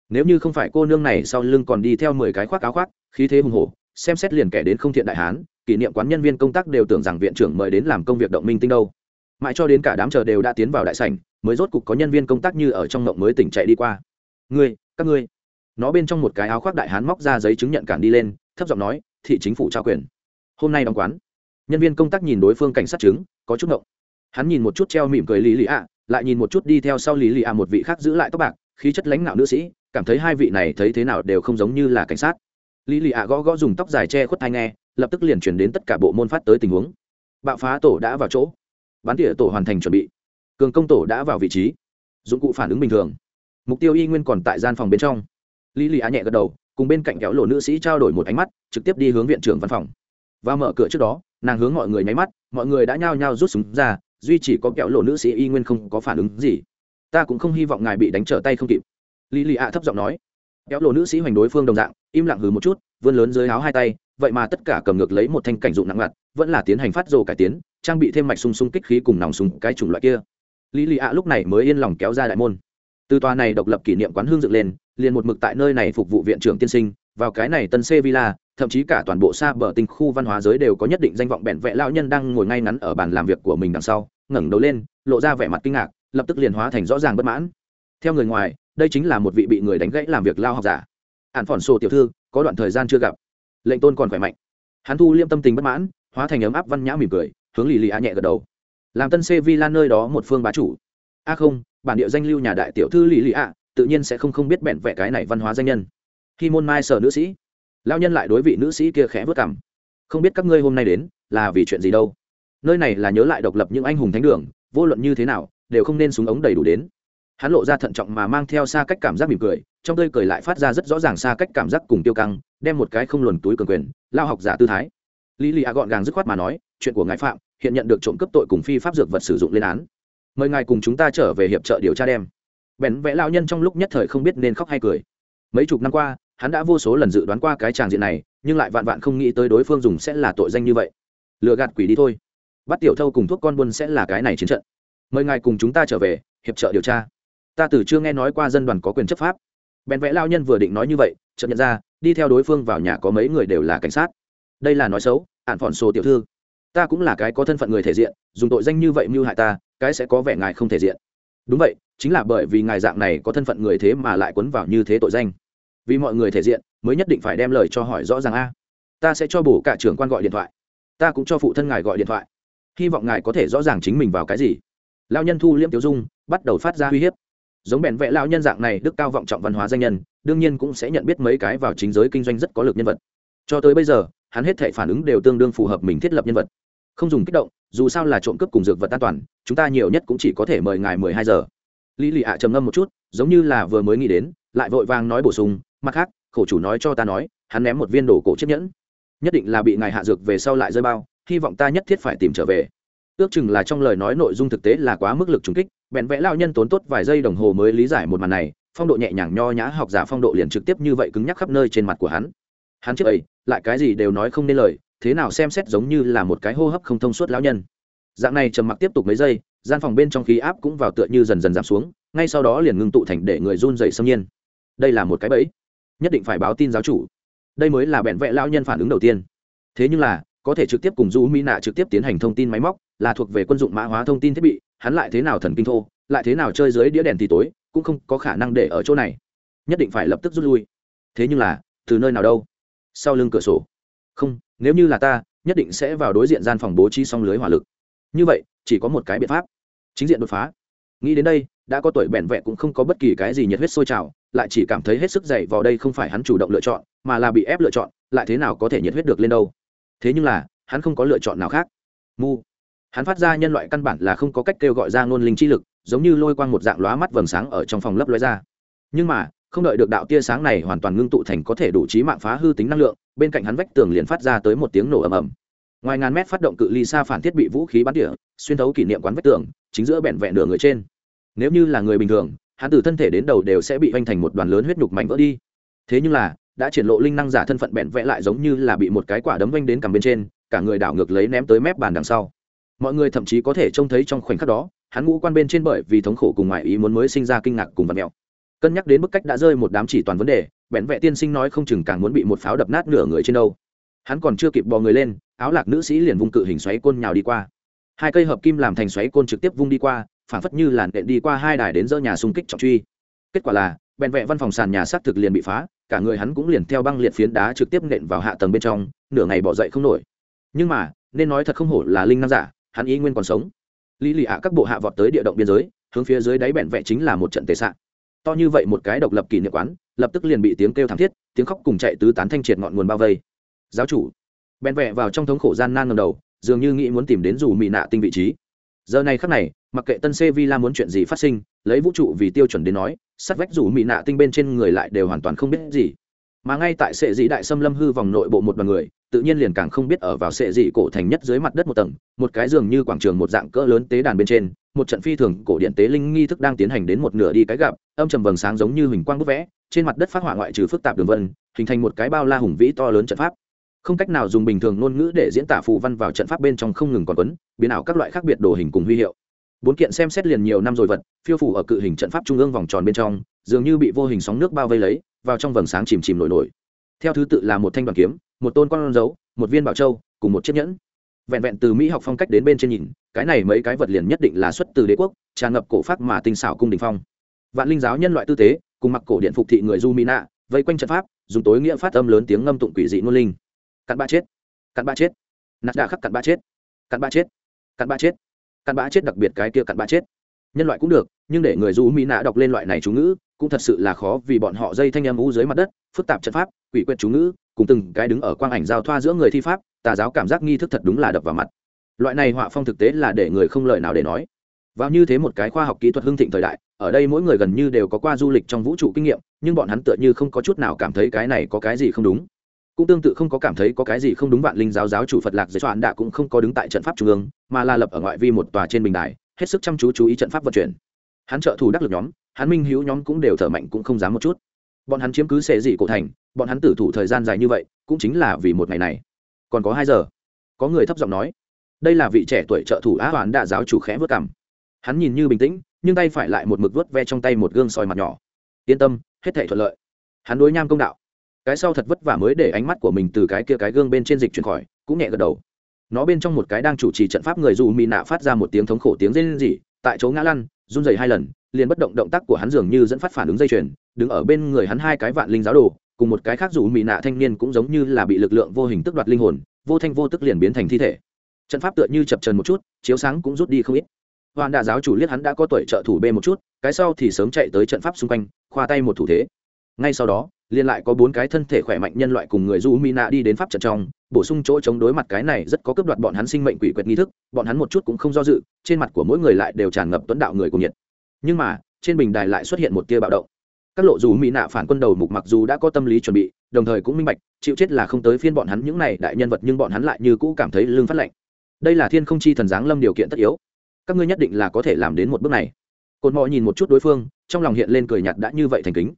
Nếu như không phải cô nương này sau lưng còn đi theo mười cái khoác áo khoác, khí thế hùng hổ, xem xét liền kẻ đến không thiện đại hán, kỷ niệm quán nhân viên công tác đều tưởng rằng viện trưởng mời đến làm công việc động minh tinh đâu mãi cho đến cả đám chờ đều đã tiến vào đại sảnh, mới rốt cục có nhân viên công tác như ở trong ngộng mới tỉnh chạy đi qua. Ngươi, các ngươi. Nó bên trong một cái áo khoác đại hán móc ra giấy chứng nhận cản đi lên, thấp giọng nói, thị chính phủ trao quyền. Hôm nay đóng quán. Nhân viên công tác nhìn đối phương cảnh sát chứng, có chút ngộng. Hắn nhìn một chút treo mỉm cười lý lì ạ, lại nhìn một chút đi theo sau lý lì ạ một vị khác giữ lại tóc bạc, khí chất lãnh đạo nữ sĩ, cảm thấy hai vị này thấy thế nào đều không giống như là cảnh sát. Lý lì ạ gõ gõ dùng tóc dài che khuất thai nghe, lập tức liền chuyển đến tất cả bộ môn phát tới tình huống. Bạo phá tổ đã vào chỗ bán tỉa tổ hoàn thành chuẩn bị. Cường công tổ đã vào vị trí. Dụng cụ phản ứng bình thường. Mục tiêu y nguyên còn tại gian phòng bên trong. Lý lì á nhẹ gật đầu, cùng bên cạnh kéo lộ nữ sĩ trao đổi một ánh mắt, trực tiếp đi hướng viện trưởng văn phòng. Và mở cửa trước đó, nàng hướng mọi người nháy mắt, mọi người đã nhao nhao rút súng ra, duy chỉ có kéo lộ nữ sĩ y nguyên không có phản ứng gì. Ta cũng không hy vọng ngài bị đánh trở tay không kịp. Lý lì ạ thấp giọng nói. Kéo lộ nữ sĩ hoành đối phương đồng dạng, im lặng hừ một chút, vươn lớn dưới áo hai tay, vậy mà tất cả cầm ngược lấy một thanh cảnh dụng nặng ngặt, vẫn là tiến hành phát rồ cải tiến trang bị thêm mạch sung sung kích khí cùng nòng súng, cái chủng loại kia. Lý lì ạ lúc này mới yên lòng kéo ra đại môn. Từ tòa này độc lập kỷ niệm quán hương dựng lên, liền một mực tại nơi này phục vụ viện trưởng tiên sinh, vào cái này tân c villa, thậm chí cả toàn bộ xa bờ tinh khu văn hóa giới đều có nhất định danh vọng bẹn vẽ lão nhân đang ngồi ngay ngắn ở bàn làm việc của mình đằng sau, ngẩng đầu lên, lộ ra vẻ mặt kinh ngạc, lập tức liền hóa thành rõ ràng bất mãn. Theo người ngoài, đây chính là một vị bị người đánh gãy làm việc lao học giả. Ạn phỏn sổ tiểu thư, có đoạn thời gian chưa gặp. Lệnh tôn còn khỏe mạnh. Hắn thu liêm tâm tình bất mãn, hóa thành ấm áp văn nhã mỉm cười hướng lì lì a nhẹ gật đầu. Làm tân c lan nơi đó một phương bá chủ. A không, bản địa danh lưu nhà đại tiểu thư lì lì a tự nhiên sẽ không không biết bẹn vẽ cái này văn hóa danh nhân. Khi môn mai sở nữ sĩ lao nhân lại đối vị nữ sĩ kia khẽ vất cảm. Không biết các ngươi hôm nay đến, là vì chuyện gì đâu? Nơi này là nhớ lại độc lập những anh hùng thánh đường, vô luận như thế nào, đều không nên súng ống đầy đủ đến. Hắn lộ ra thận trọng mà mang theo xa cách cảm giác mỉm cười, trong tơi cười lại phát ra rất rõ ràng xa cách cảm giác cùng tiêu căng, đem một cái không luồn túi cường quyền, lao học giả tư thái lý lì a gọn gàng dứt khoát mà nói, chuyện của ngài phạm, hiện nhận được trộm cắp tội cùng phi pháp dược vật sử dụng lên án. Mời ngài cùng chúng ta trở về hiệp trợ điều tra đem. Bèn vẽ lao nhân trong lúc nhất thời không biết nên khóc hay cười. Mấy chục năm qua, hắn đã vô số lần dự đoán qua cái tràng diện này, nhưng lại vạn vạn không nghĩ tới đối phương dùng sẽ là tội danh như vậy. Lừa gạt quỷ đi thôi. Bắt tiểu thâu cùng thuốc con buôn sẽ là cái này chiến trận. Mời ngài cùng chúng ta trở về, hiệp trợ điều tra. Ta từ chưa nghe nói qua dân đoàn có quyền chấp pháp. Bèn vẽ lao nhân vừa định nói như vậy, chợt nhận ra, đi theo đối phương vào nhà có mấy người đều là cảnh sát. Đây là nói xấu ạn phỏn sổ tiểu thư. Ta cũng là cái có thân phận người thể diện, dùng tội danh như vậy mưu hại ta, cái sẽ có vẻ ngài không thể diện. Đúng vậy, chính là bởi vì ngài dạng này có thân phận người thế mà lại quấn vào như thế tội danh. Vì mọi người thể diện, mới nhất định phải đem lời cho hỏi rõ ràng a. Ta sẽ cho bổ cả trưởng quan gọi điện thoại. Ta cũng cho phụ thân ngài gọi điện thoại. Hy vọng ngài có thể rõ ràng chính mình vào cái gì. Lao nhân thu liễm tiêu dung bắt đầu phát ra uy hiếp. Giống bèn vẽ lao nhân dạng này, đức cao vọng trọng văn hóa danh nhân, đương nhiên cũng sẽ nhận biết mấy cái vào chính giới kinh doanh rất có lực nhân vật cho tới bây giờ, hắn hết thể phản ứng đều tương đương phù hợp mình thiết lập nhân vật. Không dùng kích động, dù sao là trộm cướp cùng dược vật an toàn, chúng ta nhiều nhất cũng chỉ có thể mời ngài mười hai giờ. Lý lì ạ trầm ngâm một chút, giống như là vừa mới nghĩ đến, lại vội vàng nói bổ sung, mặt khác, khổ chủ nói cho ta nói, hắn ném một viên đồ cổ chiếc nhẫn. Nhất định là bị ngài hạ dược về sau lại rơi bao, hy vọng ta nhất thiết phải tìm trở về. Ước chừng là trong lời nói nội dung thực tế là quá mức lực trùng kích, bèn vẽ lao nhân tốn tốt vài giây đồng hồ mới lý giải một màn này, phong độ nhẹ nhàng nho nhã học giả phong độ liền trực tiếp như vậy cứng nhắc khắp nơi trên mặt của hắn. Hắn trước ấy lại cái gì đều nói không nên lời, thế nào xem xét giống như là một cái hô hấp không thông suốt lão nhân. Dạng này trầm mặc tiếp tục mấy giây, gian phòng bên trong khí áp cũng vào tựa như dần dần giảm xuống, ngay sau đó liền ngưng tụ thành để người run dậy xâm nhiên. Đây là một cái bẫy. Nhất định phải báo tin giáo chủ. Đây mới là bẹn vẽ lão nhân phản ứng đầu tiên. Thế nhưng là, có thể trực tiếp cùng du mỹ nạ trực tiếp tiến hành thông tin máy móc, là thuộc về quân dụng mã hóa thông tin thiết bị, hắn lại thế nào thần kinh thô, lại thế nào chơi dưới đĩa đèn thì tối, cũng không có khả năng để ở chỗ này. Nhất định phải lập tức rút lui. Thế nhưng là, từ nơi nào đâu? Sau lưng cửa sổ. Không, nếu như là ta, nhất định sẽ vào đối diện gian phòng bố trí xong lưới hỏa lực. Như vậy, chỉ có một cái biện pháp. Chính diện đột phá. Nghĩ đến đây, đã có tuổi bẹn vẹ cũng không có bất kỳ cái gì nhiệt huyết sôi trào, lại chỉ cảm thấy hết sức dày vào đây không phải hắn chủ động lựa chọn, mà là bị ép lựa chọn, lại thế nào có thể nhiệt huyết được lên đâu. Thế nhưng là, hắn không có lựa chọn nào khác. Mu. Hắn phát ra nhân loại căn bản là không có cách kêu gọi ra ngôn linh chi lực, giống như lôi quang một dạng lóa mắt vầng sáng ở trong phòng lấp lóe ra. Nhưng mà không đợi được đạo tia sáng này hoàn toàn ngưng tụ thành có thể đủ trí mạng phá hư tính năng lượng, bên cạnh hắn vách tường liền phát ra tới một tiếng nổ ầm ầm. Ngoài ngàn mét phát động cự ly xa phản thiết bị vũ khí bắn tỉa, xuyên thấu kỷ niệm quán vách tường, chính giữa bẹn vẹn nửa người trên. Nếu như là người bình thường, hắn từ thân thể đến đầu đều sẽ bị hoành thành một đoàn lớn huyết nhục mạnh vỡ đi. Thế nhưng là, đã triển lộ linh năng giả thân phận bẹn vẽ lại giống như là bị một cái quả đấm vanh đến cằm bên trên, cả người đảo ngược lấy ném tới mép bàn đằng sau. Mọi người thậm chí có thể trông thấy trong khoảnh khắc đó, hắn ngũ quan bên trên bởi vì thống khổ cùng ngoại ý muốn mới sinh ra kinh ngạc cùng vật mèo cân nhắc đến bức cách đã rơi một đám chỉ toàn vấn đề bẹn vẹ tiên sinh nói không chừng càng muốn bị một pháo đập nát nửa người trên đâu. Hắn còn chưa kịp bò người lên, áo lạc nữ sĩ liền vung cự hình xoáy côn nhào đi qua. Hai cây hợp kim làm thành xoáy côn trực tiếp vung đi qua, phản phất như làn đệm đi qua hai đài đến dỡ nhà xung kích trọng truy. Kết quả là bèn vẹ văn phòng sàn nhà xác thực liền bị phá, cả người hắn cũng liền theo băng liệt phiến đá trực tiếp nện vào hạ tầng bên trong, nửa ngày bỏ dậy không nổi. Nhưng mà, nên nói thật không hổ là linh nam giả, hắn ý nguyên còn sống. Lý lì ạ các bộ hạ vọt tới địa động biên giới, hướng phía dưới đáy bẹn vẹ chính là một trận tệ sạn to như vậy một cái độc lập kỷ niệm quán, lập tức liền bị tiếng kêu thảm thiết, tiếng khóc cùng chạy tứ tán thanh triệt ngọn nguồn bao vây. Giáo chủ, bèn vẹ vào trong thống khổ gian nan ngầm đầu, dường như nghĩ muốn tìm đến dù mị nạ tinh vị trí. Giờ này khắc này, mặc kệ tân sevilla muốn chuyện gì phát sinh, lấy vũ trụ vì tiêu chuẩn đến nói sắt vách dù mị nạ tinh bên trên người lại đều hoàn toàn không biết gì. Mà ngay tại sệ dĩ đại xâm lâm hư vòng nội bộ một đoàn người, tự nhiên liền càng không biết ở vào sệ dĩ cổ thành nhất dưới mặt đất một tầng, một cái giường như quảng trường một dạng cỡ lớn tế đàn bên trên, một trận phi thường cổ điện tế linh nghi thức đang tiến hành đến một nửa đi cái gặp âm trầm vầng sáng giống như hình quang bức vẽ, trên mặt đất phát hỏa ngoại trừ phức tạp đường vân, hình thành một cái bao la hùng vĩ to lớn trận pháp. Không cách nào dùng bình thường ngôn ngữ để diễn tả phù văn vào trận pháp bên trong không ngừng còn tuấn biến ảo các loại khác biệt đồ hình cùng huy hiệu. Bốn kiện xem xét liền nhiều năm rồi vật, phiêu phủ ở cự hình trận pháp trung ương vòng tròn bên trong, dường như bị vô hình sóng nước bao vây lấy, vào trong vầng sáng chìm chìm nổi nổi. Theo thứ tự là một thanh đoàn kiếm, một tôn con dấu một viên bảo châu, cùng một chiếc nhẫn. Vẹn vẹn từ mỹ học phong cách đến bên trên nhìn, cái này mấy cái vật liền nhất định là xuất từ đế quốc, tràn ngập cổ pháp mà tinh xảo cung đình phong vạn linh giáo nhân loại tư tế, cùng mặc cổ điện phục thị người du mỹ nạ vây quanh trận pháp, dùng tối nghĩa phát âm lớn tiếng ngâm tụng quỷ dị ngôn linh. Cặn ba chết, cặn ba chết. Nạt đà khắc cặn ba chết, cặn ba chết, cặn ba chết. Cặn ba chết đặc biệt cái kia cặn ba chết. Nhân loại cũng được, nhưng để người du mỹ nạ đọc lên loại này chú ngữ, cũng thật sự là khó vì bọn họ dây thanh âm u dưới mặt đất, phức tạp trận pháp, quỷ quyệt chú ngữ, cùng từng cái đứng ở quang ảnh giao thoa giữa người thi pháp, tà giáo cảm giác nghi thức thật đúng là đập vào mặt. Loại này họa phong thực tế là để người không lời nào để nói vào như thế một cái khoa học kỹ thuật hưng thịnh thời đại, ở đây mỗi người gần như đều có qua du lịch trong vũ trụ kinh nghiệm, nhưng bọn hắn tựa như không có chút nào cảm thấy cái này có cái gì không đúng. Cũng tương tự không có cảm thấy có cái gì không đúng vạn linh giáo giáo chủ phật lạc giới soạn đã cũng không có đứng tại trận pháp trung ương, mà là lập ở ngoại vi một tòa trên bình đài, hết sức chăm chú chú ý trận pháp vận chuyển. Hắn trợ thủ đắc lực nhóm, hắn minh hữu nhóm cũng đều thở mạnh cũng không dám một chút. Bọn hắn chiếm cứ xệ dị cổ thành, bọn hắn tử thủ thời gian dài như vậy, cũng chính là vì một ngày này. Còn có hai giờ. Có người thấp giọng nói, đây là vị trẻ tuổi trợ thủ á hoàn đạ giáo chủ khẽ vớt cảm hắn nhìn như bình tĩnh, nhưng tay phải lại một mực vớt ve trong tay một gương soi mặt nhỏ. Yên tâm, hết thể thuận lợi. Hắn đối nham công đạo. Cái sau thật vất vả mới để ánh mắt của mình từ cái kia cái gương bên trên dịch chuyển khỏi, cũng nhẹ gật đầu. Nó bên trong một cái đang chủ trì trận pháp người dù mì nạ phát ra một tiếng thống khổ tiếng rên rỉ, tại chỗ ngã lăn, run rẩy hai lần, liền bất động động tác của hắn dường như dẫn phát phản ứng dây chuyền, đứng ở bên người hắn hai cái vạn linh giáo đồ, cùng một cái khác dù mì nạ thanh niên cũng giống như là bị lực lượng vô hình tức đoạt linh hồn, vô thanh vô tức liền biến thành thi thể. Trận pháp tựa như chập trần một chút, chiếu sáng cũng rút đi không ít hoàn đạ giáo chủ liếc hắn đã có tuổi trợ thủ b một chút, cái sau thì sớm chạy tới trận pháp xung quanh, khoa tay một thủ thế. Ngay sau đó liên lại có bốn cái thân thể khỏe mạnh nhân loại cùng người du mina đi đến pháp trận trong, bổ sung chỗ chống đối mặt cái này rất có cướp đoạt bọn hắn sinh mệnh quỷ quyệt nghi thức, bọn hắn một chút cũng không do dự, trên mặt của mỗi người lại đều tràn ngập tuấn đạo người cùng nhiệt. Nhưng mà, trên bình đài lại xuất hiện một tia bạo động. Các lộ dù mỹ nạ phản quân đầu mục mặc dù đã có tâm lý chuẩn bị, đồng thời cũng minh bạch, chịu chết là không tới phiên bọn hắn những này đại nhân vật nhưng bọn hắn lại như cũ cảm thấy lương phát lệnh đây là thiên không chi thần giáng lâm điều kiện tất yếu các ngươi nhất định là có thể làm đến một bước này. Cột mò nhìn một chút đối phương, trong lòng hiện lên cười nhạt đã như vậy thành kính.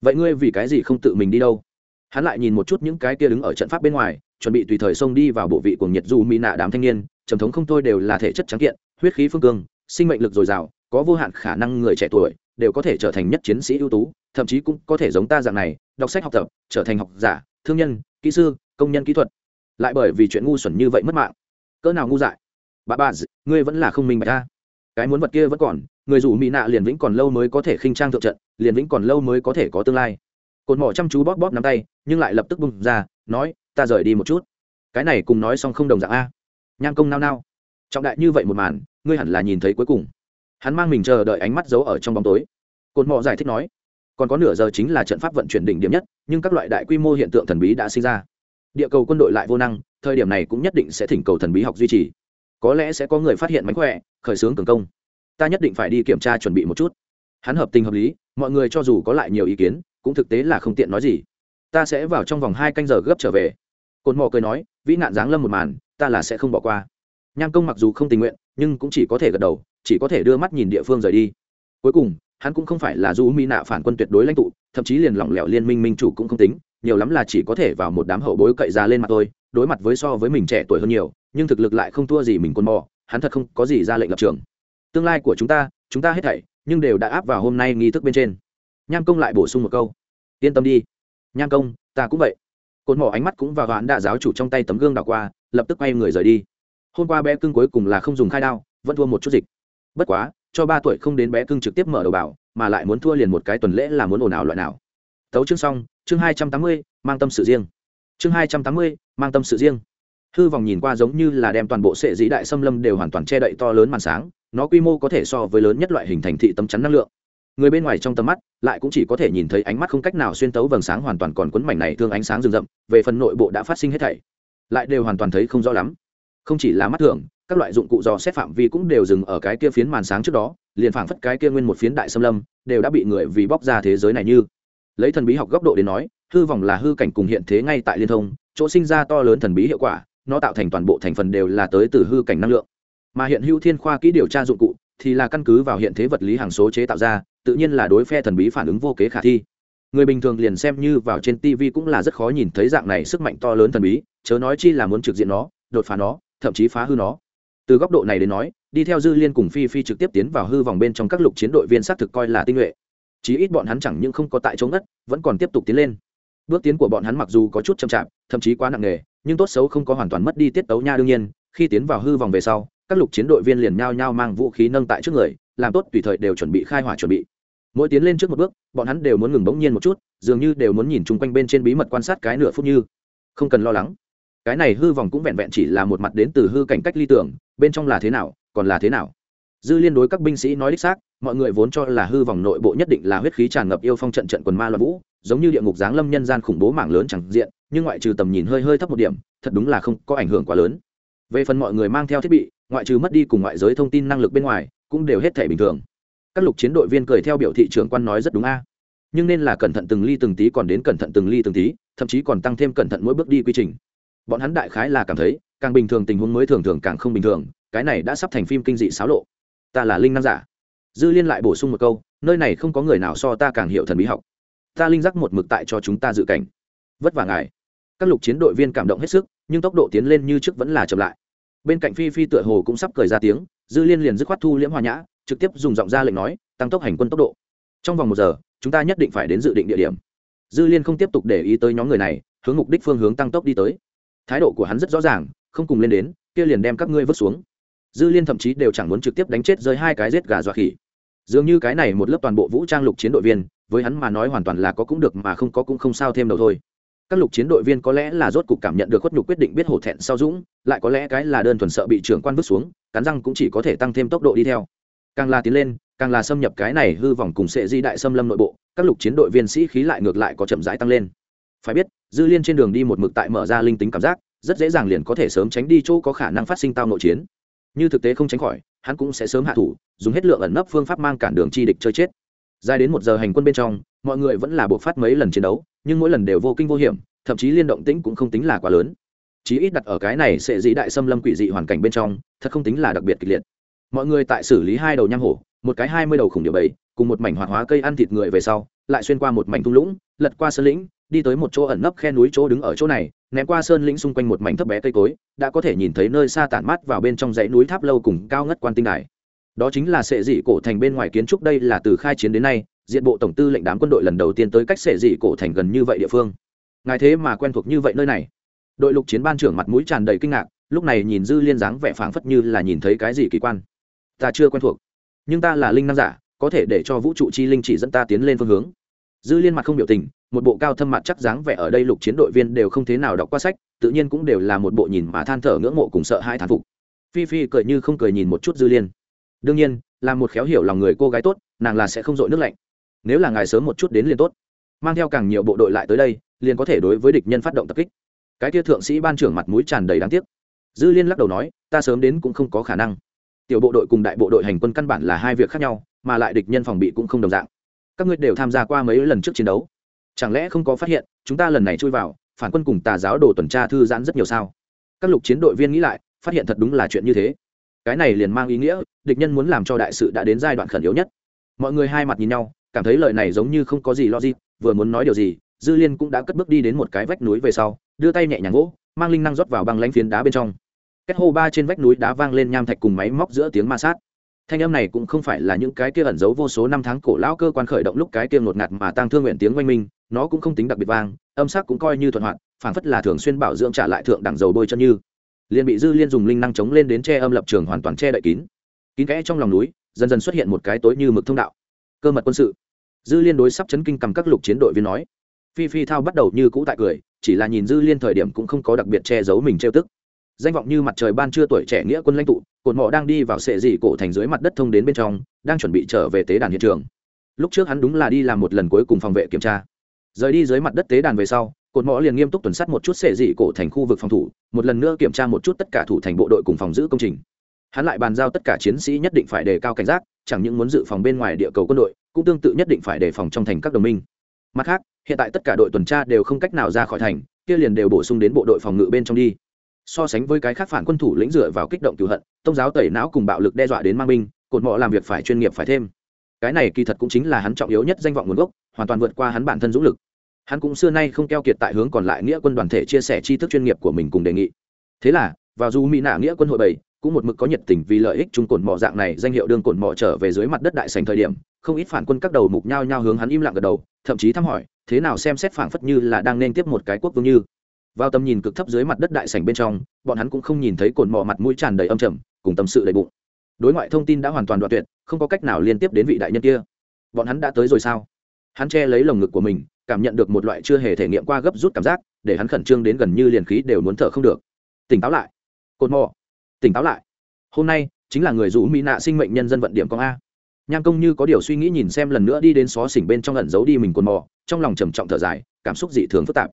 Vậy ngươi vì cái gì không tự mình đi đâu? Hắn lại nhìn một chút những cái kia đứng ở trận pháp bên ngoài, chuẩn bị tùy thời xông đi vào bộ vị của nhiệt du mỹ nạ đám thanh niên, trầm thống không thôi đều là thể chất trắng kiện, huyết khí phương cương, sinh mệnh lực dồi dào, có vô hạn khả năng người trẻ tuổi đều có thể trở thành nhất chiến sĩ ưu tú, thậm chí cũng có thể giống ta dạng này, đọc sách học tập, trở thành học giả, thương nhân, kỹ sư, công nhân kỹ thuật. Lại bởi vì chuyện ngu xuẩn như vậy mất mạng. Cỡ nào ngu dại? Bà bà ngươi vẫn là không minh bạch ta. Cái muốn vật kia vẫn còn, người rủ mỹ nạ liền vĩnh còn lâu mới có thể khinh trang thượng trận, liền vĩnh còn lâu mới có thể có tương lai. Cột mỏ chăm chú bóp bóp nắm tay, nhưng lại lập tức bung ra, nói, ta rời đi một chút. Cái này cùng nói xong không đồng dạng a. Nham công nao nao. Trọng đại như vậy một màn, ngươi hẳn là nhìn thấy cuối cùng. Hắn mang mình chờ đợi ánh mắt giấu ở trong bóng tối. Cột mỏ giải thích nói, còn có nửa giờ chính là trận pháp vận chuyển đỉnh điểm nhất, nhưng các loại đại quy mô hiện tượng thần bí đã sinh ra. Địa cầu quân đội lại vô năng, thời điểm này cũng nhất định sẽ thỉnh cầu thần bí học duy trì có lẽ sẽ có người phát hiện mánh khỏe, khởi xướng cường công. Ta nhất định phải đi kiểm tra chuẩn bị một chút. Hắn hợp tình hợp lý, mọi người cho dù có lại nhiều ý kiến, cũng thực tế là không tiện nói gì. Ta sẽ vào trong vòng hai canh giờ gấp trở về. Cồn mò cười nói, vĩ nạn giáng lâm một màn, ta là sẽ không bỏ qua. Nham công mặc dù không tình nguyện, nhưng cũng chỉ có thể gật đầu, chỉ có thể đưa mắt nhìn địa phương rời đi. Cuối cùng, hắn cũng không phải là du mỹ nạ phản quân tuyệt đối lãnh tụ, thậm chí liền lỏng lẻo liên minh minh chủ cũng không tính nhiều lắm là chỉ có thể vào một đám hậu bối cậy ra lên mặt tôi, đối mặt với so với mình trẻ tuổi hơn nhiều, nhưng thực lực lại không thua gì mình quân mò, hắn thật không có gì ra lệnh lập trường. Tương lai của chúng ta chúng ta hết thảy, nhưng đều đã áp vào hôm nay nghi thức bên trên. Nham công lại bổ sung một câu. Yên tâm đi. Nham công, ta cũng vậy. Cột mỏ ánh mắt cũng vào hoãn đạ giáo chủ trong tay tấm gương đảo qua, lập tức quay người rời đi. Hôm qua bé cưng cuối cùng là không dùng khai đao, vẫn thua một chút dịch. Bất quá, cho ba tuổi không đến bé cưng trực tiếp mở đầu bảo, mà lại muốn thua liền một cái tuần lễ là muốn ồn ào loại nào. Tấu chương xong chương hai trăm tám mươi, mang tâm sự riêng. Chương hai trăm tám mươi, mang tâm sự riêng. Hư vòng nhìn qua giống như là đem toàn bộ sệ dĩ đại xâm lâm đều hoàn toàn che đậy to lớn màn sáng, nó quy mô có thể so với lớn nhất loại hình thành thị tấm chắn năng lượng. Người bên ngoài trong tầm mắt, lại cũng chỉ có thể nhìn thấy ánh mắt không cách nào xuyên tấu vầng sáng hoàn toàn còn quấn mảnh này thương ánh sáng rừng rậm, về phần nội bộ đã phát sinh hết thảy, lại đều hoàn toàn thấy không rõ lắm. Không chỉ là mắt thường, các loại dụng cụ dò xét phạm vi cũng đều dừng ở cái kia phiến màn sáng trước đó, liền phảng phất cái kia nguyên một phiến đại xâm lâm, đều đã bị người vì bóc ra thế giới này như lấy thần bí học góc độ đến nói, hư vòng là hư cảnh cùng hiện thế ngay tại liên thông, chỗ sinh ra to lớn thần bí hiệu quả, nó tạo thành toàn bộ thành phần đều là tới từ hư cảnh năng lượng. Mà hiện hữu thiên khoa kỹ điều tra dụng cụ thì là căn cứ vào hiện thế vật lý hàng số chế tạo ra, tự nhiên là đối phe thần bí phản ứng vô kế khả thi. Người bình thường liền xem như vào trên tv cũng là rất khó nhìn thấy dạng này sức mạnh to lớn thần bí, chớ nói chi là muốn trực diện nó, đột phá nó, thậm chí phá hư nó. Từ góc độ này đến nói, đi theo dư liên cùng phi phi trực tiếp tiến vào hư vòng bên trong các lục chiến đội viên xác thực coi là tinh nhuệ chí ít bọn hắn chẳng những không có tại chống đất vẫn còn tiếp tục tiến lên. Bước tiến của bọn hắn mặc dù có chút chậm chạp, thậm chí quá nặng nề, nhưng tốt xấu không có hoàn toàn mất đi tiết tấu nha đương nhiên, khi tiến vào hư vòng về sau, các lục chiến đội viên liền nhao nhao mang vũ khí nâng tại trước người, làm tốt tùy thời đều chuẩn bị khai hỏa chuẩn bị. Mỗi tiến lên trước một bước, bọn hắn đều muốn ngừng bỗng nhiên một chút, dường như đều muốn nhìn chung quanh bên trên bí mật quan sát cái nửa phút như. Không cần lo lắng. Cái này hư vòng cũng vẹn vẹn chỉ là một mặt đến từ hư cảnh cách ly tưởng, bên trong là thế nào, còn là thế nào dư liên đối các binh sĩ nói đích xác, mọi người vốn cho là hư vòng nội bộ nhất định là huyết khí tràn ngập yêu phong trận trận quần ma loạn vũ, giống như địa ngục giáng lâm nhân gian khủng bố mảng lớn chẳng diện, nhưng ngoại trừ tầm nhìn hơi hơi thấp một điểm, thật đúng là không có ảnh hưởng quá lớn. Về phần mọi người mang theo thiết bị, ngoại trừ mất đi cùng ngoại giới thông tin năng lực bên ngoài, cũng đều hết thể bình thường. Các lục chiến đội viên cười theo biểu thị trưởng quan nói rất đúng a. Nhưng nên là cẩn thận từng ly từng tí còn đến cẩn thận từng ly từng tí, thậm chí còn tăng thêm cẩn thận mỗi bước đi quy trình. Bọn hắn đại khái là cảm thấy, càng bình thường tình huống mới thường thường càng không bình thường, cái này đã sắp thành phim kinh dị xáo lộ ta là linh năng giả. Dư liên lại bổ sung một câu, nơi này không có người nào so ta càng hiểu thần bí học. Ta linh giác một mực tại cho chúng ta dự cảnh. Vất vả ngài. Các lục chiến đội viên cảm động hết sức, nhưng tốc độ tiến lên như trước vẫn là chậm lại. Bên cạnh phi phi tựa hồ cũng sắp cười ra tiếng, dư liên liền dứt khoát thu liễm hòa nhã, trực tiếp dùng giọng ra lệnh nói, tăng tốc hành quân tốc độ. Trong vòng một giờ, chúng ta nhất định phải đến dự định địa điểm. Dư liên không tiếp tục để ý tới nhóm người này, hướng mục đích phương hướng tăng tốc đi tới. Thái độ của hắn rất rõ ràng, không cùng lên đến, kia liền đem các ngươi vứt xuống dư liên thậm chí đều chẳng muốn trực tiếp đánh chết rơi hai cái rết gà dọa khỉ. Dường như cái này một lớp toàn bộ vũ trang lục chiến đội viên, với hắn mà nói hoàn toàn là có cũng được mà không có cũng không sao thêm đâu thôi. Các lục chiến đội viên có lẽ là rốt cục cảm nhận được khuất nhục quyết định biết hổ thẹn sau dũng, lại có lẽ cái là đơn thuần sợ bị trưởng quan vứt xuống, cắn răng cũng chỉ có thể tăng thêm tốc độ đi theo. Càng là tiến lên, càng là xâm nhập cái này hư vòng cùng sệ di đại xâm lâm nội bộ, các lục chiến đội viên sĩ khí lại ngược lại có chậm rãi tăng lên. Phải biết, dư liên trên đường đi một mực tại mở ra linh tính cảm giác, rất dễ dàng liền có thể sớm tránh đi chỗ có khả năng phát sinh tao nội chiến như thực tế không tránh khỏi, hắn cũng sẽ sớm hạ thủ, dùng hết lượng ẩn nấp phương pháp mang cản đường chi địch chơi chết. Dài đến một giờ hành quân bên trong, mọi người vẫn là buộc phát mấy lần chiến đấu, nhưng mỗi lần đều vô kinh vô hiểm, thậm chí liên động tĩnh cũng không tính là quá lớn. Chí ít đặt ở cái này sẽ dĩ đại xâm lâm quỷ dị hoàn cảnh bên trong, thật không tính là đặc biệt kịch liệt. Mọi người tại xử lý hai đầu nham hổ, một cái hai mươi đầu khủng điệu bầy, cùng một mảnh hoạt hóa cây ăn thịt người về sau, lại xuyên qua một mảnh thung lũng, lật qua sơn lĩnh, đi tới một chỗ ẩn nấp khe núi chỗ đứng ở chỗ này ném qua sơn lĩnh xung quanh một mảnh thấp bé cây cối, đã có thể nhìn thấy nơi xa tản mát vào bên trong dãy núi tháp lâu cùng cao ngất quan tinh đài. Đó chính là sệ dị cổ thành bên ngoài kiến trúc đây là từ khai chiến đến nay, diện bộ tổng tư lệnh đám quân đội lần đầu tiên tới cách sệ dị cổ thành gần như vậy địa phương. Ngài thế mà quen thuộc như vậy nơi này. Đội lục chiến ban trưởng mặt mũi tràn đầy kinh ngạc, lúc này nhìn dư liên dáng vẻ phảng phất như là nhìn thấy cái gì kỳ quan. Ta chưa quen thuộc, nhưng ta là linh năng giả, có thể để cho vũ trụ chi linh chỉ dẫn ta tiến lên phương hướng. Dư liên mặt không biểu tình một bộ cao thâm mặt chắc dáng vẻ ở đây lục chiến đội viên đều không thế nào đọc qua sách, tự nhiên cũng đều là một bộ nhìn mà than thở ngưỡng mộ cùng sợ hai thán phục. Phi phi cười như không cười nhìn một chút dư liên. Đương nhiên, là một khéo hiểu lòng người cô gái tốt, nàng là sẽ không dội nước lạnh. Nếu là ngài sớm một chút đến liền tốt. Mang theo càng nhiều bộ đội lại tới đây, liền có thể đối với địch nhân phát động tập kích. Cái kia thượng sĩ ban trưởng mặt mũi tràn đầy đáng tiếc. Dư liên lắc đầu nói, ta sớm đến cũng không có khả năng. Tiểu bộ đội cùng đại bộ đội hành quân căn bản là hai việc khác nhau, mà lại địch nhân phòng bị cũng không đồng dạng. Các ngươi đều tham gia qua mấy lần trước chiến đấu chẳng lẽ không có phát hiện, chúng ta lần này chui vào, phản quân cùng tà giáo đồ tuần tra thư giãn rất nhiều sao? Các lục chiến đội viên nghĩ lại, phát hiện thật đúng là chuyện như thế. Cái này liền mang ý nghĩa, địch nhân muốn làm cho đại sự đã đến giai đoạn khẩn yếu nhất. Mọi người hai mặt nhìn nhau, cảm thấy lời này giống như không có gì logic vừa muốn nói điều gì, dư liên cũng đã cất bước đi đến một cái vách núi về sau, đưa tay nhẹ nhàng gỗ, mang linh năng rót vào băng lãnh phiến đá bên trong. Kết hô ba trên vách núi đá vang lên nham thạch cùng máy móc giữa tiếng ma sát. Thanh âm này cũng không phải là những cái kia ẩn giấu vô số năm tháng cổ lão cơ quan khởi động lúc cái kia ngột ngạt mà tăng thương nguyện tiếng oanh minh nó cũng không tính đặc biệt vang, âm sắc cũng coi như thuận hoạt phản phất là thường xuyên bảo dưỡng trả lại thượng đẳng dầu bôi chân như. Liền bị dư liên dùng linh năng chống lên đến che âm lập trường hoàn toàn che đậy kín. Kín kẽ trong lòng núi, dần dần xuất hiện một cái tối như mực thông đạo. Cơ mật quân sự. Dư liên đối sắp chấn kinh cầm các lục chiến đội viên nói. Phi phi thao bắt đầu như cũ tại cười, chỉ là nhìn dư liên thời điểm cũng không có đặc biệt che giấu mình trêu tức. Danh vọng như mặt trời ban trưa tuổi trẻ nghĩa quân lãnh tụ, cột mỏ đang đi vào sệ dị cổ thành dưới mặt đất thông đến bên trong, đang chuẩn bị trở về tế đàn hiện trường. Lúc trước hắn đúng là đi làm một lần cuối cùng phòng vệ kiểm tra rời đi dưới mặt đất tế đàn về sau, cột mỏ liền nghiêm túc tuần sát một chút xệ dị cổ thành khu vực phòng thủ, một lần nữa kiểm tra một chút tất cả thủ thành bộ đội cùng phòng giữ công trình. Hắn lại bàn giao tất cả chiến sĩ nhất định phải đề cao cảnh giác, chẳng những muốn dự phòng bên ngoài địa cầu quân đội, cũng tương tự nhất định phải đề phòng trong thành các đồng minh. Mặt khác, hiện tại tất cả đội tuần tra đều không cách nào ra khỏi thành, kia liền đều bổ sung đến bộ đội phòng ngự bên trong đi. So sánh với cái khác phản quân thủ lĩnh dựa vào kích động cựu hận, tông giáo tẩy não cùng bạo lực đe dọa đến mang binh, cột mọ làm việc phải chuyên nghiệp phải thêm. Cái này kỳ thật cũng chính là hắn trọng yếu nhất danh vọng nguồn gốc, hoàn toàn vượt qua hắn bản thân dũng lực hắn cũng xưa nay không keo kiệt tại hướng còn lại nghĩa quân đoàn thể chia sẻ tri thức chuyên nghiệp của mình cùng đề nghị. Thế là, vào dù mỹ nạ nghĩa quân hội bảy, cũng một mực có nhiệt tình vì lợi ích chung cồn mỏ dạng này danh hiệu đương cồn mỏ trở về dưới mặt đất đại sành thời điểm, không ít phản quân các đầu mục nhau nhau hướng hắn im lặng gật đầu, thậm chí thăm hỏi, thế nào xem xét phảng phất như là đang nên tiếp một cái quốc vương như? Vào tầm nhìn cực thấp dưới mặt đất đại sảnh bên trong, bọn hắn cũng không nhìn thấy cồn mỏ mặt mũi tràn đầy âm trầm, cùng tâm sự đầy bụng. Đối ngoại thông tin đã hoàn toàn đoạn tuyệt, không có cách nào liên tiếp đến vị đại nhân kia. Bọn hắn đã tới rồi sao? Hắn che lấy lồng ngực của mình cảm nhận được một loại chưa hề thể nghiệm qua gấp rút cảm giác, để hắn khẩn trương đến gần như liền khí đều muốn thở không được. Tỉnh táo lại. Cột mò. Tỉnh táo lại. Hôm nay, chính là người rủ mỹ nạ sinh mệnh nhân dân vận điểm con a. Nham công như có điều suy nghĩ nhìn xem lần nữa đi đến xó xỉnh bên trong ẩn giấu đi mình cột mò, trong lòng trầm trọng thở dài, cảm xúc dị thường phức tạp.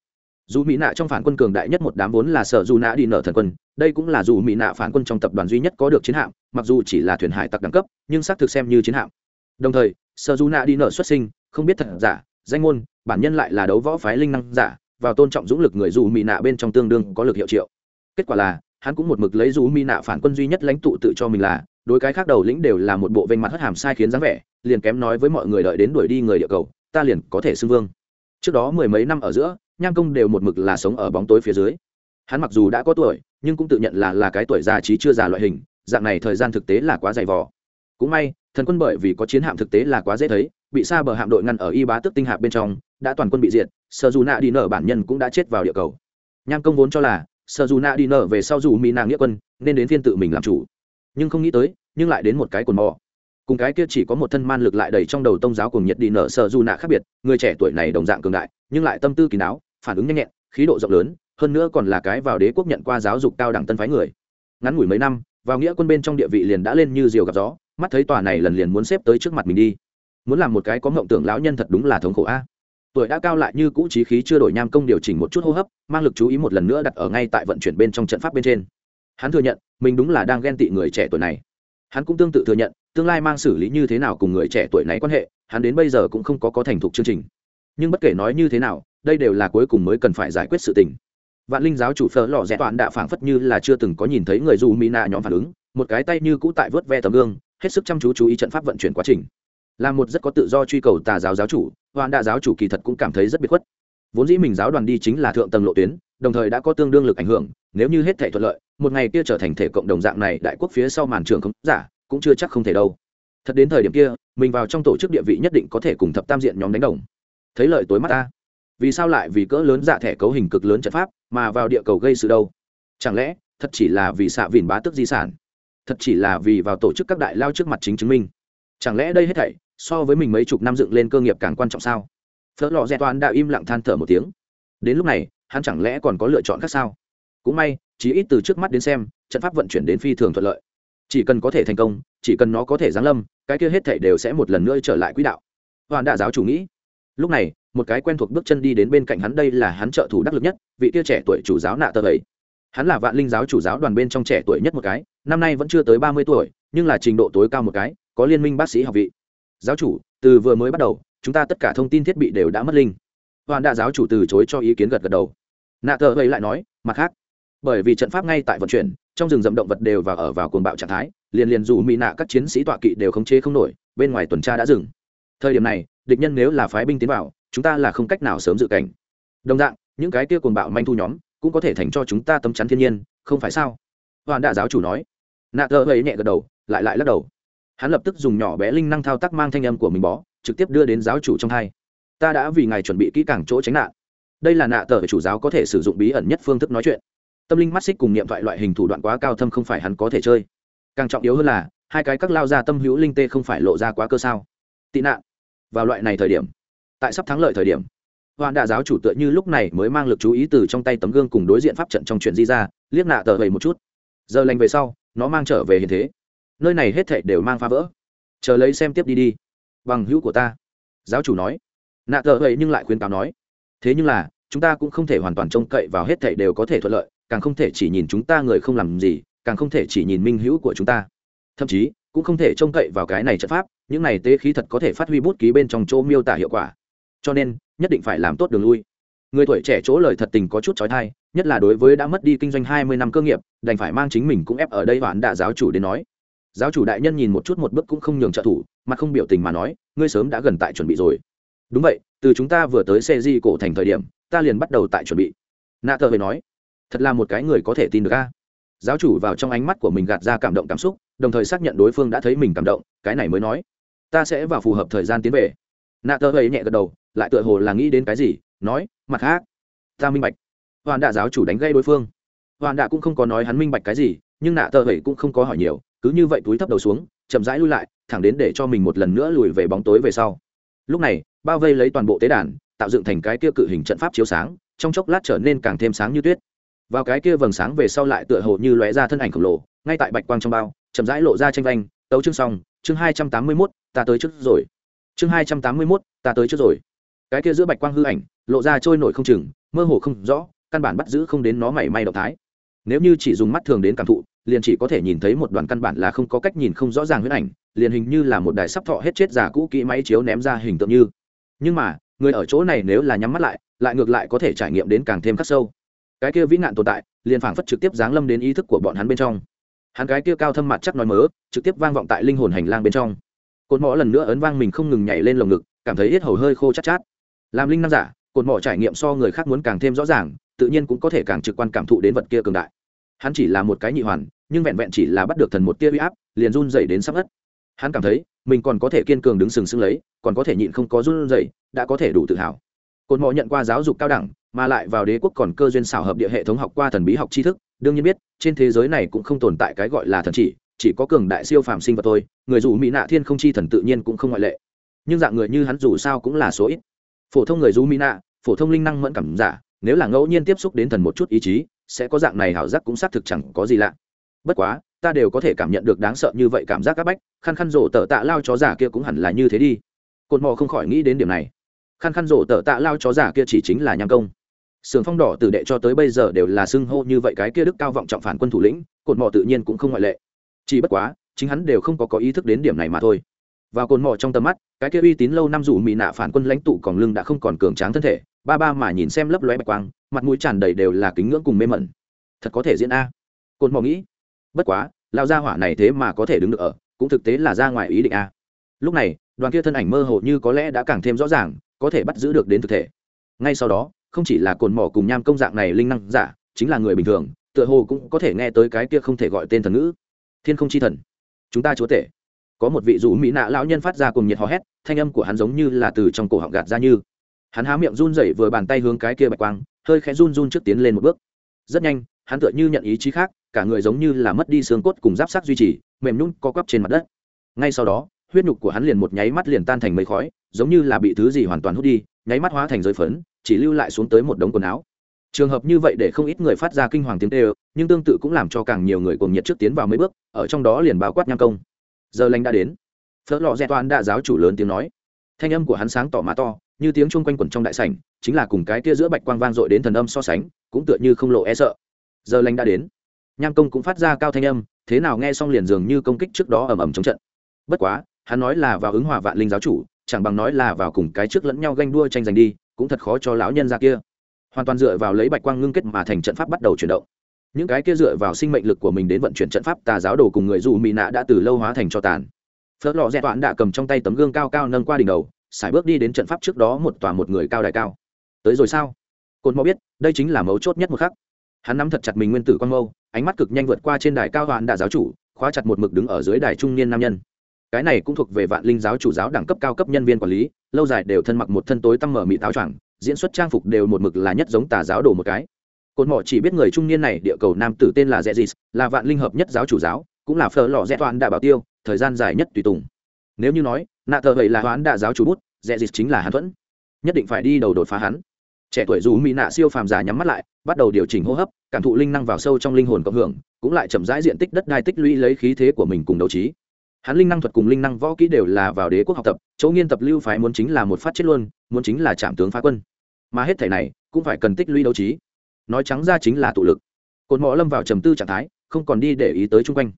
Dù mỹ nạ trong phản quân cường đại nhất một đám vốn là sở dù nạ đi nở thần quân, đây cũng là dù mỹ nạ phản quân trong tập đoàn duy nhất có được chiến hạm, mặc dù chỉ là thuyền hải tặc đẳng cấp, nhưng xác thực xem như chiến hạm. Đồng thời, sở dù nạ đi nở xuất sinh, không biết thật giả, danh môn bản nhân lại là đấu võ phái linh năng giả, vào tôn trọng dũng lực người dù mỹ nạ bên trong tương đương có lực hiệu triệu. Kết quả là, hắn cũng một mực lấy dù mỹ nạ phản quân duy nhất lãnh tụ tự cho mình là, đối cái khác đầu lĩnh đều là một bộ vênh mặt hất hàm sai khiến dáng vẻ, liền kém nói với mọi người đợi đến đuổi đi người địa cầu, ta liền có thể xưng vương. Trước đó mười mấy năm ở giữa, nham công đều một mực là sống ở bóng tối phía dưới. Hắn mặc dù đã có tuổi, nhưng cũng tự nhận là là cái tuổi già trí chưa già loại hình, dạng này thời gian thực tế là quá dày vò. Cũng may, thần quân bởi vì có chiến hạm thực tế là quá dễ thấy, bị xa bờ hạm đội ngăn ở y bá tức tinh hạp bên trong đã toàn quân bị diệt sợ dù nạ đi nở bản nhân cũng đã chết vào địa cầu. Nham công vốn cho là sợ dù nạ đi nở về sau dù mỹ nàng nghĩa quân, nên đến phiên tự mình làm chủ. Nhưng không nghĩ tới, nhưng lại đến một cái cồn mò. Cùng cái kia chỉ có một thân man lực lại đầy trong đầu tông giáo cùng nhiệt đi nở sợ dù nạ khác biệt, người trẻ tuổi này đồng dạng cường đại, nhưng lại tâm tư kỳ đáo phản ứng nhanh nhẹn, khí độ rộng lớn, hơn nữa còn là cái vào đế quốc nhận qua giáo dục cao đẳng tân phái người. Ngắn ngủi mấy năm, vào nghĩa quân bên trong địa vị liền đã lên như diều gặp gió, mắt thấy tòa này lần liền muốn xếp tới trước mặt mình đi. Muốn làm một cái có mộng tưởng lão nhân thật đúng là thống khổ a tuổi đã cao lại như cũ trí khí chưa đổi nham công điều chỉnh một chút hô hấp, mang lực chú ý một lần nữa đặt ở ngay tại vận chuyển bên trong trận pháp bên trên. Hắn thừa nhận, mình đúng là đang ghen tị người trẻ tuổi này. Hắn cũng tương tự thừa nhận, tương lai mang xử lý như thế nào cùng người trẻ tuổi này quan hệ, hắn đến bây giờ cũng không có có thành thục chương trình. Nhưng bất kể nói như thế nào, đây đều là cuối cùng mới cần phải giải quyết sự tình. Vạn linh giáo chủ phở lò rẽ toàn đã phảng phất như là chưa từng có nhìn thấy người dù mỹ nạ nhóm phản ứng, một cái tay như cũ tại vớt ve tấm gương, hết sức chăm chú chú ý trận pháp vận chuyển quá trình là một rất có tự do truy cầu tà giáo giáo chủ hoàn đạ giáo chủ kỳ thật cũng cảm thấy rất biệt khuất. Vốn dĩ mình giáo đoàn đi chính là thượng tầng lộ tuyến, đồng thời đã có tương đương lực ảnh hưởng, nếu như hết thể thuận lợi, một ngày kia trở thành thể cộng đồng dạng này đại quốc phía sau màn trường không giả, cũng chưa chắc không thể đâu. Thật đến thời điểm kia, mình vào trong tổ chức địa vị nhất định có thể cùng thập tam diện nhóm đánh đồng. Thấy lợi tối mắt ta. Vì sao lại vì cỡ lớn dạ thẻ cấu hình cực lớn trận pháp mà vào địa cầu gây sự đâu? Chẳng lẽ, thật chỉ là vì xạ vìn bá tức di sản? Thật chỉ là vì vào tổ chức các đại lao trước mặt chính chứng minh? Chẳng lẽ đây hết thảy so với mình mấy chục năm dựng lên cơ nghiệp càng quan trọng sao? Phớt lò dẹ toàn đã im lặng than thở một tiếng. Đến lúc này, hắn chẳng lẽ còn có lựa chọn khác sao? Cũng may chỉ ít từ trước mắt đến xem, trận pháp vận chuyển đến phi thường thuận lợi. Chỉ cần có thể thành công, chỉ cần nó có thể giáng lâm, cái kia hết thảy đều sẽ một lần nữa trở lại quỹ đạo. Hoàn đạ giáo chủ nghĩ. Lúc này, một cái quen thuộc bước chân đi đến bên cạnh hắn, đây là hắn trợ thủ đắc lực nhất, vị tia trẻ tuổi chủ giáo nạ tờ ấy. Hắn là vạn linh giáo chủ giáo đoàn bên trong trẻ tuổi nhất một cái, năm nay vẫn chưa tới ba mươi tuổi, nhưng là trình độ tối cao một cái, có liên minh bác sĩ học vị giáo chủ, từ vừa mới bắt đầu, chúng ta tất cả thông tin thiết bị đều đã mất linh. Hoàn đạ giáo chủ từ chối cho ý kiến gật gật đầu. Nạ thờ ấy lại nói, mặt khác, bởi vì trận pháp ngay tại vận chuyển, trong rừng rậm động vật đều và ở vào cuồng bạo trạng thái, liền liền dù mỹ nạ các chiến sĩ tọa kỵ đều khống chế không nổi, bên ngoài tuần tra đã dừng. Thời điểm này, địch nhân nếu là phái binh tiến vào, chúng ta là không cách nào sớm dự cảnh. Đồng dạng, những cái kia cuồng bạo manh thu nhóm, cũng có thể thành cho chúng ta tâm chắn thiên nhiên, không phải sao? Hoàn đạ giáo chủ nói. Nạ thờ ấy nhẹ gật đầu, lại lại lắc đầu hắn lập tức dùng nhỏ bé linh năng thao tác mang thanh âm của mình bó, trực tiếp đưa đến giáo chủ trong hai. Ta đã vì ngài chuẩn bị kỹ càng chỗ tránh nạn. Đây là nạ tờ chủ giáo có thể sử dụng bí ẩn nhất phương thức nói chuyện. Tâm linh mắt xích cùng niệm thoại loại hình thủ đoạn quá cao thâm không phải hắn có thể chơi. Càng trọng yếu hơn là, hai cái các lao ra tâm hữu linh tê không phải lộ ra quá cơ sao? Tị nạn. Vào loại này thời điểm, tại sắp thắng lợi thời điểm hoàn đạ giáo chủ tựa như lúc này mới mang lực chú ý từ trong tay tấm gương cùng đối diện pháp trận trong chuyện di ra, liếc nạ tờ vậy một chút. Giờ lành về sau, nó mang trở về hiện thế nơi này hết thảy đều mang phá vỡ. Chờ lấy xem tiếp đi đi. Bằng hữu của ta. Giáo chủ nói. Nạ tờ vậy nhưng lại khuyên cáo nói. Thế nhưng là, chúng ta cũng không thể hoàn toàn trông cậy vào hết thảy đều có thể thuận lợi, càng không thể chỉ nhìn chúng ta người không làm gì, càng không thể chỉ nhìn minh hữu của chúng ta. Thậm chí, cũng không thể trông cậy vào cái này trận pháp, những này tế khí thật có thể phát huy bút ký bên trong chỗ miêu tả hiệu quả. Cho nên, nhất định phải làm tốt đường lui. Người tuổi trẻ chỗ lời thật tình có chút trói thai nhất là đối với đã mất đi kinh doanh hai mươi năm cơ nghiệp, đành phải mang chính mình cũng ép ở đây hoãn đạ giáo chủ đến nói giáo chủ đại nhân nhìn một chút một bước cũng không nhường trợ thủ, mà không biểu tình mà nói, ngươi sớm đã gần tại chuẩn bị rồi. Đúng vậy, từ chúng ta vừa tới xe di cổ thành thời điểm, ta liền bắt đầu tại chuẩn bị. Nạ thờ về nói. Thật là một cái người có thể tin được a. Giáo chủ vào trong ánh mắt của mình gạt ra cảm động cảm xúc, đồng thời xác nhận đối phương đã thấy mình cảm động, cái này mới nói, ta sẽ vào phù hợp thời gian tiến về. Nạ tờ ấy nhẹ gật đầu, lại tựa hồ là nghĩ đến cái gì, nói, mặt khác, ta minh bạch. Hoàn đạ giáo chủ đánh gây đối phương. Hoàn đạ cũng không có nói hắn minh bạch cái gì, nhưng nạ tờ ấy cũng không có hỏi nhiều cứ như vậy túi thấp đầu xuống, chậm rãi lui lại, thẳng đến để cho mình một lần nữa lùi về bóng tối về sau. Lúc này, bao vây lấy toàn bộ tế đàn, tạo dựng thành cái kia cự hình trận pháp chiếu sáng, trong chốc lát trở nên càng thêm sáng như tuyết. Vào cái kia vầng sáng về sau lại tựa hồ như lóe ra thân ảnh khổng lồ, ngay tại bạch quang trong bao, chậm rãi lộ ra tranh vanh, tấu chương xong, chương hai trăm tám mươi mốt, ta tới trước rồi. Chương hai trăm tám mươi mốt, ta tới trước rồi. Cái kia giữa bạch quang hư ảnh, lộ ra trôi nổi không chừng, mơ hồ không rõ, căn bản bắt giữ không đến nó mảy may động thái. Nếu như chỉ dùng mắt thường đến cảm thụ liền chỉ có thể nhìn thấy một đoàn căn bản là không có cách nhìn không rõ ràng huyết ảnh, liền hình như là một đài sắp thọ hết chết giả cũ kỹ máy chiếu ném ra hình tượng như. Nhưng mà, người ở chỗ này nếu là nhắm mắt lại lại ngược lại có thể trải nghiệm đến càng thêm khắc sâu. Cái kia vĩ nạn tồn tại, liền phảng phất trực tiếp giáng lâm đến ý thức của bọn hắn bên trong. Hắn cái kia cao thâm mặt chắc nói mớ, trực tiếp vang vọng tại linh hồn hành lang bên trong. Cột mỏ lần nữa ấn vang mình không ngừng nhảy lên lồng ngực, cảm thấy hết hầu hơi khô chát chát. Làm linh năng giả, cột mỏ trải nghiệm so người khác muốn càng thêm rõ ràng, tự nhiên cũng có thể càng trực quan cảm thụ đến vật kia cường đại. Hắn chỉ là một cái nhị hoàn nhưng vẹn vẹn chỉ là bắt được thần một tia uy áp, liền run dày đến sắp ất hắn cảm thấy, mình còn có thể kiên cường đứng sừng sững lấy, còn có thể nhịn không có run dày đã có thể đủ tự hào. Cột mò nhận qua giáo dục cao đẳng, mà lại vào đế quốc còn cơ duyên xảo hợp địa hệ thống học qua thần bí học tri thức. Đương nhiên biết, trên thế giới này cũng không tồn tại cái gọi là thần chỉ chỉ có cường đại siêu phàm sinh vật thôi. Người dù mỹ nạ thiên không chi thần tự nhiên cũng không ngoại lệ. Nhưng dạng người như hắn dù sao cũng là số ít. Phổ thông người dù mỹ nạ, phổ thông linh năng mẫn cảm giả, nếu là ngẫu nhiên tiếp xúc đến thần một chút ý chí, sẽ có dạng này hảo giác cũng xác thực chẳng có gì lạ bất quá, ta đều có thể cảm nhận được đáng sợ như vậy cảm giác các bách, khăn khăn rổ tờ tạ lao chó giả kia cũng hẳn là như thế đi. Cột mò không khỏi nghĩ đến điểm này. Khăn khăn rổ tờ tạ lao chó giả kia chỉ chính là nham công. Sườn phong đỏ từ đệ cho tới bây giờ đều là xưng hô như vậy cái kia đức cao vọng trọng phản quân thủ lĩnh, cột mò tự nhiên cũng không ngoại lệ. Chỉ bất quá, chính hắn đều không có có ý thức đến điểm này mà thôi. Và cồn mò trong tầm mắt, cái kia uy tín lâu năm dù mỹ nạ phản quân lãnh tụ còn lưng đã không còn cường tráng thân thể, ba ba mà nhìn xem lấp lóe bạch quang, mặt mũi tràn đầy đều là kính ngưỡng cùng mê mẩn. Thật có thể diễn a. Cồn mò nghĩ bất quá lao ra hỏa này thế mà có thể đứng được ở, cũng thực tế là ra ngoài ý định a. Lúc này, đoàn kia thân ảnh mơ hồ như có lẽ đã càng thêm rõ ràng, có thể bắt giữ được đến thực thể. Ngay sau đó, không chỉ là cồn mỏ cùng nham công dạng này linh năng giả, chính là người bình thường, tựa hồ cũng có thể nghe tới cái kia không thể gọi tên thần ngữ. Thiên không chi thần. Chúng ta chúa tể. Có một vị rủ mỹ nạ lão nhân phát ra cùng nhiệt hò hét, thanh âm của hắn giống như là từ trong cổ họng gạt ra như. Hắn há miệng run rẩy vừa bàn tay hướng cái kia bạch quang, hơi khẽ run run trước tiến lên một bước. Rất nhanh hắn tựa như nhận ý chí khác, cả người giống như là mất đi xương cốt cùng giáp sắc duy trì, mềm nhún co quắp trên mặt đất. Ngay sau đó, huyết nhục của hắn liền một nháy mắt liền tan thành mây khói, giống như là bị thứ gì hoàn toàn hút đi, nháy mắt hóa thành giới phấn, chỉ lưu lại xuống tới một đống quần áo. Trường hợp như vậy để không ít người phát ra kinh hoàng tiếng tê nhưng tương tự cũng làm cho càng nhiều người cùng nhiệt trước tiến vào mấy bước, ở trong đó liền bao quát nham công. Giờ lành đã đến. Phớt lò dẹ toàn đã giáo chủ lớn tiếng nói. Thanh âm của hắn sáng tỏ mà to, như tiếng chung quanh quẩn trong đại sảnh, chính là cùng cái kia giữa bạch quang vang dội đến thần âm so sánh, cũng tựa như không lộ e sợ giờ lành đã đến. Nham công cũng phát ra cao thanh âm, thế nào nghe xong liền dường như công kích trước đó ầm ầm chống trận. Bất quá, hắn nói là vào ứng hòa vạn linh giáo chủ, chẳng bằng nói là vào cùng cái trước lẫn nhau ganh đua tranh giành đi, cũng thật khó cho lão nhân ra kia. Hoàn toàn dựa vào lấy bạch quang ngưng kết mà thành trận pháp bắt đầu chuyển động. Những cái kia dựa vào sinh mệnh lực của mình đến vận chuyển trận pháp tà giáo đồ cùng người dù mỹ nạ đã từ lâu hóa thành cho tàn. Phớt lò dẹ toán đã cầm trong tay tấm gương cao cao nâng qua đỉnh đầu, sải bước đi đến trận pháp trước đó một tòa một người cao đài cao. Tới rồi sao? Cồn mò biết, đây chính là mấu chốt nhất một khắc hắn nắm thật chặt mình nguyên tử quang mâu, ánh mắt cực nhanh vượt qua trên đài cao hoạn đà giáo chủ, khóa chặt một mực đứng ở dưới đài trung niên nam nhân. Cái này cũng thuộc về vạn linh giáo chủ giáo đẳng cấp cao cấp nhân viên quản lý, lâu dài đều thân mặc một thân tối tăm mở mị táo choàng, diễn xuất trang phục đều một mực là nhất giống tà giáo đồ một cái. Cột mỏ chỉ biết người trung niên này địa cầu nam tử tên là dezis là vạn linh hợp nhất giáo chủ giáo, cũng là phở lò rẽ toan đà bảo tiêu, thời gian dài nhất tùy tùng. Nếu như nói, nạ thờ vậy là hoán đà giáo chủ bút dezis chính là hắn thuẫn. Nhất định phải đi đầu đột phá hắn trẻ tuổi dù mỹ nạ siêu phàm già nhắm mắt lại, bắt đầu điều chỉnh hô hấp, cảm thụ linh năng vào sâu trong linh hồn cộng hưởng, cũng lại chậm rãi diện tích đất đai tích lũy lấy khí thế của mình cùng đấu trí. Hắn linh năng thuật cùng linh năng võ kỹ đều là vào đế quốc học tập, chỗ nghiên tập lưu phái muốn chính là một phát chết luôn, muốn chính là trạm tướng phá quân. Mà hết thể này, cũng phải cần tích lũy đấu trí. Nói trắng ra chính là tụ lực. Cột mỏ lâm vào trầm tư trạng thái, không còn đi để ý tới chung quanh.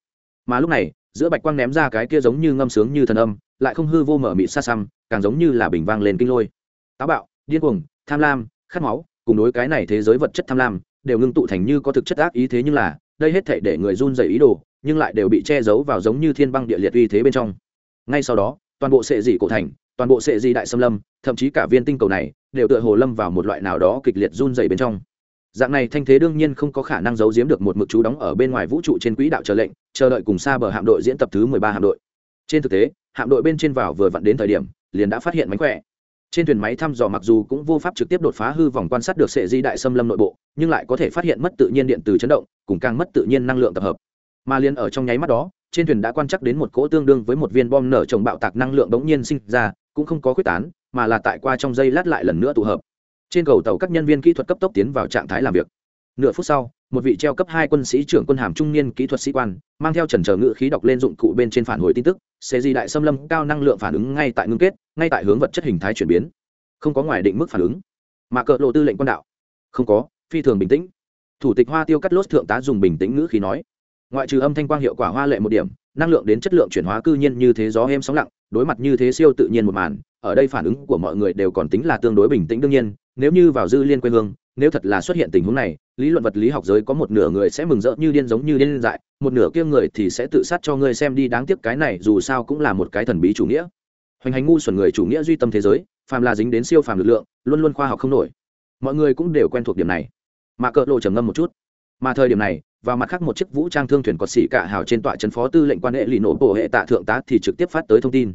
Mà lúc này, giữa bạch quang ném ra cái kia giống như ngâm sướng như thần âm, lại không hư vô mở mị xa xăm, càng giống như là bình vang lên kinh lôi. Táo bạo, điên cuồng, tham lam khát máu, cùng đối cái này thế giới vật chất tham lam, đều ngưng tụ thành như có thực chất ác ý thế nhưng là, đây hết thể để người run dày ý đồ, nhưng lại đều bị che giấu vào giống như thiên băng địa liệt uy thế bên trong. Ngay sau đó, toàn bộ sệ dị cổ thành, toàn bộ sệ dị đại xâm lâm, thậm chí cả viên tinh cầu này, đều tựa hồ lâm vào một loại nào đó kịch liệt run dày bên trong. Dạng này thanh thế đương nhiên không có khả năng giấu giếm được một mực chú đóng ở bên ngoài vũ trụ trên quỹ đạo chờ lệnh, chờ đợi cùng xa bờ hạm đội diễn tập thứ mười ba hạm đội. Trên thực tế, hạm đội bên trên vào vừa vặn đến thời điểm, liền đã phát hiện mánh khỏe trên thuyền máy thăm dò mặc dù cũng vô pháp trực tiếp đột phá hư vòng quan sát được sệ di đại xâm lâm nội bộ, nhưng lại có thể phát hiện mất tự nhiên điện từ chấn động, cùng càng mất tự nhiên năng lượng tập hợp. Mà liền ở trong nháy mắt đó, trên thuyền đã quan trắc đến một cỗ tương đương với một viên bom nở trồng bạo tạc năng lượng bỗng nhiên sinh ra, cũng không có quyết tán, mà là tại qua trong dây lát lại lần nữa tụ hợp. Trên cầu tàu các nhân viên kỹ thuật cấp tốc tiến vào trạng thái làm việc. Nửa phút sau một vị treo cấp hai quân sĩ trưởng quân hàm trung niên kỹ thuật sĩ quan, mang theo trần chờ ngự khí đọc lên dụng cụ bên trên phản hồi tin tức xe di đại xâm lâm cao năng lượng phản ứng ngay tại ngưng kết, ngay tại hướng vật chất hình thái chuyển biến. Không có ngoài định mức phản ứng. Mà cỡ lộ tư lệnh quan đạo. Không có, phi thường bình tĩnh. Thủ tịch hoa tiêu cắt lốt thượng tá dùng bình tĩnh ngữ khí nói. Ngoại trừ âm thanh quang hiệu quả hoa lệ một điểm, năng lượng đến chất lượng chuyển hóa cư nhiên như thế gió êm sóng lặng, đối mặt như thế siêu tự nhiên một màn, ở đây phản ứng của mọi người đều còn tính là tương đối bình tĩnh đương nhiên nếu như vào dư liên quê hương, nếu thật là xuất hiện tình huống này, lý luận vật lý học giới có một nửa người sẽ mừng rỡ như điên giống như điên dại, một nửa kia người thì sẽ tự sát cho ngươi xem đi, đáng tiếc cái này dù sao cũng là một cái thần bí chủ nghĩa. Hoành hành ngu xuẩn người chủ nghĩa duy tâm thế giới, phàm là dính đến siêu phàm lực lượng, luôn luôn khoa học không nổi. Mọi người cũng đều quen thuộc điểm này. Mà cỡ lộ trầm ngâm một chút. Mà thời điểm này, vào mặt khác một chiếc vũ trang thương thuyền có xỉ cả hào trên tọa trấn phó tư lệnh quan hệ lì nổ bộ hệ tạ thượng tá thì trực tiếp phát tới thông tin.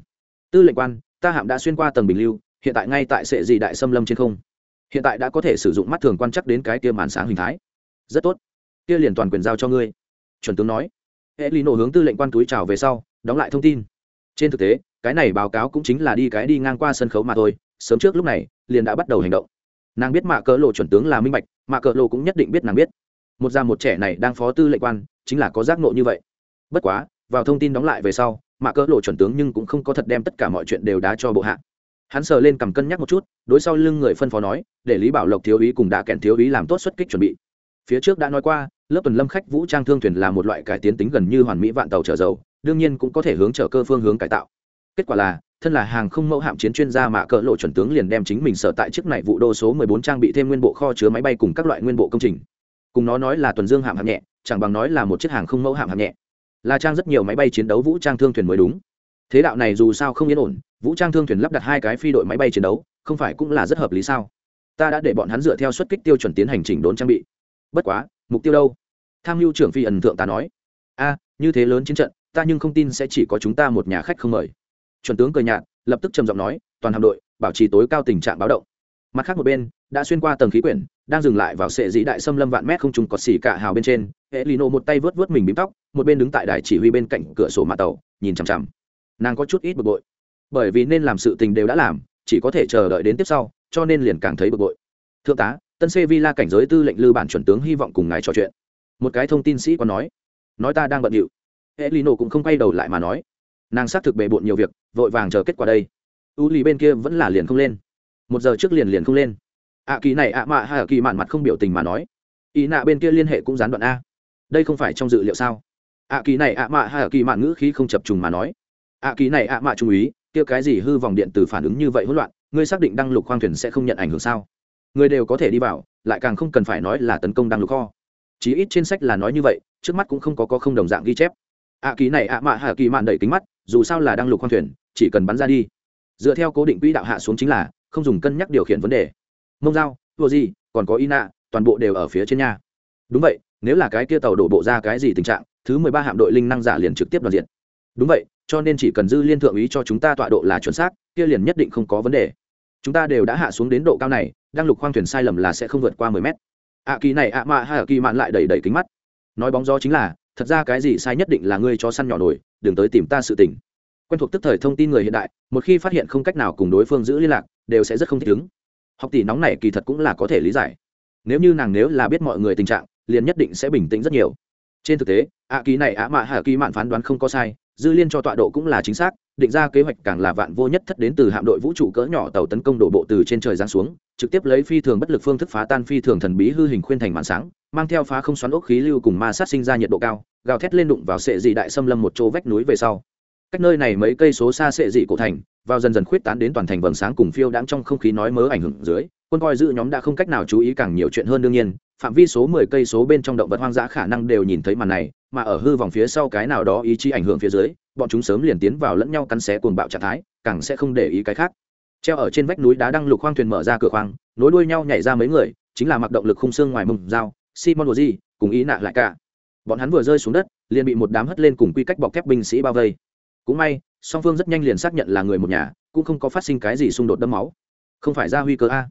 Tư lệnh quan, ta hạm đã xuyên qua tầng bình lưu, hiện tại ngay tại sệ dị đại xâm lâm trên không hiện tại đã có thể sử dụng mắt thường quan chắc đến cái kia màn sáng hình thái. Rất tốt. Kia liền toàn quyền giao cho ngươi. Chuẩn tướng nói. Hệ lì nổ hướng tư lệnh quan túi trào về sau, đóng lại thông tin. Trên thực tế, cái này báo cáo cũng chính là đi cái đi ngang qua sân khấu mà thôi, sớm trước lúc này, liền đã bắt đầu hành động. Nàng biết mạ cỡ lộ chuẩn tướng là minh bạch, mạ cỡ lộ cũng nhất định biết nàng biết. Một già một trẻ này đang phó tư lệnh quan, chính là có giác nộ như vậy. Bất quá, vào thông tin đóng lại về sau, mạ cỡ lộ chuẩn tướng nhưng cũng không có thật đem tất cả mọi chuyện đều đá cho bộ hạ hắn sờ lên cầm cân nhắc một chút, đối sau lưng người phân phó nói, để lý bảo lộc thiếu úy cùng đạ kèn thiếu úy làm tốt xuất kích chuẩn bị. Phía trước đã nói qua, lớp tuần lâm khách vũ trang thương thuyền là một loại cải tiến tính gần như hoàn mỹ vạn tàu chở dầu, đương nhiên cũng có thể hướng chở cơ phương hướng cải tạo. Kết quả là, thân là hàng không mẫu hạm chiến chuyên gia mạ cỡ lộ chuẩn tướng liền đem chính mình sở tại trước này vụ đô số 14 trang bị thêm nguyên bộ kho chứa máy bay cùng các loại nguyên bộ công trình. Cùng nó nói là tuần dương hạm hạng nhẹ, chẳng bằng nói là một chiếc hàng không mẫu hạm hạng nhẹ. Là trang rất nhiều máy bay chiến đấu vũ trang thương thuyền mới đúng thế đạo này dù sao không yên ổn, vũ trang thương thuyền lắp đặt hai cái phi đội máy bay chiến đấu, không phải cũng là rất hợp lý sao? Ta đã để bọn hắn dựa theo xuất kích tiêu chuẩn tiến hành chỉnh đốn trang bị. Bất quá, mục tiêu đâu? Tham mưu trưởng phi ẩn thượng ta nói. A, như thế lớn chiến trận, ta nhưng không tin sẽ chỉ có chúng ta một nhà khách không mời. Chuẩn tướng cười nhạt, lập tức trầm giọng nói, toàn hạm đội, bảo trì tối cao tình trạng báo động. Mặt khác một bên, đã xuyên qua tầng khí quyển, đang dừng lại vào sệ dĩ đại xâm lâm vạn mét không trùng cọt xỉ cả hào bên trên. Hệ lino một tay vớt vớt mình bím tóc, một bên đứng tại đài chỉ huy bên cạnh cửa sổ mạ tàu, nhìn chằm chằm nàng có chút ít bực bội. Bởi vì nên làm sự tình đều đã làm, chỉ có thể chờ đợi đến tiếp sau, cho nên liền càng thấy bực bội. Thượng tá, tân Cê Vi La cảnh giới tư lệnh lư bản chuẩn tướng hy vọng cùng ngài trò chuyện. Một cái thông tin sĩ còn nói. Nói ta đang bận điệu. Hệ lino cũng không quay đầu lại mà nói. Nàng xác thực bề bộn nhiều việc, vội vàng chờ kết quả đây. U lì bên kia vẫn là liền không lên. Một giờ trước liền liền không lên. Ạ kỳ này ạ mạ hay ạ kỳ mạn mặt không biểu tình mà nói. Ý nạ bên kia liên hệ cũng gián đoạn a. Đây không phải trong dự liệu sao? Ạ kỳ này ạ mạ hay ạ kỳ mạn ngữ khí không chập trùng mà nói ạ kỳ này ạ mạ trung úy kia cái gì hư vòng điện từ phản ứng như vậy hỗn loạn ngươi xác định đăng lục khoang thuyền sẽ không nhận ảnh hưởng sao? Người đều có thể đi vào lại càng không cần phải nói là tấn công đăng lục kho. Chí ít trên sách là nói như vậy trước mắt cũng không có có không đồng dạng ghi chép. Ạ kỳ này ạ mạ hay kỳ mạn đẩy kính mắt dù sao là đăng lục khoang thuyền chỉ cần bắn ra đi. Dựa theo cố định quỹ đạo hạ xuống chính là không dùng cân nhắc điều khiển vấn đề. Mông dao thua gì còn có Ina, toàn bộ đều ở phía trên nhà đúng vậy nếu là cái kia tàu đổ bộ ra cái gì tình trạng thứ mười ba hạm đội linh năng giả liền trực tiếp đoàn diện. Đúng vậy cho nên chỉ cần dư liên thượng ý cho chúng ta tọa độ là chuẩn xác, kia liền nhất định không có vấn đề. Chúng ta đều đã hạ xuống đến độ cao này, đang lục khoang thuyền sai lầm là sẽ không vượt qua mười mét. Ạ kỳ này ạ mạ hay ạ kỳ mạn lại đầy đầy kính mắt. Nói bóng gió chính là, thật ra cái gì sai nhất định là ngươi cho săn nhỏ nổi, đừng tới tìm ta sự tình. Quen thuộc tức thời thông tin người hiện đại, một khi phát hiện không cách nào cùng đối phương giữ liên lạc, đều sẽ rất không thích ứng. Học tỷ nóng này kỳ thật cũng là có thể lý giải. Nếu như nàng nếu là biết mọi người tình trạng, liền nhất định sẽ bình tĩnh rất nhiều. Trên thực tế ạ kỳ này ạ mạ hạ kỳ mạn phán đoán không có sai dư liên cho tọa độ cũng là chính xác, định ra kế hoạch càng là vạn vô nhất thất đến từ hạm đội vũ trụ cỡ nhỏ tàu tấn công đổ bộ từ trên trời giáng xuống, trực tiếp lấy phi thường bất lực phương thức phá tan phi thường thần bí hư hình khuyên thành màn sáng, mang theo phá không xoắn ốc khí lưu cùng ma sát sinh ra nhiệt độ cao, gào thét lên đụng vào sệ dị đại xâm lâm một chỗ vách núi về sau. Cách nơi này mấy cây số xa sệ dị cổ thành, vào dần dần khuyết tán đến toàn thành vầng sáng cùng phiêu đãng trong không khí nói mớ ảnh hưởng dưới, quân coi giữ nhóm đã không cách nào chú ý càng nhiều chuyện hơn đương nhiên phạm vi số mười cây số bên trong động vật hoang dã khả năng đều nhìn thấy màn này, mà ở hư vòng phía sau cái nào đó ý chí ảnh hưởng phía dưới, bọn chúng sớm liền tiến vào lẫn nhau cắn xé cuồng bạo trạng thái, càng sẽ không để ý cái khác. Treo ở trên vách núi đá đăng lục khoang thuyền mở ra cửa khoang, nối đuôi nhau nhảy ra mấy người, chính là mặc động lực khung xương ngoài mông dao, simon đồ di cùng ý nạ lại cả. Bọn hắn vừa rơi xuống đất, liền bị một đám hất lên cùng quy cách bọc thép binh sĩ bao vây. Cũng may, song phương rất nhanh liền xác nhận là người một nhà, cũng không có phát sinh cái gì xung đột đẫm máu. Không phải ra huy cơ a.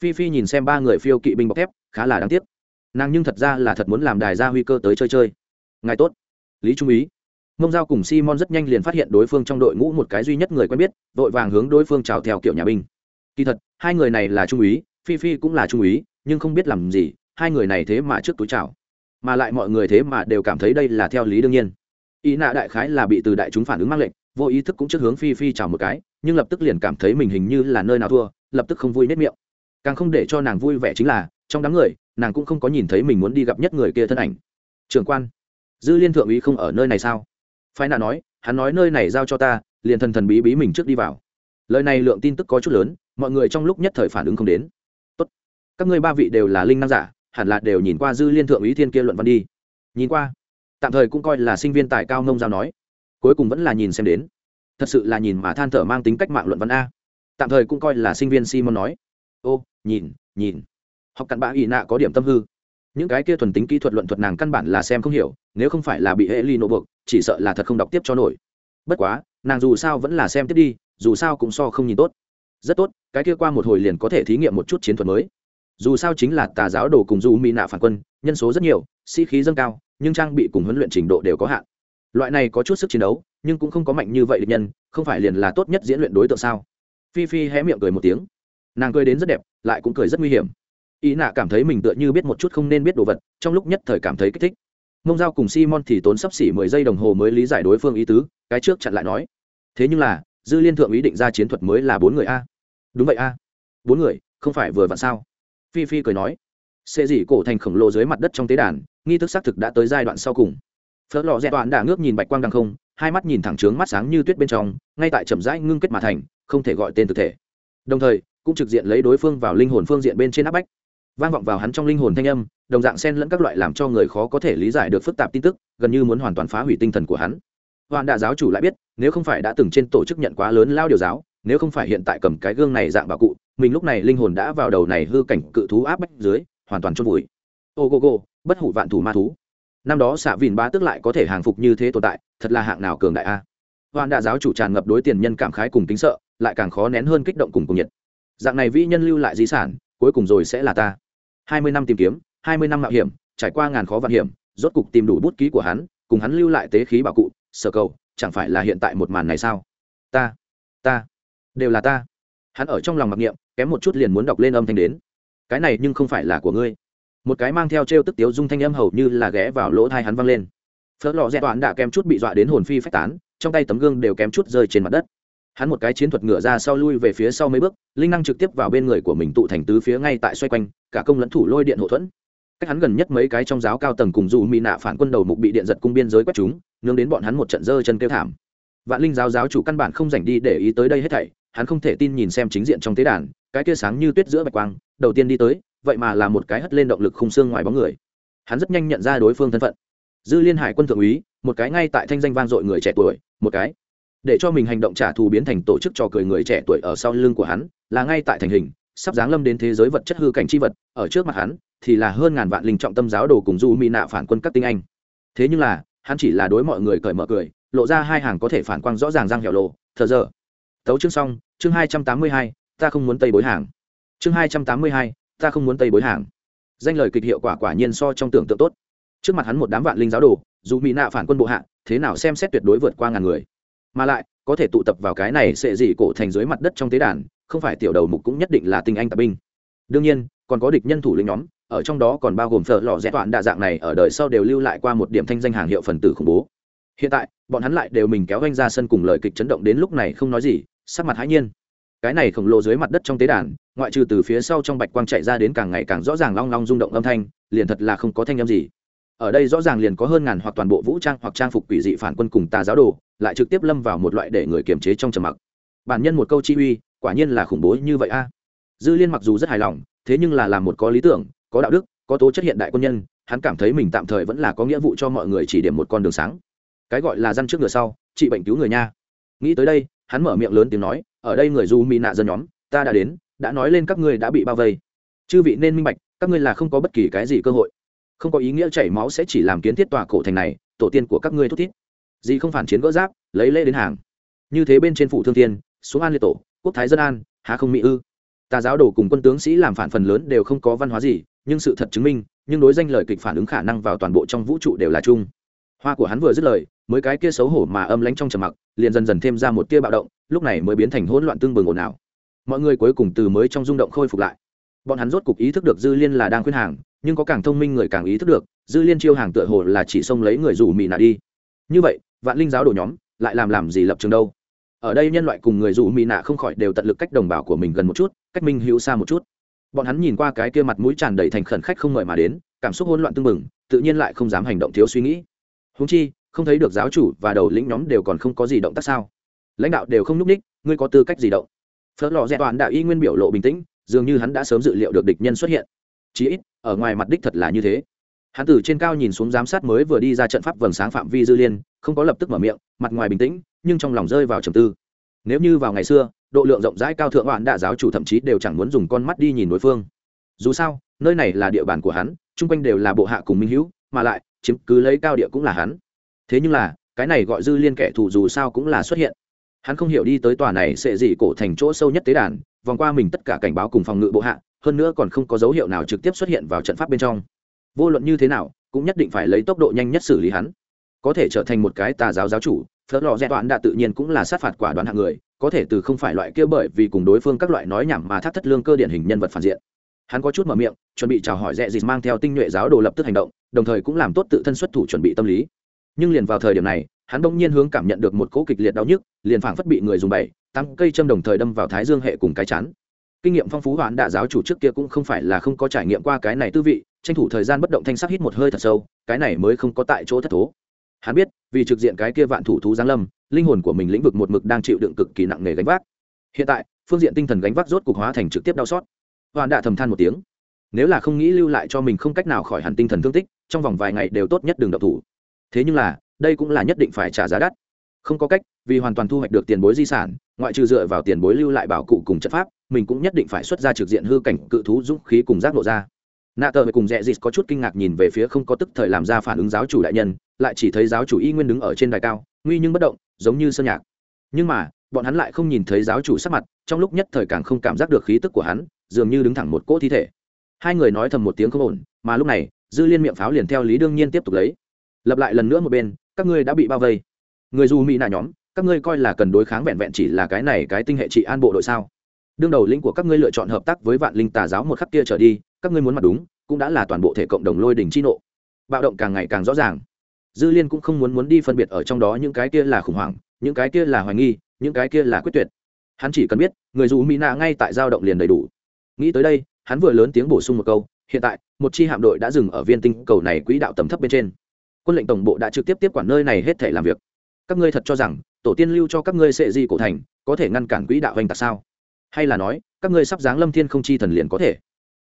Phi phi nhìn xem ba người phiêu kỵ binh bọc thép, khá là đáng tiếc nàng nhưng thật ra là thật muốn làm đài ra huy cơ tới chơi chơi. Ngài tốt. Lý trung ý. Mông giao cùng simon rất nhanh liền phát hiện đối phương trong đội ngũ một cái duy nhất người quen biết, vội vàng hướng đối phương chào theo kiểu nhà binh. Kỳ thật, hai người này là trung úy phi phi cũng là trung úy nhưng không biết làm gì, hai người này thế mà trước túi chào. Mà lại mọi người thế mà đều cảm thấy đây là theo lý đương nhiên. Ý nạ đại khái là bị từ đại chúng phản ứng mang lệnh, vô ý thức cũng trước hướng phi phi chào một cái, nhưng lập tức liền cảm thấy mình hình như là nơi nào thua, lập tức không vui nết miệng. Càng không để cho nàng vui vẻ chính là, trong đám người nàng cũng không có nhìn thấy mình muốn đi gặp nhất người kia thân ảnh. Trưởng quan, dư liên thượng úy không ở nơi này sao? Phái nạ nói, hắn nói nơi này giao cho ta, liền thần thần bí bí mình trước đi vào. Lời này lượng tin tức có chút lớn, mọi người trong lúc nhất thời phản ứng không đến. Tốt. các ngươi ba vị đều là linh năng giả, hẳn là đều nhìn qua dư liên thượng úy thiên kia luận văn đi. Nhìn qua, tạm thời cũng coi là sinh viên tài cao nông giao nói. Cuối cùng vẫn là nhìn xem đến. Thật sự là nhìn mà than thở mang tính cách mạng luận văn a. Tạm thời cũng coi là sinh viên simon nói. Ô, nhìn nhìn học cặn bã ỷ nạ có điểm tâm hư. Những cái kia thuần tính kỹ thuật luận thuật nàng căn bản là xem không hiểu, nếu không phải là bị hệ ly nổ buộc, chỉ sợ là thật không đọc tiếp cho nổi. Bất quá, nàng dù sao vẫn là xem tiếp đi, dù sao cũng so không nhìn tốt. Rất tốt, cái kia qua một hồi liền có thể thí nghiệm một chút chiến thuật mới. Dù sao chính là tà giáo đồ cùng du mỹ nạ phản quân, nhân số rất nhiều, sĩ、si、khí dâng cao, nhưng trang bị cùng huấn luyện trình độ đều có hạn. Loại này có chút sức chiến đấu, nhưng cũng không có mạnh như vậy địch nhân, không phải liền là tốt nhất diễn luyện đối tượng sao? Phi phi hé miệng cười một tiếng. Nàng cười đến rất đẹp, lại cũng cười rất nguy hiểm ý nạ cảm thấy mình tựa như biết một chút không nên biết đồ vật, trong lúc nhất thời cảm thấy kích thích. Mông dao cùng simon thì tốn sắp xỉ mười giây đồng hồ mới lý giải đối phương ý tứ, cái trước chặn lại nói. Thế nhưng là, dư liên thượng ý định ra chiến thuật mới là bốn người a. Đúng vậy a. Bốn người, không phải vừa vặn sao? Phi phi cười nói. Xê dỉ cổ thành khổng lồ dưới mặt đất trong tế đàn, nghi thức xác thực đã tới giai đoạn sau cùng. Phớt lò dẹ toàn đã ngước nhìn bạch quang đằng không, hai mắt nhìn thẳng trướng mắt sáng như tuyết bên trong, ngay tại trầm rãi ngưng kết mà thành, không thể gọi tên thực thể. Đồng thời, cũng trực diện lấy đối phương vào linh hồn phương diện bên trên áp bách vang vọng vào hắn trong linh hồn thanh âm, đồng dạng xen lẫn các loại làm cho người khó có thể lý giải được phức tạp tin tức, gần như muốn hoàn toàn phá hủy tinh thần của hắn. Hoàn đạ giáo chủ lại biết, nếu không phải đã từng trên tổ chức nhận quá lớn lao điều giáo, nếu không phải hiện tại cầm cái gương này dạng bà cụ, mình lúc này linh hồn đã vào đầu này hư cảnh cự thú áp bách dưới, hoàn toàn chôn vùi. Ô go gô, bất hủ vạn thủ ma thú. Năm đó xạ vìn ba tức lại có thể hàng phục như thế tồn tại, thật là hạng nào cường đại a. Hoàn đạ giáo chủ tràn ngập đối tiền nhân cảm khái cùng tính sợ, lại càng khó nén hơn kích động cùng cùng nhiệt. Dạng này vĩ nhân lưu lại di sản cuối cùng rồi sẽ là ta. Hai mươi năm tìm kiếm, hai mươi năm mạo hiểm, trải qua ngàn khó vạn hiểm, rốt cục tìm đủ bút ký của hắn, cùng hắn lưu lại tế khí bảo cụ, sở cầu, chẳng phải là hiện tại một màn này sao? Ta ta, đều là ta. Hắn ở trong lòng mặc niệm, kém một chút liền muốn đọc lên âm thanh đến. Cái này nhưng không phải là của ngươi. Một cái mang theo t r e o tức tiếu dung thanh âm hầu như là ghé vào lỗ thai hắn văng lên. Phớt lò dẹ toán đã kém chút bị dọa đến hồn phi phách tán, trong tay tấm gương đều kém chút rơi trên mặt đất hắn một cái chiến thuật ngựa ra sau lui về phía sau mấy bước, linh năng trực tiếp vào bên người của mình tụ thành tứ phía ngay tại xoay quanh, cả công lẫn thủ lôi điện hậu thuẫn. Cách hắn gần nhất mấy cái trong giáo cao tầng cùng dù mỹ nạ phản quân đầu mục bị điện giật cung biên giới quét chúng, nương đến bọn hắn một trận dơ chân kêu thảm. Vạn linh giáo giáo chủ căn bản không dành đi để ý tới đây hết thảy, hắn không thể tin nhìn xem chính diện trong tế đàn, cái kia sáng như tuyết giữa bạch quang, đầu tiên đi tới, vậy mà là một cái hất lên động lực khung xương ngoài bóng người. Hắn rất nhanh nhận ra đối phương thân phận. Dư liên hải quân thượng úy, một cái ngay tại thanh danh vang dội người trẻ tuổi, một cái để cho mình hành động trả thù biến thành tổ chức trò cười người trẻ tuổi ở sau lưng của hắn, là ngay tại thành hình, sắp giáng lâm đến thế giới vật chất hư cảnh chi vật, ở trước mặt hắn, thì là hơn ngàn vạn linh trọng tâm giáo đồ cùng du mỹ nạ phản quân các tinh anh. Thế nhưng là, hắn chỉ là đối mọi người cởi mở cười, lộ ra hai hàng có thể phản quang rõ ràng răng hẻo lộ thờ giờ tấu chương xong, chương hai trăm tám mươi hai, ta không muốn tây bối hàng. Chương hai trăm tám mươi hai, ta không muốn tây bối hàng. Danh lời kịch hiệu quả quả nhiên so trong tưởng tượng tốt. Trước mặt hắn một đám vạn linh giáo đồ dù mỹ nạ phản quân bộ hạ, thế nào xem xét tuyệt đối vượt qua ngàn người mà lại, có thể tụ tập vào cái này sẽ dị cổ thành dưới mặt đất trong tế đàn, không phải tiểu đầu mục cũng nhất định là tinh anh tạp binh. Đương nhiên, còn có địch nhân thủ lĩnh nhóm, ở trong đó còn bao gồm phở lò rẽ toạn đa dạng này, ở đời sau đều lưu lại qua một điểm thanh danh hàng hiệu phần tử khủng bố. Hiện tại, bọn hắn lại đều mình kéo anh ra sân cùng lời kịch chấn động đến lúc này không nói gì, sắc mặt hãi nhiên. Cái này khổng lồ dưới mặt đất trong tế đàn, ngoại trừ từ phía sau trong bạch quang chạy ra đến càng ngày càng rõ ràng long long rung động âm thanh, liền thật là không có thanh âm gì ở đây rõ ràng liền có hơn ngàn hoặc toàn bộ vũ trang hoặc trang phục quỷ dị phản quân cùng tà giáo đồ, lại trực tiếp lâm vào một loại để người kiềm chế trong trầm mặc. Bản nhân một câu chi uy, quả nhiên là khủng bố như vậy a. Dư liên mặc dù rất hài lòng, thế nhưng là làm một có lý tưởng, có đạo đức, có tố chất hiện đại quân nhân, hắn cảm thấy mình tạm thời vẫn là có nghĩa vụ cho mọi người chỉ điểm một con đường sáng. Cái gọi là răn trước ngựa sau, trị bệnh cứu người nha. Nghĩ tới đây, hắn mở miệng lớn tiếng nói, ở đây người du mỹ nạ dân nhóm, ta đã đến, đã nói lên các ngươi đã bị bao vây. Chư vị nên minh bạch, các ngươi là không có bất kỳ cái gì cơ hội không có ý nghĩa chảy máu sẽ chỉ làm kiến thiết tòa cổ thành này, tổ tiên của các ngươi thút thít. Gì không phản chiến gỡ giáp, lấy lễ đến hàng. Như thế bên trên phủ thương tiên xuống an liệt tổ, quốc thái dân an, há không mỹ ư? Tà giáo đồ cùng quân tướng sĩ làm phản phần lớn đều không có văn hóa gì, nhưng sự thật chứng minh, nhưng đối danh lời kịch phản ứng khả năng vào toàn bộ trong vũ trụ đều là chung. Hoa của hắn vừa dứt lời, mới cái kia xấu hổ mà âm lánh trong trầm mặc, liền dần dần thêm ra một tia bạo động, lúc này mới biến thành hỗn loạn tương bừng ồn ào. Mọi người cuối cùng từ mới trong rung động khôi phục lại. Bọn hắn rốt cục ý thức được dư liên là đang khuyên hàng nhưng có càng thông minh người càng ý thức được, dư liên chiêu hàng tựa hồ là chỉ xông lấy người rủ mị nạ đi. Như vậy, vạn linh giáo đồ nhóm lại làm làm gì lập trường đâu? Ở đây nhân loại cùng người rủ mị nạ không khỏi đều tận lực cách đồng bào của mình gần một chút, cách minh hữu xa một chút. Bọn hắn nhìn qua cái kia mặt mũi tràn đầy thành khẩn khách không ngợi mà đến, cảm xúc hỗn loạn tưng bừng, tự nhiên lại không dám hành động thiếu suy nghĩ. Húng chi, không thấy được giáo chủ và đầu lĩnh nhóm đều còn không có gì động tác sao? Lãnh đạo đều không nhúc ních, ngươi có tư cách gì động? Phớt lò dẹp toàn đạo y nguyên biểu lộ bình tĩnh, dường như hắn đã sớm dự liệu được địch nhân xuất hiện. Chí ít ở ngoài mặt đích thật là như thế. Hắn từ trên cao nhìn xuống giám sát mới vừa đi ra trận pháp vầng sáng phạm vi dư liên, không có lập tức mở miệng, mặt ngoài bình tĩnh, nhưng trong lòng rơi vào trầm tư. Nếu như vào ngày xưa, độ lượng rộng rãi cao thượng hoạn đạ giáo chủ thậm chí đều chẳng muốn dùng con mắt đi nhìn đối phương. Dù sao, nơi này là địa bàn của hắn, chung quanh đều là bộ hạ cùng minh hữu, mà lại, chiếm cứ lấy cao địa cũng là hắn. Thế nhưng là, cái này gọi dư liên kẻ thù dù sao cũng là xuất hiện. Hắn không hiểu đi tới tòa này sẽ gì cổ thành chỗ sâu nhất tế đàn, vòng qua mình tất cả cảnh báo cùng phòng ngự bộ hạ hơn nữa còn không có dấu hiệu nào trực tiếp xuất hiện vào trận pháp bên trong. Vô luận như thế nào, cũng nhất định phải lấy tốc độ nhanh nhất xử lý hắn. Có thể trở thành một cái tà giáo giáo chủ, phớt lò rẽ toán đã tự nhiên cũng là sát phạt quả đoán hạng người, có thể từ không phải loại kia bởi vì cùng đối phương các loại nói nhảm mà thắt thất lương cơ điển hình nhân vật phản diện. Hắn có chút mở miệng, chuẩn bị chào hỏi rẽ dịt mang theo tinh nhuệ giáo đồ lập tức hành động, đồng thời cũng làm tốt tự thân xuất thủ chuẩn bị tâm lý. Nhưng liền vào thời điểm này, hắn bỗng nhiên hướng cảm nhận được một cỗ kịch liệt đau nhức, liền phảng phất bị người dùng bảy tăng cây châm đồng thời đâm vào thái dương hệ cùng cái chắn kinh nghiệm phong phú hoạn đạ giáo chủ trước kia cũng không phải là không có trải nghiệm qua cái này tư vị, tranh thủ thời gian bất động thanh sắc hít một hơi thật sâu, cái này mới không có tại chỗ thất thố. Hắn biết, vì trực diện cái kia vạn thủ thú giáng lâm, linh hồn của mình lĩnh vực một mực đang chịu đựng cực kỳ nặng nề gánh vác. Hiện tại, phương diện tinh thần gánh vác rốt cục hóa thành trực tiếp đau xót. Hoạn đại thầm than một tiếng. Nếu là không nghĩ lưu lại cho mình không cách nào khỏi hẳn tinh thần thương tích, trong vòng vài ngày đều tốt nhất đừng độc thủ. Thế nhưng là, đây cũng là nhất định phải trả giá đắt. Không có cách, vì hoàn toàn thu hoạch được tiền bối di sản, ngoại trừ dựa vào tiền bối lưu lại bảo cụ cùng chất pháp mình cũng nhất định phải xuất ra trực diện hư cảnh cự thú dũng khí cùng giác lộ ra. Nạ tờ cùng rẽ dịt có chút kinh ngạc nhìn về phía không có tức thời làm ra phản ứng giáo chủ đại nhân, lại chỉ thấy giáo chủ y nguyên đứng ở trên đài cao, nguy nhưng bất động, giống như sơn nhạc. Nhưng mà, bọn hắn lại không nhìn thấy giáo chủ sắc mặt, trong lúc nhất thời càng không cảm giác được khí tức của hắn, dường như đứng thẳng một cỗ thi thể. Hai người nói thầm một tiếng không ổn, mà lúc này, dư liên miệng pháo liền theo lý đương nhiên tiếp tục lấy. Lập lại lần nữa một bên, các ngươi đã bị bao vây. Người dù mỹ nạ nhóm, các ngươi coi là cần đối kháng vẹn vẹn chỉ là cái này cái tinh hệ trị an bộ đội sao? Đương đầu lĩnh của các ngươi lựa chọn hợp tác với vạn linh tà giáo một khắc kia trở đi, các ngươi muốn mặt đúng, cũng đã là toàn bộ thể cộng đồng lôi đình chi nộ. Bạo động càng ngày càng rõ ràng. Dư liên cũng không muốn muốn đi phân biệt ở trong đó những cái kia là khủng hoảng, những cái kia là hoài nghi, những cái kia là quyết tuyệt. Hắn chỉ cần biết, người dù mỹ nạ ngay tại giao động liền đầy đủ. Nghĩ tới đây, hắn vừa lớn tiếng bổ sung một câu, hiện tại, một chi hạm đội đã dừng ở viên tinh cầu này quỹ đạo tầm thấp bên trên. Quân lệnh tổng bộ đã trực tiếp tiếp quản nơi này hết thể làm việc. Các ngươi thật cho rằng, tổ tiên lưu cho các ngươi sệ di cổ thành, có thể ngăn cản quỹ đạo hoành tạc sao? Hay là nói, các ngươi sắp giáng lâm thiên không chi thần liền có thể.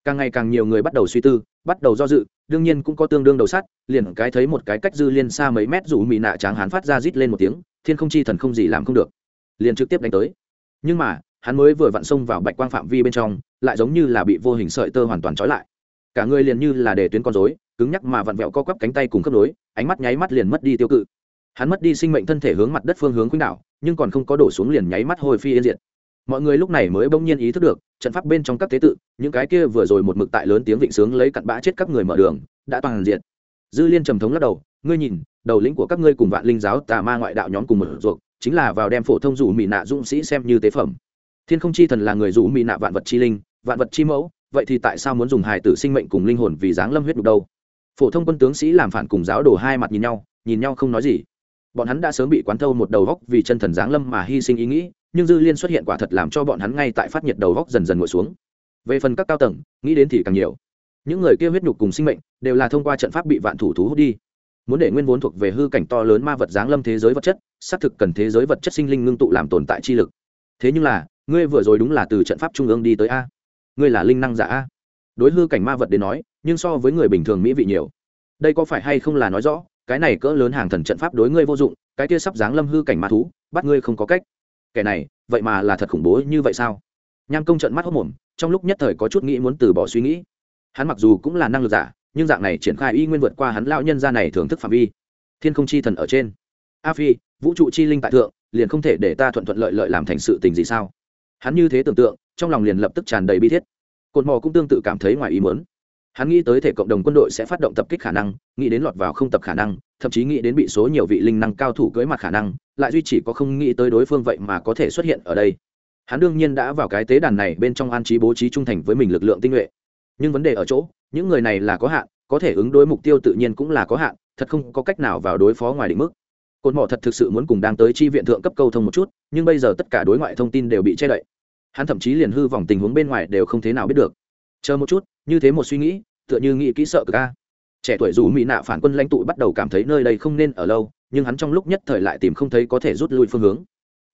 Càng ngày càng nhiều người bắt đầu suy tư, bắt đầu do dự, đương nhiên cũng có tương đương đầu sắt, liền cái thấy một cái cách dư liên xa mấy mét dù mỹ nạ tráng hán phát ra rít lên một tiếng, thiên không chi thần không gì làm không được. Liền trực tiếp đánh tới. Nhưng mà, hắn mới vừa vặn xông vào bạch quang phạm vi bên trong, lại giống như là bị vô hình sợi tơ hoàn toàn trói lại. Cả người liền như là để tuyến con rối, cứng nhắc mà vặn vẹo co quắp cánh tay cùng khớp nối, ánh mắt nháy mắt liền mất đi tiêu cự. Hắn mất đi sinh mệnh thân thể hướng mặt đất phương hướng khuynh đảo, nhưng còn không có đổ xuống liền nháy mắt hồi phi yên diệt mọi người lúc này mới bỗng nhiên ý thức được, trận pháp bên trong các tế tự, những cái kia vừa rồi một mực tại lớn tiếng vịnh sướng lấy cặn bã chết các người mở đường, đã toàn diện dư liên trầm thống lắc đầu, ngươi nhìn, đầu lĩnh của các ngươi cùng vạn linh giáo tà ma ngoại đạo nhóm cùng một ruột, chính là vào đem phổ thông rủ mỹ nạ dũng sĩ xem như tế phẩm. Thiên không chi thần là người rủ mỹ nạ vạn vật chi linh, vạn vật chi mẫu, vậy thì tại sao muốn dùng hài tử sinh mệnh cùng linh hồn vì dáng lâm huyết đục đâu? Phổ thông quân tướng sĩ làm phản cùng giáo đồ hai mặt nhìn nhau nhìn nhau không nói gì. Bọn hắn đã sớm bị quán thâu một đầu góc vì chân thần giáng lâm mà hy sinh ý nghĩ nhưng dư liên xuất hiện quả thật làm cho bọn hắn ngay tại phát nhiệt đầu góc dần dần ngồi xuống. Về phần các cao tầng, nghĩ đến thì càng nhiều. Những người kia huyết nhục cùng sinh mệnh, đều là thông qua trận pháp bị vạn thủ thú hút đi. Muốn để nguyên vốn thuộc về hư cảnh to lớn ma vật giáng lâm thế giới vật chất, xác thực cần thế giới vật chất sinh linh ngưng tụ làm tồn tại chi lực. Thế nhưng là, ngươi vừa rồi đúng là từ trận pháp trung ương đi tới a. Ngươi là linh năng giả a. Đối hư cảnh ma vật đến nói, nhưng so với người bình thường mỹ vị nhiều. Đây có phải hay không là nói rõ, cái này cỡ lớn hàng thần trận pháp đối ngươi vô dụng, cái kia sắp giáng lâm hư cảnh ma thú, bắt ngươi không có cách kẻ này, vậy mà là thật khủng bố như vậy sao? Nham công trận mắt hốc mồm, trong lúc nhất thời có chút nghĩ muốn từ bỏ suy nghĩ. Hắn mặc dù cũng là năng lực giả, nhưng dạng này triển khai y nguyên vượt qua hắn lão nhân gia này thưởng thức phạm vi. Thiên không chi thần ở trên. A phi, vũ trụ chi linh tại thượng, liền không thể để ta thuận thuận lợi lợi làm thành sự tình gì sao? Hắn như thế tưởng tượng, trong lòng liền lập tức tràn đầy bi thiết. Cột mò cũng tương tự cảm thấy ngoài ý muốn hắn nghĩ tới thể cộng đồng quân đội sẽ phát động tập kích khả năng, nghĩ đến lọt vào không tập khả năng, thậm chí nghĩ đến bị số nhiều vị linh năng cao thủ cưới mặt khả năng, lại duy chỉ có không nghĩ tới đối phương vậy mà có thể xuất hiện ở đây. Hắn đương nhiên đã vào cái tế đàn này bên trong an trí bố trí trung thành với mình lực lượng tinh nhuệ. Nhưng vấn đề ở chỗ, những người này là có hạn, có thể ứng đối mục tiêu tự nhiên cũng là có hạn, thật không có cách nào vào đối phó ngoài định mức. Cột mỏ thật thực sự muốn cùng đang tới chi viện thượng cấp câu thông một chút, nhưng bây giờ tất cả đối ngoại thông tin đều bị che đậy. Hắn thậm chí liền hư vòng tình huống bên ngoài đều không thế nào biết được chờ một chút, như thế một suy nghĩ, tựa như nghĩ kỹ sợ cực ca trẻ tuổi dù mỹ nạ phản quân lãnh tụ bắt đầu cảm thấy nơi đây không nên ở lâu, nhưng hắn trong lúc nhất thời lại tìm không thấy có thể rút lui phương hướng.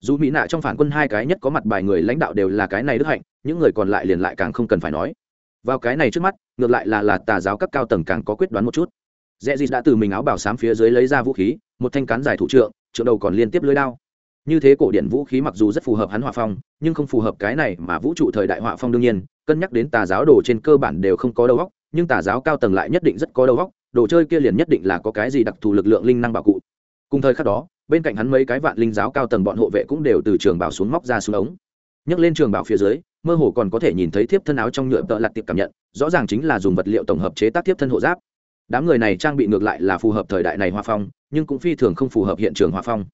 Dù mỹ nạ trong phản quân hai cái nhất có mặt bài người lãnh đạo đều là cái này đức hạnh, những người còn lại liền lại càng không cần phải nói. Vào cái này trước mắt, ngược lại là là tà giáo cấp cao tầng càng có quyết đoán một chút. Dễ gì đã từ mình áo bảo sám phía dưới lấy ra vũ khí, một thanh cán dài thủ trượng trượng đầu còn liên tiếp lưới đao. Như thế cổ điển vũ khí mặc dù rất phù hợp hắn họa phong, nhưng không phù hợp cái này mà vũ trụ thời đại họa phong đương nhiên cân nhắc đến tà giáo đồ trên cơ bản đều không có đầu óc, nhưng tà giáo cao tầng lại nhất định rất có đầu óc, đồ chơi kia liền nhất định là có cái gì đặc thù lực lượng linh năng bảo cụ. Cùng thời khắc đó, bên cạnh hắn mấy cái vạn linh giáo cao tầng bọn hộ vệ cũng đều từ trường bảo xuống móc ra xuống ống. Nhấc lên trường bảo phía dưới, mơ hồ còn có thể nhìn thấy thiếp thân áo trong nhựa tợ lặt tiệp cảm nhận, rõ ràng chính là dùng vật liệu tổng hợp chế tác thiếp thân hộ giáp. Đám người này trang bị ngược lại là phù hợp thời đại này hoa phong, nhưng cũng phi thường không phù hợp hiện trường hoa phong.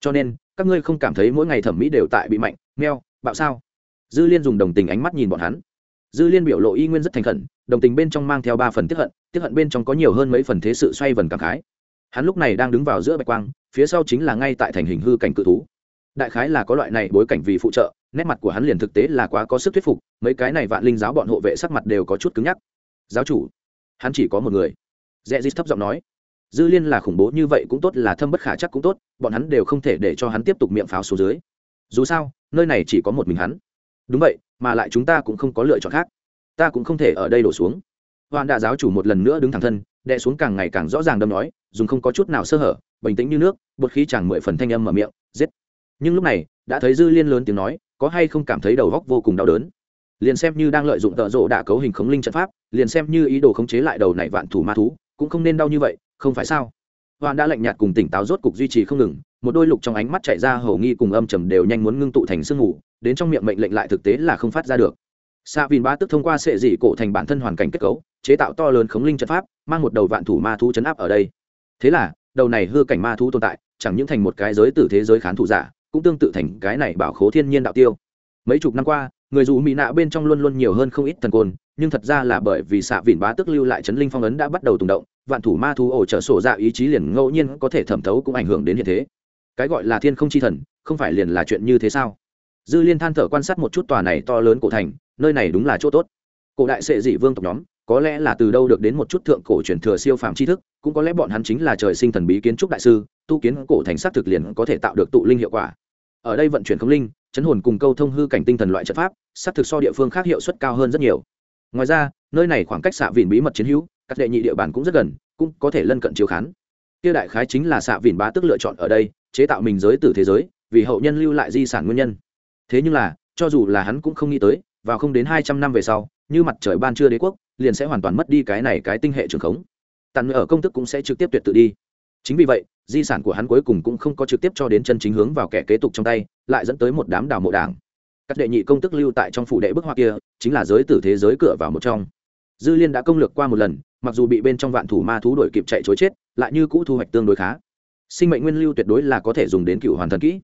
Cho nên, các ngươi không cảm thấy mỗi ngày thẩm mỹ đều tại bị mạnh, meo, bạo sao? Dư liên dùng đồng tình ánh mắt nhìn bọn hắn dư liên biểu lộ y nguyên rất thành khẩn, đồng tình bên trong mang theo ba phần tiếp hận tiếp hận bên trong có nhiều hơn mấy phần thế sự xoay vần cảm khái. Hắn lúc này đang đứng vào giữa bạch quang, phía sau chính là ngay tại thành hình hư cảnh cự thú. Đại khái là có loại này bối cảnh vì phụ trợ, nét mặt của hắn liền thực tế là quá có sức thuyết phục, mấy cái này vạn linh giáo bọn hộ vệ sắc mặt đều có chút cứng nhắc. Giáo chủ. Hắn chỉ có một người. Dễ dít thấp giọng nói. Dư liên là khủng bố như vậy cũng tốt, là thâm bất khả chắc cũng tốt, bọn hắn đều không thể để cho hắn tiếp tục miệng pháo xuống dưới. Dù sao, nơi này chỉ có một mình hắn đúng vậy, mà lại chúng ta cũng không có lựa chọn khác. Ta cũng không thể ở đây đổ xuống. Hoàn đạ giáo chủ một lần nữa đứng thẳng thân đệ xuống càng ngày càng rõ ràng đâm nói, dùng không có chút nào sơ hở, bình tĩnh như nước, bột khí chẳng mười phần thanh âm mở miệng, giết. Nhưng lúc này, đã thấy dư liên lớn tiếng nói, có hay không cảm thấy đầu góc vô cùng đau đớn? Liền xem như đang lợi dụng tợ rộ đạ cấu hình khống linh trận pháp, liền xem như ý đồ khống chế lại đầu này vạn thủ ma thú, cũng không nên đau như vậy, không phải sao? Hoàn đã lạnh nhạt cùng tỉnh táo rốt cục duy trì không ngừng một đôi lục trong ánh mắt chạy ra hầu nghi cùng âm trầm đều nhanh muốn ngưng tụ thành sương ngủ đến trong miệng mệnh lệnh lại thực tế là không phát ra được Sa vìn Ba tức thông qua sệ dị cổ thành bản thân hoàn cảnh kết cấu, chế tạo to lớn khống linh trận pháp, mang một đầu vạn thủ ma thú chấn áp ở đây. Thế là, đầu này hư cảnh ma thú tồn tại, chẳng những thành một cái giới tử thế giới khán thủ giả, cũng tương tự thành cái này bảo khố thiên nhiên đạo tiêu. Mấy chục năm qua, người dù mỹ nạ bên trong luôn luôn nhiều hơn không ít thần côn, nhưng thật ra là bởi vì Sa Vin bá tức lưu lại chấn linh phong ấn đã bắt đầu tùng động, vạn thủ ma thú ổ trở sổ dạ ý chí liền ngẫu nhiên có thể thẩm thấu cũng ảnh hưởng đến hiện thế. Cái gọi là thiên không chi thần, không phải liền là chuyện như thế sao? Dư Liên than thở quan sát một chút tòa này to lớn cổ thành, nơi này đúng là chỗ tốt. Cổ đại sệ dị vương tộc nhóm có lẽ là từ đâu được đến một chút thượng cổ truyền thừa siêu phàm tri thức cũng có lẽ bọn hắn chính là trời sinh thần bí kiến trúc đại sư tu kiến cổ thành xác thực liền có thể tạo được tụ linh hiệu quả. Ở đây vận chuyển không linh chấn hồn cùng câu thông hư cảnh tinh thần loại trận pháp xác thực so địa phương khác hiệu suất cao hơn rất nhiều. Ngoài ra nơi này khoảng cách xạ vìn bí mật chiến hữu các đệ nhị địa bàn cũng rất gần cũng có thể lân cận chiếu khán. Kia đại khái chính là xạ vìn bá tức lựa chọn ở đây chế tạo mình giới tử thế giới, vì hậu nhân lưu lại di sản nguyên nhân. Thế nhưng là, cho dù là hắn cũng không nghĩ tới, vào không đến hai trăm năm về sau, như mặt trời ban trưa đế quốc, liền sẽ hoàn toàn mất đi cái này cái tinh hệ trường khống. Tàn ở công tức cũng sẽ trực tiếp tuyệt tự đi. Chính vì vậy, di sản của hắn cuối cùng cũng không có trực tiếp cho đến chân chính hướng vào kẻ kế tục trong tay, lại dẫn tới một đám đào mộ đảng. Các đệ nhị công tức lưu tại trong phủ đệ bức họa kia, chính là giới tử thế giới cửa vào một trong. Dư liên đã công lược qua một lần, mặc dù bị bên trong vạn thủ ma thú đuổi kịp chạy chối chết, lại như cũ thu hoạch tương đối khá sinh mệnh nguyên lưu tuyệt đối là có thể dùng đến cựu hoàn thần kỹ.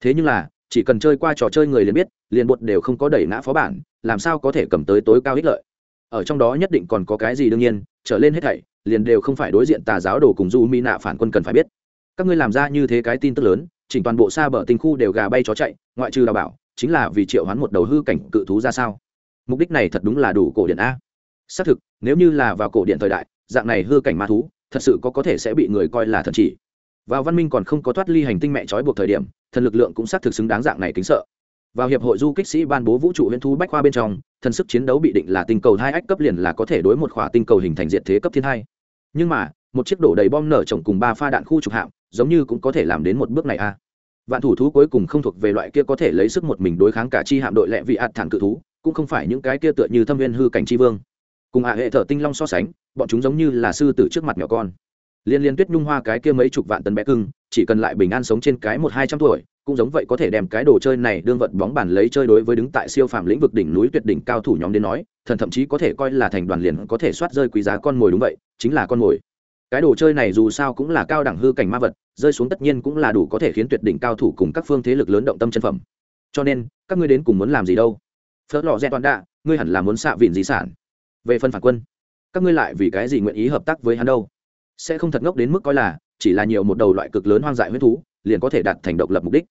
Thế nhưng là, chỉ cần chơi qua trò chơi người liền biết, liền bột đều không có đẩy ngã phó bản, làm sao có thể cầm tới tối cao ích lợi. Ở trong đó nhất định còn có cái gì đương nhiên, trở lên hết thảy, liền đều không phải đối diện tà giáo đồ cùng du mi nạ phản quân cần phải biết. Các ngươi làm ra như thế cái tin tức lớn, chỉnh toàn bộ xa bờ tình khu đều gà bay chó chạy, ngoại trừ đào bảo, chính là vì triệu hoán một đầu hư cảnh cự thú ra sao? Mục đích này thật đúng là đủ cổ điện a. Xác thực, nếu như là vào cổ điện thời đại, dạng này hư cảnh ma thú, thật sự có có thể sẽ bị người coi là thần chỉ vào văn minh còn không có thoát ly hành tinh mẹ trói buộc thời điểm, thần lực lượng cũng xác thực xứng đáng dạng này kính sợ. Vào hiệp hội du kích sĩ ban bố vũ trụ huyễn thu bách khoa bên trong, thần sức chiến đấu bị định là tinh cầu hai ách cấp liền là có thể đối một khỏa tinh cầu hình thành diện thế cấp thiên hai. Nhưng mà, một chiếc đổ đầy bom nở trồng cùng ba pha đạn khu trục hạm, giống như cũng có thể làm đến một bước này a vạn thủ thú cuối cùng không thuộc về loại kia có thể lấy sức một mình đối kháng cả chi hạm đội lệ vị ạt thản cự thú, cũng không phải những cái kia tựa như thâm viên hư cảnh chi vương. Cùng hạ hệ thở tinh long so sánh, bọn chúng giống như là sư tử trước mặt nhỏ con liên liên tuyết nhung hoa cái kia mấy chục vạn tấn bé cưng, chỉ cần lại bình an sống trên cái một hai trăm tuổi, cũng giống vậy có thể đem cái đồ chơi này đương vật bóng bàn lấy chơi đối với đứng tại siêu phàm lĩnh vực đỉnh núi tuyệt đỉnh cao thủ nhóm đến nói, thần thậm chí có thể coi là thành đoàn liền có thể soát rơi quý giá con mồi đúng vậy, chính là con mồi. Cái đồ chơi này dù sao cũng là cao đẳng hư cảnh ma vật, rơi xuống tất nhiên cũng là đủ có thể khiến tuyệt đỉnh cao thủ cùng các phương thế lực lớn động tâm chân phẩm. Cho nên, các ngươi đến cùng muốn làm gì đâu? Phớt lò rẽ toàn đạ, ngươi hẳn là muốn xạ vịn di sản. Về phân phản quân, các ngươi lại vì cái gì nguyện ý hợp tác với hắn đâu? Sẽ không thật ngốc đến mức coi là chỉ là nhiều một đầu loại cực lớn hoang dại huyết thú liền có thể đạt thành độc lập mục đích.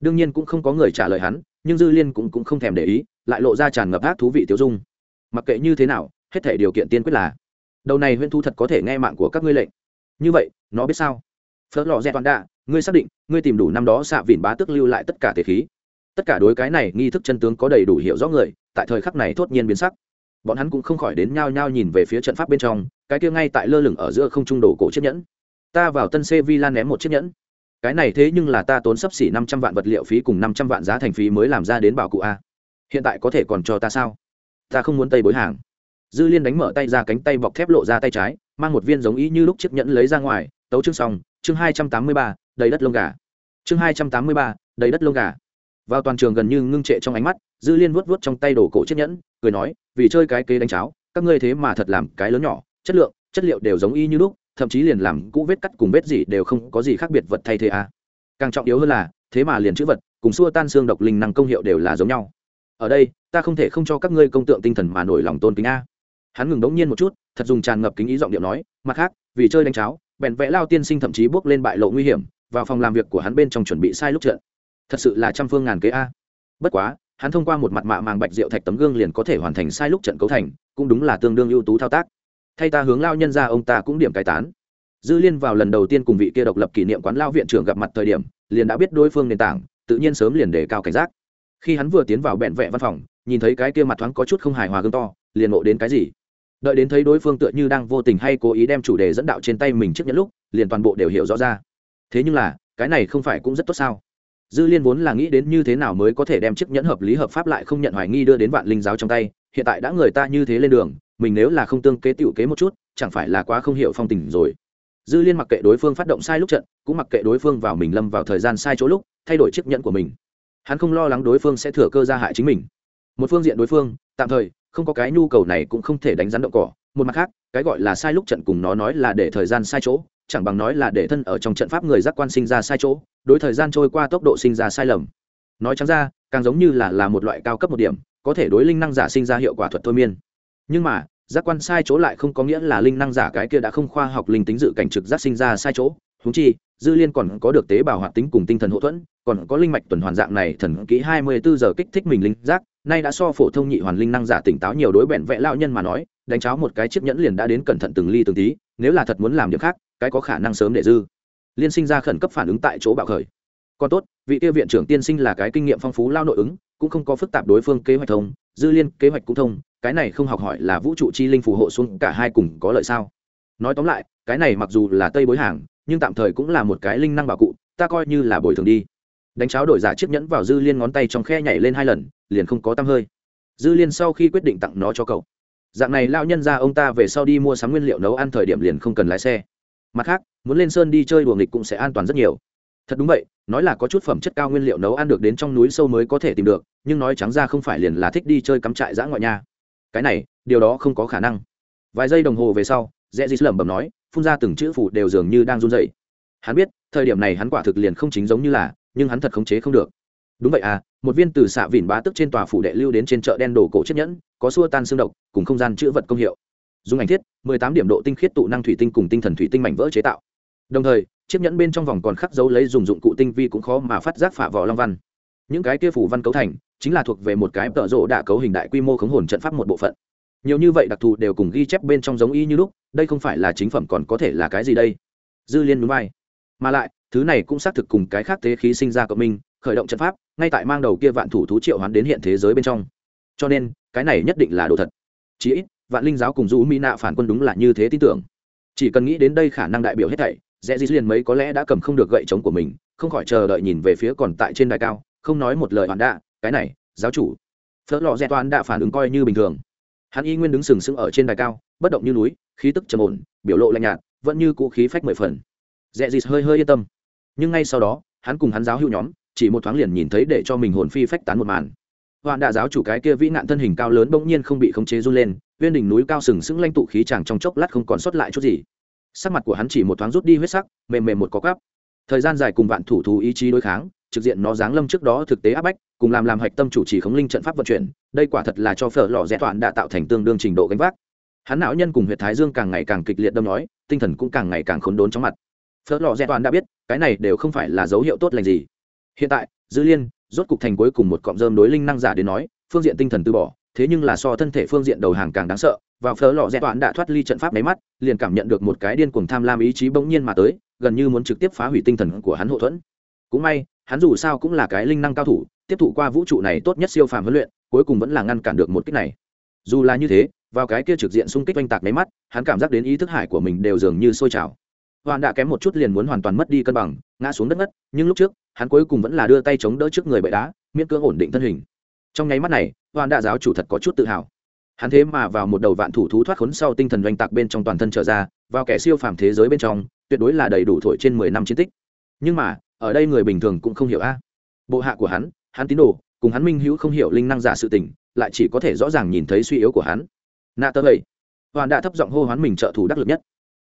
Đương nhiên cũng không có người trả lời hắn nhưng dư liên cũng, cũng không thèm để ý lại lộ ra tràn ngập ác thú vị tiêu dung. Mặc kệ như thế nào hết thể điều kiện tiên quyết là đầu này huyễn thú thật có thể nghe mạng của các ngươi lệnh. Như vậy nó biết sao? Phớt lò rẽ toàn đạ ngươi xác định ngươi tìm đủ năm đó xạ vìn bá tức lưu lại tất cả thể khí. Tất cả đối cái này nghi thức chân tướng có đầy đủ hiểu rõ người tại thời khắc này thốt nhiên biến sắc bọn hắn cũng không khỏi đến nhao nhao nhìn về phía trận pháp bên trong, cái kia ngay tại lơ lửng ở giữa không trung đổ cổ chiếc nhẫn. Ta vào tân xê vi lan ném một chiếc nhẫn. Cái này thế nhưng là ta tốn sấp xỉ năm trăm vạn vật liệu phí cùng năm trăm vạn giá thành phí mới làm ra đến bảo cụ a. Hiện tại có thể còn cho ta sao? Ta không muốn tây bối hàng. Dư liên đánh mở tay ra cánh tay bọc thép lộ ra tay trái, mang một viên giống ý như lúc chiếc nhẫn lấy ra ngoài, tấu chương xong, chương hai trăm tám mươi ba, đầy đất lông gà. Chương hai trăm tám mươi ba, đầy đất lông gà. Vào toàn trường gần như ngưng trệ trong ánh mắt dư liên vuốt vuốt trong tay đồ cổ chiếc nhẫn, cười nói, vì chơi cái kế đánh cháo, các ngươi thế mà thật làm cái lớn nhỏ, chất lượng, chất liệu đều giống y như lúc thậm chí liền làm cũ vết cắt cùng vết gì đều không có gì khác biệt vật thay thế à. càng trọng yếu hơn là, thế mà liền chữ vật, cùng xua tan xương độc linh năng công hiệu đều là giống nhau. Ở đây, ta không thể không cho các ngươi công tượng tinh thần mà nổi lòng tôn kính a. Hắn ngừng đống nhiên một chút, thật dùng tràn ngập kính ý giọng điệu nói, mặt khác, vì chơi đánh cháo, bèn vẽ lao tiên sinh thậm chí bước lên bại lộ nguy hiểm, vào phòng làm việc của hắn bên trong chuẩn bị sai lúc trận. Thật sự là trăm phương ngàn kế a. Bất quá hắn thông qua một mặt mạ màng bạch rượu thạch tấm gương liền có thể hoàn thành sai lúc trận cấu thành, cũng đúng là tương đương ưu tú thao tác. Thay ta hướng lao nhân ra, ông ta cũng điểm cai tán. Dư liên vào lần đầu tiên cùng vị kia độc lập kỷ niệm quán lao viện trưởng gặp mặt thời điểm, liền đã biết đối phương nền tảng, tự nhiên sớm liền đề cao cảnh giác. Khi hắn vừa tiến vào bẹn vẹ văn phòng, nhìn thấy cái kia mặt thoáng có chút không hài hòa gương to, liền ngộ đến cái gì? Đợi đến thấy đối phương tựa như đang vô tình hay cố ý đem chủ đề dẫn đạo trên tay mình trước nhẫn lúc, liền toàn bộ đều hiểu rõ ra. Thế nhưng là, cái này không phải cũng rất tốt sao? Dư liên vốn là nghĩ đến như thế nào mới có thể đem chiếc nhẫn hợp lý hợp pháp lại không nhận hoài nghi đưa đến vạn linh giáo trong tay, hiện tại đã người ta như thế lên đường, mình nếu là không tương kế tựu kế một chút, chẳng phải là quá không hiểu phong tình rồi. Dư liên mặc kệ đối phương phát động sai lúc trận, cũng mặc kệ đối phương vào mình lâm vào thời gian sai chỗ lúc, thay đổi chiếc nhẫn của mình. Hắn không lo lắng đối phương sẽ thừa cơ ra hại chính mình. Một phương diện đối phương, tạm thời, không có cái nhu cầu này cũng không thể đánh rắn động cỏ. Một mặt khác, cái gọi là sai lúc trận cùng nó nói là để thời gian sai chỗ, chẳng bằng nói là để thân ở trong trận pháp người giác quan sinh ra sai chỗ đối thời gian trôi qua tốc độ sinh ra sai lầm. Nói chẳng ra, càng giống như là là một loại cao cấp một điểm, có thể đối linh năng giả sinh ra hiệu quả thuật thôi miên. Nhưng mà, giác quan sai chỗ lại không có nghĩa là linh năng giả cái kia đã không khoa học linh tính dự cảnh trực giác sinh ra sai chỗ. Húng chi, dư liên còn có được tế bào hoạt tính cùng tinh thần hậu thuẫn, còn có linh mạch tuần hoàn dạng này thần kỹ hai mươi bốn giờ kích thích mình linh giác, nay đã so phổ thông nhị hoàn linh năng giả tỉnh táo nhiều đối bẹn vẽ lão nhân mà nói, đánh cháo một cái chiếc nhẫn liền đã đến cẩn thận từng ly từng tí, nếu là thật muốn làm điểm khác, cái có khả năng sớm để dư liên sinh ra khẩn cấp phản ứng tại chỗ bạo khởi. Còn tốt, vị tiêu viện trưởng tiên sinh là cái kinh nghiệm phong phú lao nội ứng, cũng không có phức tạp đối phương kế hoạch thông, dư liên kế hoạch cũng thông, cái này không học hỏi là vũ trụ chi linh phù hộ xuống cả hai cùng có lợi sao? Nói tóm lại, cái này mặc dù là tây bối hàng, nhưng tạm thời cũng là một cái linh năng bảo cụ, ta coi như là bồi thường đi. Đánh cháo đổi giả chiếc nhẫn vào dư liên ngón tay trong khe nhảy lên hai lần, liền không có tăm hơi. Dư liên sau khi quyết định tặng nó cho cậu. Dạng này lao nhân ra ông ta về sau đi mua sắm nguyên liệu nấu ăn thời điểm liền không cần lái xe mặt khác, muốn lên sơn đi chơi đùa nghịch cũng sẽ an toàn rất nhiều. Thật đúng vậy, nói là có chút phẩm chất cao nguyên liệu nấu ăn được đến trong núi sâu mới có thể tìm được, nhưng nói trắng ra không phải liền là thích đi chơi cắm trại giã ngoại nha. Cái này, điều đó không có khả năng. Vài giây đồng hồ về sau dễ dĩ lẩm bẩm nói, phun ra từng chữ phủ đều dường như đang run dậy hắn biết, thời điểm này hắn quả thực liền không chính giống như là, nhưng hắn thật khống chế không được. Đúng vậy à một viên từ xạ vỉn bá tức trên tòa phủ đệ lưu đến trên chợ đen đổ cổ chiếc nhẫn, có xua tan xương độc, cùng không gian chữ vật công hiệu dùng ảnh thiết, mười tám điểm độ tinh khiết tụ năng thủy tinh cùng tinh thần thủy tinh mảnh vỡ chế tạo. Đồng thời, chiếc nhẫn bên trong vòng còn khắc dấu lấy dùng dụng cụ tinh vi cũng khó mà phát giác phả vỏ long văn. Những cái kia phủ văn cấu thành, chính là thuộc về một cái tợ rộ đạ cấu hình đại quy mô khống hồn trận pháp một bộ phận. Nhiều như vậy đặc thù đều cùng ghi chép bên trong giống y như lúc, đây không phải là chính phẩm còn có thể là cái gì đây? Dư liên núi vai. Mà lại, thứ này cũng xác thực cùng cái khác thế khí sinh ra cộng minh, khởi động trận pháp, ngay tại mang đầu kia vạn thủ thú triệu hoán đến hiện thế giới bên trong. Cho nên, cái này nhất định là đồ thật. Chí ít vạn linh giáo cùng du mỹ nạ phản quân đúng là như thế tin tưởng. Chỉ cần nghĩ đến đây khả năng đại biểu hết thảy, dễ dĩ liền mấy có lẽ đã cầm không được gậy chống của mình, không khỏi chờ đợi nhìn về phía còn tại trên đài cao, không nói một lời hoàn đạ, cái này, giáo chủ. Phớt lò dẹ toán đã phản ứng coi như bình thường. Hắn y nguyên đứng sừng sững ở trên đài cao, bất động như núi, khí tức trầm ổn, biểu lộ lạnh nhạt, vẫn như cũ khí phách mười phần. Rẽ dĩ hơi hơi yên tâm. Nhưng ngay sau đó, hắn cùng hắn giáo hữu nhóm, chỉ một thoáng liền nhìn thấy để cho mình hồn phi phách tán một màn hoạn đạ giáo chủ cái kia vĩ nạn thân hình cao lớn bỗng nhiên không bị khống chế run lên, viên đỉnh núi cao sừng sững lanh tụ khí chàng trong chốc lát không còn sót lại chút gì. Sắc mặt của hắn chỉ một thoáng rút đi huyết sắc, mềm mềm một có cắp thời gian dài cùng vạn thủ thú ý chí đối kháng, trực diện nó giáng lâm trước đó thực tế áp bách, cùng làm làm hạch tâm chủ trì khống linh trận pháp vận chuyển, đây quả thật là cho phở lò rẽ toàn đã tạo thành tương đương trình độ gánh vác. Hắn não nhân cùng huyệt thái dương càng ngày càng kịch liệt đâm nói, tinh thần cũng càng ngày càng khốn đốn trong mặt. Phở lò rẽ toàn đã biết, cái này đều không phải là dấu hiệu tốt lành gì. Hiện tại, dư liên rốt cục thành cuối cùng một cọng rơm đối linh năng giả đến nói, phương diện tinh thần từ bỏ, thế nhưng là so thân thể phương diện đầu hàng càng đáng sợ vào phở lò rẽ toán đã thoát ly trận pháp máy mắt, liền cảm nhận được một cái điên cuồng tham lam ý chí bỗng nhiên mà tới, gần như muốn trực tiếp phá hủy tinh thần của hắn hậu thuẫn. Cũng may, hắn dù sao cũng là cái linh năng cao thủ, tiếp thụ qua vũ trụ này tốt nhất siêu phàm huấn luyện, cuối cùng vẫn là ngăn cản được một kích này. Dù là như thế, vào cái kia trực diện xung kích oanh tạc máy mắt, hắn cảm giác đến ý thức hải của mình đều dường như sôi trào. Hoàn đã kém một chút liền muốn hoàn toàn mất đi cân bằng, ngã xuống đất ngất, nhưng lúc trước hắn cuối cùng vẫn là đưa tay chống đỡ trước người bệ đá, miễn cưỡng ổn định thân hình. Trong nháy mắt này hoàn đạ giáo chủ thật có chút tự hào. Hắn thế mà vào một đầu vạn thủ thú thoát khốn sau tinh thần doanh tạc bên trong toàn thân trở ra, vào kẻ siêu phàm thế giới bên trong, tuyệt đối là đầy đủ thổi trên mười năm chiến tích. Nhưng mà, ở đây người bình thường cũng không hiểu a. Bộ hạ của hắn hắn tín đồ, cùng hắn minh hữu không hiểu linh năng giả sự tình, lại chỉ có thể rõ ràng nhìn thấy suy yếu của hắn. Nạ tơ vậy hoàn đã thấp giọng hô hoán mình trợ thủ đắc lực nhất.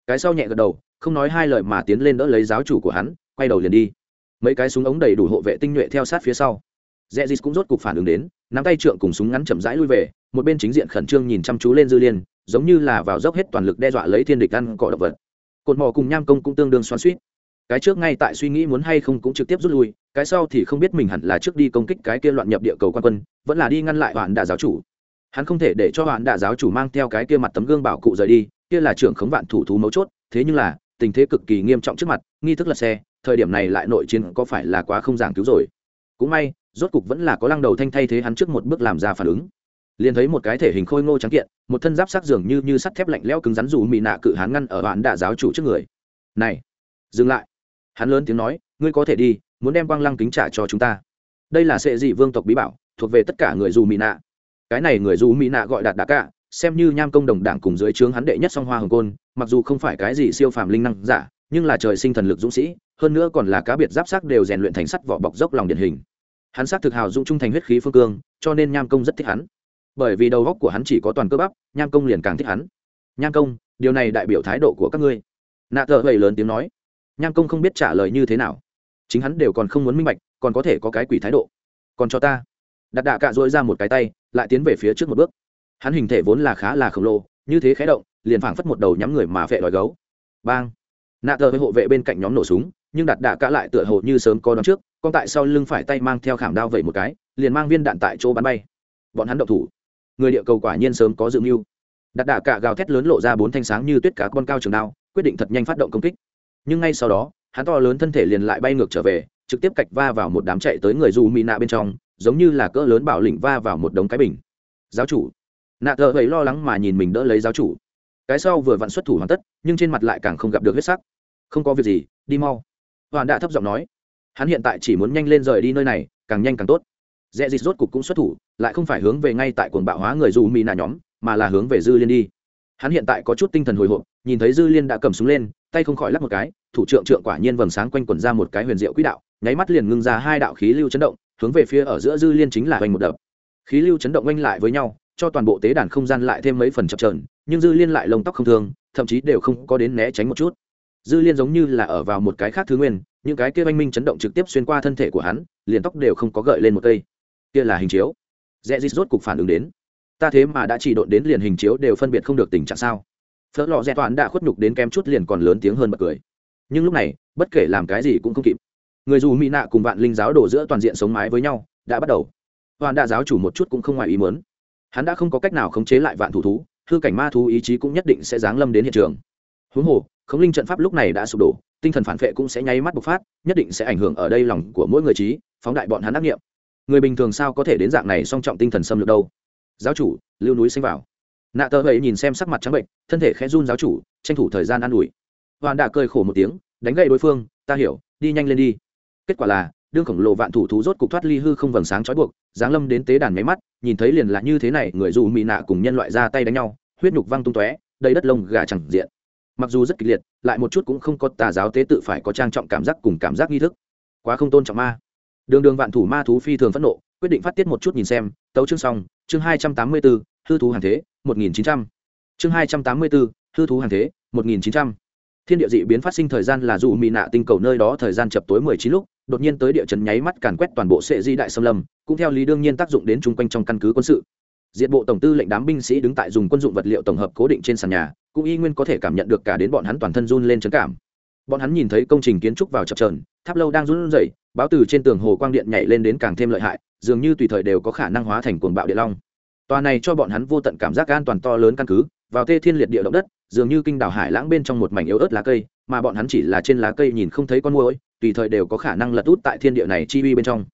Cái sau nhẹ gật đầu, không nói hai lời mà tiến lên đỡ lấy giáo chủ của hắn, quay đầu liền đi mấy cái súng ống đầy đủ hộ vệ tinh nhuệ theo sát phía sau. Dẹ dịt cũng rốt cục phản ứng đến, nắm tay trượng cùng súng ngắn chậm rãi lui về, một bên chính diện khẩn trương nhìn chăm chú lên dư liên, giống như là vào dốc hết toàn lực đe dọa lấy thiên địch ăn cỏ động vật. Cột mò cùng nham công cũng tương đương xoắn suýt cái trước ngay tại suy nghĩ muốn hay không cũng trực tiếp rút lui, cái sau thì không biết mình hẳn là trước đi công kích cái kia loạn nhập địa cầu quan quân, vẫn là đi ngăn lại hoạn đà giáo chủ. Hắn không thể để cho hoạn đà giáo chủ mang theo cái kia mặt tấm gương bảo cụ rời đi, kia là trưởng khống vạn thủ thú mấu chốt, thế nhưng là, tình thế cực kỳ nghiêm trọng trước mặt, nghi thức lật xe thời điểm này lại nội chiến có phải là quá không giảng cứu rồi? Cũng may, rốt cục vẫn là có lăng đầu thanh thay thế hắn trước một bước làm ra phản ứng. Liền thấy một cái thể hình khôi ngô trắng kiện, một thân giáp sắc dường như như sắt thép lạnh lẽo cứng rắn dù mị nạ cự hắn ngăn ở đoạn đạ giáo chủ trước người. Này, dừng lại. Hắn lớn tiếng nói, ngươi có thể đi, muốn đem quang lăng kính trả cho chúng ta. Đây là sệ dị vương tộc bí bảo, thuộc về tất cả người dù mị nạ. Cái này người dù mị nạ gọi đạt đạ cả xem như nham công đồng đảng cùng dưới trướng hắn đệ nhất song hoa hồng côn, mặc dù không phải cái gì siêu phàm linh năng giả, nhưng là trời sinh thần lực dũng sĩ hơn nữa còn là cá biệt giáp sắc đều rèn luyện thành sắt vỏ bọc dốc lòng điển hình. Hắn xác thực hào dũng trung thành huyết khí phương cương, cho nên nham công rất thích hắn. Bởi vì đầu góc của hắn chỉ có toàn cơ bắp, nham công liền càng thích hắn. Nham công, điều này đại biểu thái độ của các ngươi. Nạ thợ gầy lớn tiếng nói. Nham công không biết trả lời như thế nào. Chính hắn đều còn không muốn minh bạch, còn có thể có cái quỷ thái độ. Còn cho ta. Đặt đạ cạ dỗi ra một cái tay, lại tiến về phía trước một bước. Hắn hình thể vốn là khá là khổng lồ, như thế khé động, liền phảng phất một đầu nhắm người mà vệ đòi gấu. Bang! Nạ thợ với hộ vệ bên cạnh nhóm nổ súng nhưng đặt đạ Cả lại tựa hồ như sớm có đón trước, con tại sau lưng phải tay mang theo khảm đao vậy một cái, liền mang viên đạn tại chỗ bắn bay. Bọn hắn động thủ. Người địa cầu quả nhiên sớm có dự mưu. Đặt đạ cả gào thét lớn lộ ra bốn thanh sáng như tuyết cá con cao trường đao, quyết định thật nhanh phát động công kích. Nhưng ngay sau đó, hắn to lớn thân thể liền lại bay ngược trở về, trực tiếp cạch va vào một đám chạy tới người dù mỹ nạ bên trong, giống như là cỡ lớn bảo lĩnh va vào một đống cái bình. Giáo chủ. Nạ thợ vậy lo lắng mà nhìn mình đỡ lấy giáo chủ. Cái sau vừa vặn xuất thủ hoàn tất, nhưng trên mặt lại càng không gặp được huyết sắc. Không có việc gì, đi mau hoàn đã thấp giọng nói hắn hiện tại chỉ muốn nhanh lên rời đi nơi này càng nhanh càng tốt. Dễ dịch rốt cục cũng xuất thủ lại không phải hướng về ngay tại cuồng bạo hóa người dù mỹ nà nhóm mà là hướng về dư liên đi. Hắn hiện tại có chút tinh thần hồi hộp nhìn thấy dư liên đã cầm súng lên tay không khỏi lắc một cái thủ trưởng trượng quả nhiên vầng sáng quanh quần ra một cái huyền diệu quỹ đạo nháy mắt liền ngưng ra hai đạo khí lưu chấn động hướng về phía ở giữa dư liên chính là oanh một đập. Khí lưu chấn động oanh lại với nhau cho toàn bộ tế đàn không gian lại thêm mấy phần chập trờn nhưng dư liên lại lông tóc không thường, thậm chí đều không có đến né tránh một chút dư liên giống như là ở vào một cái khác thứ nguyên, những cái kia oanh minh chấn động trực tiếp xuyên qua thân thể của hắn, liền tóc đều không có gợi lên một cây. Kia là hình chiếu. Dễ dít rốt cục phản ứng đến. Ta thế mà đã chỉ độn đến liền hình chiếu đều phân biệt không được tình trạng sao? Phớt lò rẽ toàn đã khuất nhục đến kém chút liền còn lớn tiếng hơn bật cười. Nhưng lúc này, bất kể làm cái gì cũng không kịp. Người dù mỹ nạ cùng vạn linh giáo đổ giữa toàn diện sống mái với nhau, đã bắt đầu. Hoàn đa giáo chủ một chút cũng không ngoài ý mớn hắn đã không có cách nào khống chế lại vạn thủ thú, hư cảnh ma thú ý chí cũng nhất định sẽ giáng lâm đến hiện trường. Huống hồ khống linh trận pháp lúc này đã sụp đổ, tinh thần phản vệ cũng sẽ nháy mắt bộc phát, nhất định sẽ ảnh hưởng ở đây lòng của mỗi người trí, phóng đại bọn hắn ác nghiệm. Người bình thường sao có thể đến dạng này song trọng tinh thần xâm lược đâu? Giáo chủ, lưu núi sinh vào. Nạ tờ vậy nhìn xem sắc mặt trắng bệnh, thân thể khẽ run giáo chủ, tranh thủ thời gian an ủi. Hoàn đã cười khổ một tiếng, đánh gậy đối phương, ta hiểu, đi nhanh lên đi. Kết quả là, đương khổng lồ vạn thủ thú rốt cục thoát ly hư không vầng sáng trói buộc, giáng lâm đến tế đàn máy mắt, nhìn thấy liền là như thế này, người dù mị nạ cùng nhân loại ra tay đánh nhau, huyết nhục văng tung tóe, đầy đất lông gà chẳng diện mặc dù rất kịch liệt, lại một chút cũng không có tà giáo tế tự phải có trang trọng cảm giác cùng cảm giác nghi thức. Quá không tôn trọng ma. Đường đường vạn thủ ma thú phi thường phẫn nộ, quyết định phát tiết một chút nhìn xem, tấu chương xong, chương hai trăm tám mươi bốn hư thú hàng thế, một nghìn chín trăm. Chương hai trăm tám mươi bốn hư thú hàng thế, một nghìn chín trăm. Thiên địa dị biến phát sinh thời gian là dù mỹ nạ tinh cầu nơi đó thời gian chập tối mười chín lúc, đột nhiên tới địa chấn nháy mắt càn quét toàn bộ sệ di đại xâm lâm, cũng theo lý đương nhiên tác dụng đến chung quanh trong căn cứ quân sự diện bộ tổng tư lệnh đám binh sĩ đứng tại dùng quân dụng vật liệu tổng hợp cố định trên sàn nhà, cũng y nguyên có thể cảm nhận được cả đến bọn hắn toàn thân run lên trấn cảm. Bọn hắn nhìn thấy công trình kiến trúc vào chập trờn tháp lâu đang run rẩy, báo từ trên tường hồ quang điện nhảy lên đến càng thêm lợi hại, dường như tùy thời đều có khả năng hóa thành cuồng bạo địa long. Tòa này cho bọn hắn vô tận cảm giác an toàn to lớn căn cứ, vào tê thiên liệt địa động đất, dường như kinh đảo hải lãng bên trong một mảnh yếu ớt lá cây, mà bọn hắn chỉ là trên lá cây nhìn không thấy con môi tùy thời đều có khả năng lật út tại thiên địa này chi uy bên trong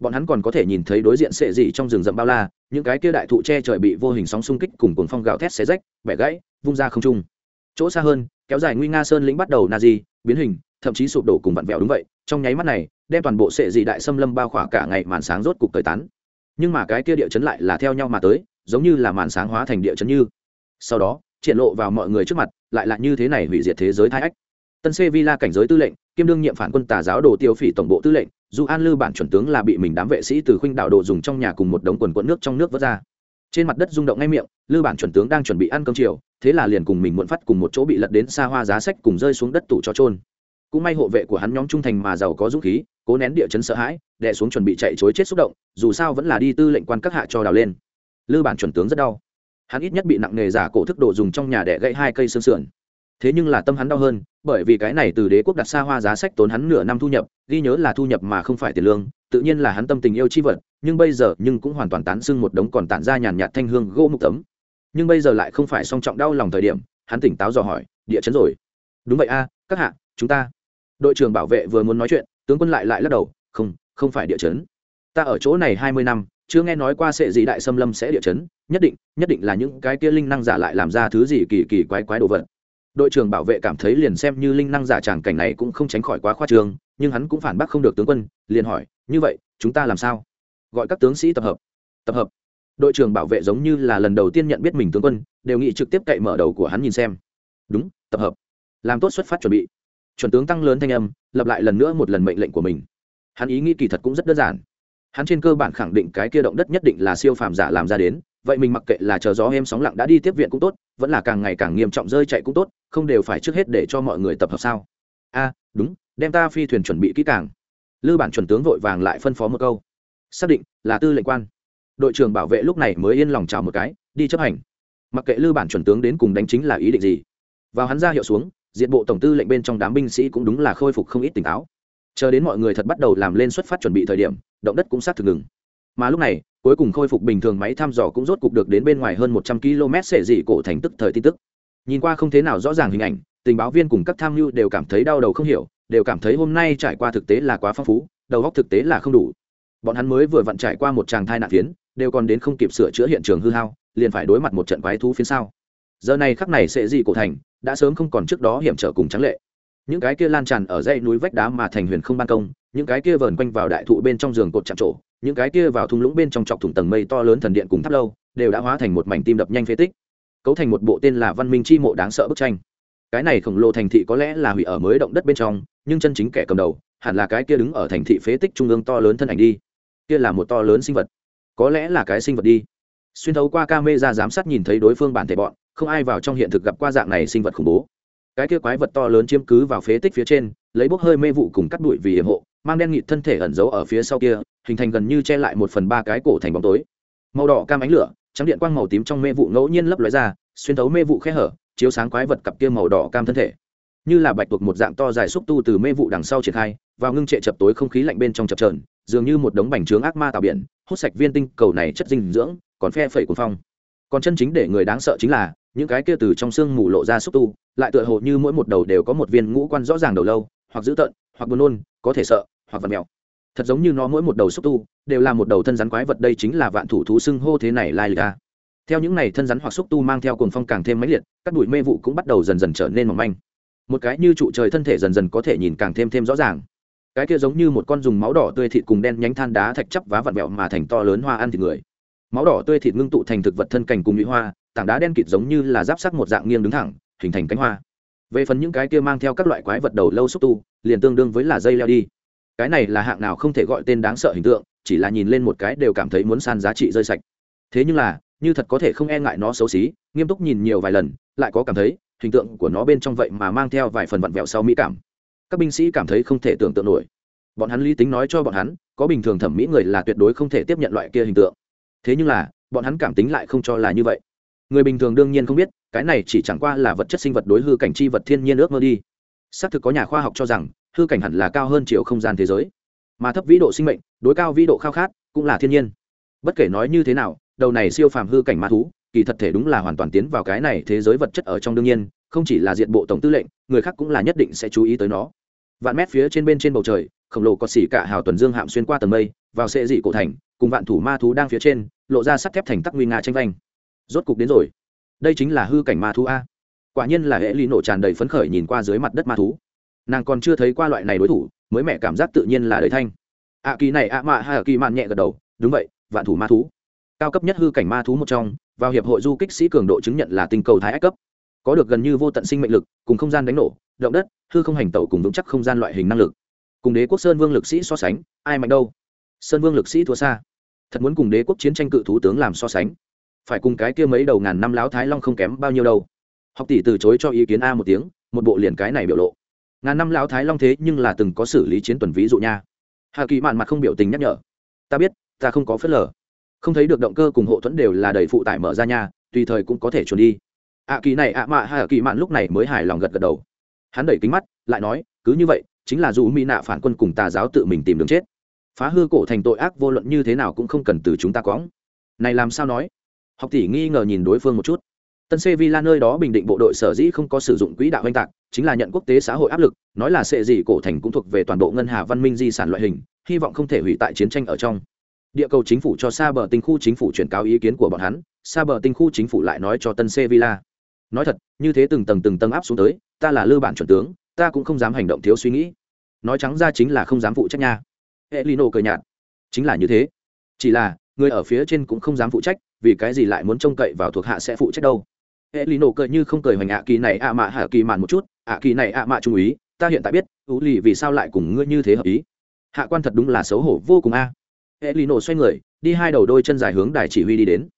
bọn hắn còn có thể nhìn thấy đối diện sệ dị trong rừng rậm bao la, những cái kia đại thụ che trời bị vô hình sóng xung kích cùng cuồng phong gào thét xé rách, bẻ gãy, vung ra không trung. Chỗ xa hơn, kéo dài nguy nga sơn lĩnh bắt đầu na di biến hình, thậm chí sụp đổ cùng vặn vẹo đúng vậy, trong nháy mắt này, đem toàn bộ sệ dị đại xâm lâm bao khỏa cả ngày màn sáng rốt cục tới tán. Nhưng mà cái kia địa chấn lại là theo nhau mà tới, giống như là màn sáng hóa thành địa chấn như. Sau đó, triển lộ vào mọi người trước mặt, lại là như thế này hủy diệt thế giới thái ách. Tân xê villa cảnh giới tư lệnh, kiêm đương nhiệm phản quân tà giáo đồ tiêu phỉ tổng bộ tư lệnh dù an lư bản chuẩn tướng là bị mình đám vệ sĩ từ khuynh đạo đồ dùng trong nhà cùng một đống quần quẫn nước trong nước vớt ra. Trên mặt đất rung động ngay miệng, lư bản chuẩn tướng đang chuẩn bị ăn cơm chiều, thế là liền cùng mình muộn phát cùng một chỗ bị lật đến xa hoa giá sách cùng rơi xuống đất tủ cho trôn cũng may hộ vệ của hắn nhóm trung thành mà giàu có dũng khí, cố nén địa chấn sợ hãi, đè xuống chuẩn bị chạy chối chết xúc động, dù sao vẫn là đi tư lệnh quan các hạ cho đào lên. Lư bản chuẩn tướng rất đau. Hắn ít nhất bị nặng nghề giả cổ thức đồ dùng trong nhà đẻ gãy hai cây xương sườn thế nhưng là tâm hắn đau hơn, bởi vì cái này từ đế quốc đặt xa hoa giá sách tốn hắn nửa năm thu nhập, ghi nhớ là thu nhập mà không phải tiền lương, tự nhiên là hắn tâm tình yêu chi vật, nhưng bây giờ nhưng cũng hoàn toàn tán sưng một đống còn tản ra nhàn nhạt thanh hương gỗ mục tấm. Nhưng bây giờ lại không phải song trọng đau lòng thời điểm, hắn tỉnh táo dò hỏi, địa chấn rồi. Đúng vậy a, các hạ, chúng ta. Đội trưởng bảo vệ vừa muốn nói chuyện, tướng quân lại lại lắc đầu, không không phải địa chấn. Ta ở chỗ này hai mươi năm, chưa nghe nói qua sệ gì đại xâm lâm sẽ địa chấn, nhất định nhất định là những cái kia linh năng giả lại làm ra thứ gì kỳ kỳ quái quái đồ vật đội trưởng bảo vệ cảm thấy liền xem như linh năng giả tràng cảnh này cũng không tránh khỏi quá khoa trương, nhưng hắn cũng phản bác không được tướng quân, liền hỏi, như vậy, chúng ta làm sao? Gọi các tướng sĩ tập hợp. Tập hợp. Đội trưởng bảo vệ giống như là lần đầu tiên nhận biết mình tướng quân, đều nghĩ trực tiếp cậy mở đầu của hắn nhìn xem. Đúng, tập hợp. Làm tốt xuất phát chuẩn bị. Chuẩn tướng tăng lớn thanh âm lập lại lần nữa một lần mệnh lệnh của mình. Hắn ý nghĩ kỳ thật cũng rất đơn giản. Hắn trên cơ bản khẳng định cái kia động đất nhất định là siêu phàm giả làm ra đến vậy mình mặc kệ là chờ gió êm sóng lặng đã đi tiếp viện cũng tốt, vẫn là càng ngày càng nghiêm trọng rơi chạy cũng tốt, không đều phải trước hết để cho mọi người tập hợp sao? A, đúng, đem ta phi thuyền chuẩn bị kỹ càng. Lư bản chuẩn tướng vội vàng lại phân phó một câu. Xác định, là tư lệnh quan. Đội trưởng bảo vệ lúc này mới yên lòng chào một cái, đi chấp hành. Mặc kệ lư bản chuẩn tướng đến cùng đánh chính là ý định gì. Vào hắn ra hiệu xuống, diện bộ tổng tư lệnh bên trong đám binh sĩ cũng đúng là khôi phục không ít tỉnh táo. Chờ đến mọi người thật bắt đầu làm lên xuất phát chuẩn bị thời điểm, động đất cũng sát thực ngừng. Mà lúc này cuối cùng khôi phục bình thường máy thăm dò cũng rốt cục được đến bên ngoài hơn một trăm km sệ dị cổ thành tức thời tin tức. Nhìn qua không thế nào rõ ràng hình ảnh, tình báo viên cùng các tham mưu đều cảm thấy đau đầu không hiểu, đều cảm thấy hôm nay trải qua thực tế là quá phong phú, đầu góc thực tế là không đủ. Bọn hắn mới vừa vặn trải qua một tràng thai nạn phiến, đều còn đến không kịp sửa chữa hiện trường hư hao, liền phải đối mặt một trận quái thú phiến sao. Giờ này khắc này sẽ dị cổ thành đã sớm không còn trước đó hiểm trở cùng trắng lệ. Những cái kia lan tràn ở dãy núi vách đá mà thành huyền không ban công, những cái kia vờn quanh vào đại thụ bên trong giường cột chạm trổ những cái kia vào thung lũng bên trong chọc thủng tầng mây to lớn thần điện cùng tháp lâu, đều đã hóa thành một mảnh tim đập nhanh phế tích, cấu thành một bộ tên là văn minh chi mộ đáng sợ bức tranh. Cái này khổng lồ thành thị có lẽ là hủy ở mới động đất bên trong, nhưng chân chính kẻ cầm đầu, hẳn là cái kia đứng ở thành thị phế tích trung ương to lớn thân ảnh đi. Kia là một to lớn sinh vật. Có lẽ là cái sinh vật đi. Xuyên thấu qua ca mê ra giám sát nhìn thấy đối phương bản thể bọn, không ai vào trong hiện thực gặp qua dạng này sinh vật khủng bố. Cái kia quái vật to lớn chiếm cứ vào phế tích phía trên, lấy bốc hơi mê vụ cùng cắt đuổi vì hiểm hộ mang đen nghịt thân thể ẩn giấu ở phía sau kia, hình thành gần như che lại một phần ba cái cổ thành bóng tối. Màu đỏ cam ánh lửa, trắng điện quang màu tím trong mê vụ ngẫu nhiên lấp lóe ra, xuyên thấu mê vụ khe hở, chiếu sáng quái vật cặp kia màu đỏ cam thân thể. Như là bạch tuộc một dạng to dài xúc tu từ mê vụ đằng sau triển khai, vào ngưng trệ chập tối không khí lạnh bên trong chập trờn dường như một đống bành trướng ác ma tạo biển, hút sạch viên tinh cầu này chất dinh dưỡng, còn phe phẩy cuồng phong. Còn chân chính để người đáng sợ chính là, những cái kia từ trong xương mù lộ ra xúc tu, lại tựa hồ như mỗi một đầu đều có một viên ngũ quan rõ ràng đầu lâu, hoặc dữ tợn, hoặc buồn nôn có thể sợ, hoặc vật mèo. Thật giống như nó mỗi một đầu xúc tu, đều là một đầu thân rắn quái vật, đây chính là vạn thủ thú xưng hô thế này lai lịch a. Theo những này thân rắn hoặc xúc tu mang theo cuồng phong càng thêm mãnh liệt, các đuổi mê vụ cũng bắt đầu dần dần trở nên mỏng manh. Một cái như trụ trời thân thể dần dần có thể nhìn càng thêm thêm rõ ràng. Cái kia giống như một con dùng máu đỏ tươi thịt cùng đen nhánh than đá thạch chắp vá vặn vẹo mà thành to lớn hoa ăn thịt người. Máu đỏ tươi thịt ngưng tụ thành thực vật thân cành cùng nhụy hoa, tảng đá đen kịt giống như là giáp sắc một dạng nghiêng đứng thẳng, hình thành cánh hoa về phần những cái kia mang theo các loại quái vật đầu lâu xúc tu, liền tương đương với là dây leo đi. Cái này là hạng nào không thể gọi tên đáng sợ hình tượng, chỉ là nhìn lên một cái đều cảm thấy muốn san giá trị rơi sạch. Thế nhưng là, như thật có thể không e ngại nó xấu xí, nghiêm túc nhìn nhiều vài lần, lại có cảm thấy, hình tượng của nó bên trong vậy mà mang theo vài phần vặn vẹo sau mỹ cảm. Các binh sĩ cảm thấy không thể tưởng tượng nổi. Bọn hắn lý tính nói cho bọn hắn, có bình thường thẩm mỹ người là tuyệt đối không thể tiếp nhận loại kia hình tượng. Thế nhưng là, bọn hắn cảm tính lại không cho là như vậy. Người bình thường đương nhiên không biết cái này chỉ chẳng qua là vật chất sinh vật đối hư cảnh chi vật thiên nhiên ước mơ đi. Xác thực có nhà khoa học cho rằng, hư cảnh hẳn là cao hơn chiều không gian thế giới. Mà thấp vĩ độ sinh mệnh, đối cao vĩ độ khao khát, cũng là thiên nhiên. Bất kể nói như thế nào, đầu này siêu phàm hư cảnh ma thú, kỳ thật thể đúng là hoàn toàn tiến vào cái này thế giới vật chất ở trong đương nhiên, không chỉ là diện bộ tổng tư lệnh, người khác cũng là nhất định sẽ chú ý tới nó. Vạn mét phía trên bên trên bầu trời, khổng lồ có xỉ cả hào tuần dương hạm xuyên qua tầng mây, vào sệ dị cổ thành, cùng vạn thủ ma thú đang phía trên, lộ ra sắt thép thành tắc nguy nga tranh vanh. Rốt cục đến rồi đây chính là hư cảnh ma thú a. Quả nhiên là hệ ly nổ tràn đầy phấn khởi nhìn qua dưới mặt đất ma thú. Nàng còn chưa thấy qua loại này đối thủ, mới mẹ cảm giác tự nhiên là đời thanh. Ạ kỳ này ạ mạ hay ạ kỳ mạn nhẹ gật đầu, đúng vậy, vạn thủ ma thú. Cao cấp nhất hư cảnh ma thú một trong, vào hiệp hội du kích sĩ cường độ chứng nhận là tinh cầu thái ách cấp. Có được gần như vô tận sinh mệnh lực, cùng không gian đánh nổ, động đất, hư không hành tẩu cùng vững chắc không gian loại hình năng lực. Cùng đế quốc sơn vương lực sĩ so sánh, ai mạnh đâu? Sơn vương lực sĩ thua xa. Thật muốn cùng đế quốc chiến tranh cự thủ tướng làm so sánh phải cùng cái kia mấy đầu ngàn năm láo thái long không kém bao nhiêu đâu. Học tỷ từ chối cho ý kiến a một tiếng, một bộ liền cái này biểu lộ. Ngàn năm lão thái long thế nhưng là từng có xử lý chiến tuần ví dụ nha. Hà kỳ mạn mặt không biểu tình nhắc nhở. Ta biết, ta không có phớt lờ. Không thấy được động cơ cùng hộ thuẫn đều là đầy phụ tải mở ra nha, tùy thời cũng có thể chuẩn đi. Ạ kỳ này ạ mạ, hà kỳ mạn lúc này mới hài lòng gật gật đầu. Hắn đẩy kính mắt, lại nói, cứ như vậy, chính là dù mỹ nạ phản quân cùng tà giáo tự mình tìm đường chết. Phá hư cổ thành tội ác vô luận như thế nào cũng không cần từ chúng ta cóng này làm sao nói? Học tỷ nghi ngờ nhìn đối phương một chút. Tân sevilla nơi đó bình định bộ đội sở dĩ không có sử dụng quỹ đạo oanh tạc, chính là nhận quốc tế xã hội áp lực, nói là sệ gì cổ thành cũng thuộc về toàn bộ ngân hà văn minh di sản loại hình, hy vọng không thể hủy tại chiến tranh ở trong. Địa cầu chính phủ cho xa bờ tinh khu chính phủ chuyển cáo ý kiến của bọn hắn xa bờ tinh khu chính phủ lại nói cho tân sevilla nói thật, như thế từng tầng từng tầng áp xuống tới, ta là lư bản chuẩn tướng, ta cũng không dám hành động thiếu suy nghĩ. Nói trắng ra chính là không dám phụ trách nha. E lino cười nhạt. Chính là như thế. Chỉ là, người ở phía trên cũng không dám phụ trách vì cái gì lại muốn trông cậy vào thuộc hạ sẽ phụ trách đâu? Hệ lì nổ cười như không cười hoành ạ kỳ này ạ mạ hạ kỳ mạn một chút, ạ kỳ này ạ mạ trung úy, ta hiện tại biết, ú lì vì sao lại cùng ngươi như thế hợp ý. Hạ quan thật đúng là xấu hổ vô cùng a. Hệ lì nổ xoay người, đi hai đầu đôi chân dài hướng đài chỉ huy đi đến.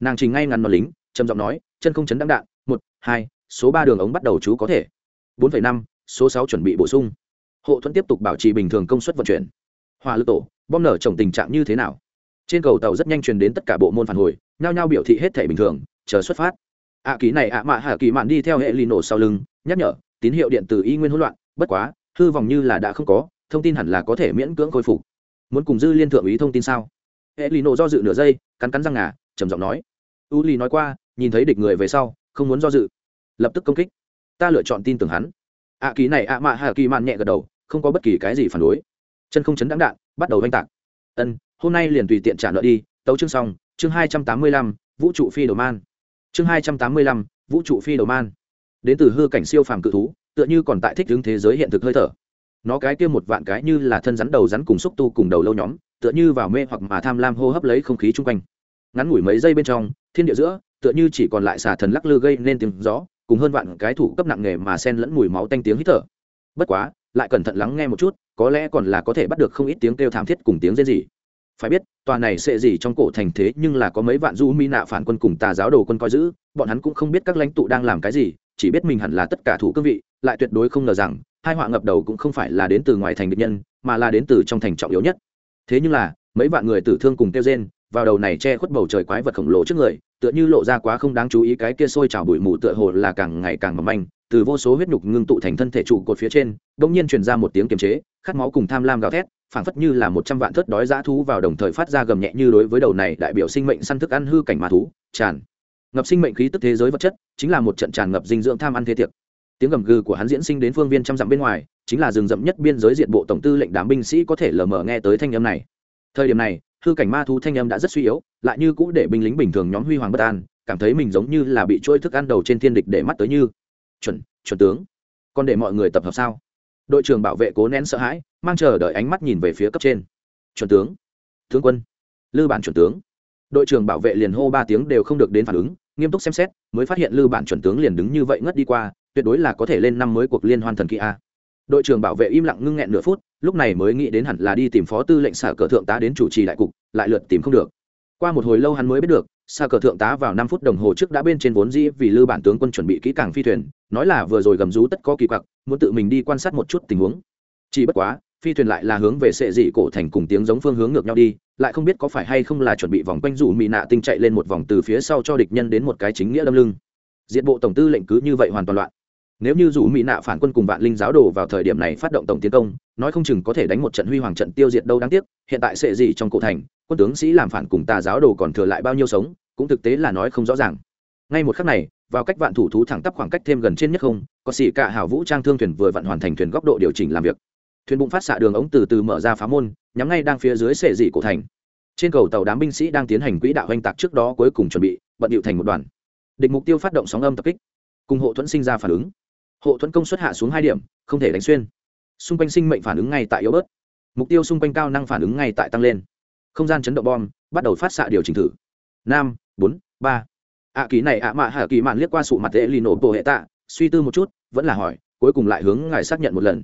Nàng trình ngay ngắn nó lính, trầm giọng nói, chân không chấn đăng đạn, một, hai, số ba đường ống bắt đầu chú có thể. Bốn năm, số sáu chuẩn bị bổ sung. Hộ thuẫn tiếp tục bảo trì bình thường công suất vận chuyển. Hỏa lực tổ, bom nở trồng tình trạng như thế nào? Trên cầu tàu rất nhanh truyền đến tất cả bộ môn phản hồi nhao nhao biểu thị hết thể bình thường, chờ xuất phát. Ạ ký này ạ mạ hạ kỳ mạn đi theo hệ lì nổ sau lưng, nhắc nhở, tín hiệu điện tử y nguyên hỗn loạn, bất quá, hư vòng như là đã không có, thông tin hẳn là có thể miễn cưỡng khôi phục. Muốn cùng dư liên thượng ý thông tin sao? Hệ lì nổ do dự nửa giây, cắn cắn răng ngà, trầm giọng nói. U lì nói qua, nhìn thấy địch người về sau, không muốn do dự. Lập tức công kích. Ta lựa chọn tin tưởng hắn. Ạ ký này ạ mạ hạ kỳ mạn nhẹ gật đầu, không có bất kỳ cái gì phản đối. Chân không chấn đáng đạn, bắt đầu oanh tạc. Ân, hôm nay liền tùy tiện trả nợ đi, tấu chương xong chương hai trăm tám mươi lăm, vũ trụ phi đồ man. Chương hai trăm tám mươi lăm, vũ trụ phi đồ man. Đến từ hư cảnh siêu phàm cự thú, tựa như còn tại thích hướng thế giới hiện thực hơi thở. Nó cái kia một vạn cái như là thân rắn đầu rắn cùng xúc tu cùng đầu lâu nhóm, tựa như vào mê hoặc mà tham lam hô hấp lấy không khí chung quanh. Ngắn ngủi mấy giây bên trong, thiên địa giữa, tựa như chỉ còn lại xà thần lắc lư gây nên tiếng gió, cùng hơn vạn cái thủ cấp nặng nghề mà sen lẫn mùi máu tanh tiếng hít thở. Bất quá, lại cẩn thận lắng nghe một chút, có lẽ còn là có thể bắt được không ít tiếng kêu thảm thiết cùng tiếng rên rỉ phải biết, tòa này sẽ gì trong cổ thành thế nhưng là có mấy vạn du mi nạ phản quân cùng tà giáo đồ quân coi giữ, bọn hắn cũng không biết các lãnh tụ đang làm cái gì, chỉ biết mình hẳn là tất cả thủ cương vị, lại tuyệt đối không ngờ rằng, hai họa ngập đầu cũng không phải là đến từ ngoài thành địch nhân, mà là đến từ trong thành trọng yếu nhất. Thế nhưng là, mấy vạn người tử thương cùng tiêu gen vào đầu này che khuất bầu trời quái vật khổng lồ trước người, tựa như lộ ra quá không đáng chú ý cái kia sôi trào bụi mù tựa hồ là càng ngày càng mầm manh, từ vô số huyết nhục ngưng tụ thành thân thể trụ cột phía trên bỗng nhiên truyền ra một tiếng kiềm chế, khát máu cùng tham lam gào thét, phảng phất như là một trăm vạn thất đói dã thú vào đồng thời phát ra gầm nhẹ như đối với đầu này đại biểu sinh mệnh săn thức ăn hư cảnh mà thú, tràn ngập sinh mệnh khí tức thế giới vật chất, chính là một trận tràn ngập dinh dưỡng tham ăn thế tiệc. Tiếng gầm gừ của hắn diễn sinh đến phương viên trăm dặm bên ngoài, chính là rừng rậm nhất biên giới diện bộ tổng tư lệnh đám binh sĩ có thể lờ mờ nghe tới thanh âm này. Thời điểm này hư cảnh ma thú thanh âm đã rất suy yếu, lại như cũ để binh lính bình thường nhóm huy hoàng bất an, cảm thấy mình giống như là bị trôi thức ăn đầu trên thiên địch để mắt tới như, chuẩn chuẩn tướng, còn để mọi người tập hợp sao? Đội trưởng bảo vệ cố nén sợ hãi, mang chờ đợi ánh mắt nhìn về phía cấp trên. Chuẩn tướng tướng quân, lư bản chuẩn tướng. Đội trưởng bảo vệ liền hô ba tiếng đều không được đến phản ứng, nghiêm túc xem xét, mới phát hiện lư bản chuẩn tướng liền đứng như vậy ngất đi qua, tuyệt đối là có thể lên năm mới cuộc liên hoan thần kỳ a đội trưởng bảo vệ im lặng ngưng nghẹn nửa phút, lúc này mới nghĩ đến hẳn là đi tìm phó tư lệnh sở cờ thượng tá đến chủ trì đại cục, lại lượt tìm không được. Qua một hồi lâu hắn mới biết được xa cờ thượng tá vào năm phút đồng hồ trước đã bên trên vốn dĩ vì lư bản tướng quân chuẩn bị kỹ càng phi thuyền, nói là vừa rồi gầm rú tất có kỳ quặc, muốn tự mình đi quan sát một chút tình huống. Chỉ bất quá, phi thuyền lại là hướng về sệ dị cổ thành cùng tiếng giống phương hướng ngược nhau đi, lại không biết có phải hay không là chuẩn bị vòng quanh rủ mỹ nạ tinh chạy lên một vòng từ phía sau cho địch nhân đến một cái chính nghĩa đâm lưng. Diện bộ tổng tư lệnh cứ như vậy hoàn toàn loạn nếu như dù mỹ nạ phản quân cùng vạn linh giáo đồ vào thời điểm này phát động tổng tiến công, nói không chừng có thể đánh một trận huy hoàng trận tiêu diệt đâu đáng tiếc, hiện tại sệ gì trong cổ thành, quân tướng sĩ làm phản cùng tà giáo đồ còn thừa lại bao nhiêu sống, cũng thực tế là nói không rõ ràng. Ngay một khắc này, vào cách vạn thủ thú thẳng tắp khoảng cách thêm gần trên nhất không, có xì cả hào vũ trang thương thuyền vừa vặn hoàn thành thuyền góc độ điều chỉnh làm việc. Thuyền bụng phát xạ đường ống từ từ mở ra phá môn, nhắm ngay đang phía dưới sệ dị cổ thành. Trên cầu tàu đám binh sĩ đang tiến hành quỹ đạo oanh tạc trước đó cuối cùng chuẩn bị, bận điệu thành một đoàn. Địch mục tiêu phát động sóng âm tập kích, cùng hộ thuẫn sinh ra phản ứng hộ thuẫn công suất hạ xuống hai điểm, không thể đánh xuyên. Xung quanh sinh mệnh phản ứng ngay tại yếu bớt. Mục tiêu xung quanh cao năng phản ứng ngay tại tăng lên. Không gian chấn động bom, bắt đầu phát xạ điều chỉnh thử. Năm bốn, ba. Ạ kỳ này ạ mạ hạ kỳ mạn liếc qua sụ mặt tệ lì nổ bộ hệ tạ, suy tư một chút, vẫn là hỏi, cuối cùng lại hướng ngài xác nhận một lần.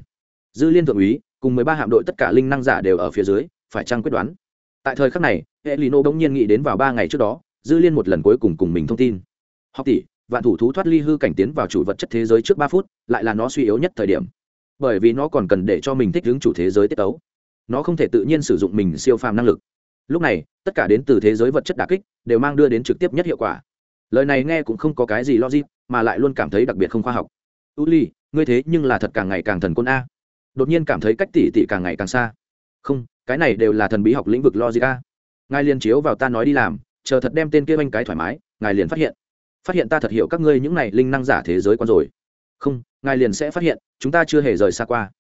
Dư liên thượng úy, cùng mười ba hạm đội tất cả linh năng giả đều ở phía dưới, phải chăng quyết đoán? Tại thời khắc này, hệ lì nổ bỗng nhiên nghĩ đến vào ba ngày trước đó, dư liên một lần cuối cùng cùng mình thông tin. Học tỷ vạn thủ thú thoát ly hư cảnh tiến vào chủ vật chất thế giới trước ba phút, lại là nó suy yếu nhất thời điểm. Bởi vì nó còn cần để cho mình thích ứng chủ thế giới tiết tấu. Nó không thể tự nhiên sử dụng mình siêu phàm năng lực. Lúc này, tất cả đến từ thế giới vật chất đà kích, đều mang đưa đến trực tiếp nhất hiệu quả. Lời này nghe cũng không có cái gì logic, mà lại luôn cảm thấy đặc biệt không khoa học. U ly, ngươi thế nhưng là thật càng ngày càng thần côn a. Đột nhiên cảm thấy cách tỷ tỷ càng ngày càng xa. Không, cái này đều là thần bí học lĩnh vực logic a. Ngài liền chiếu vào ta nói đi làm, chờ thật đem tên kia anh cái thoải mái, ngài liền phát hiện phát hiện ta thật hiểu các ngươi những này linh năng giả thế giới quan rồi. Không, ngài liền sẽ phát hiện, chúng ta chưa hề rời xa qua.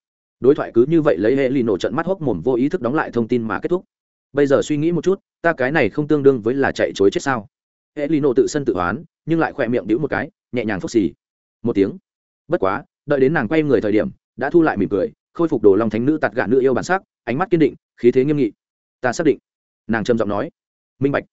Đối thoại cứ như vậy lấy hệ lì nổ trận mắt hốc mồm vô ý thức đóng lại thông tin mà kết thúc. Bây giờ suy nghĩ một chút, ta cái này không tương đương với là chạy chối chết sao? Hệ lì nổ tự sân tự oán, nhưng lại khỏe miệng đĩu một cái, nhẹ nhàng phốc xì. Một tiếng. Bất quá, đợi đến nàng quay người thời điểm, đã thu lại mỉm cười, khôi phục đồ long thánh nữ tạt gạn nữ yêu bản sắc, ánh mắt kiên định, khí thế nghiêm nghị. Ta xác định. Nàng trầm giọng nói. Minh bạch.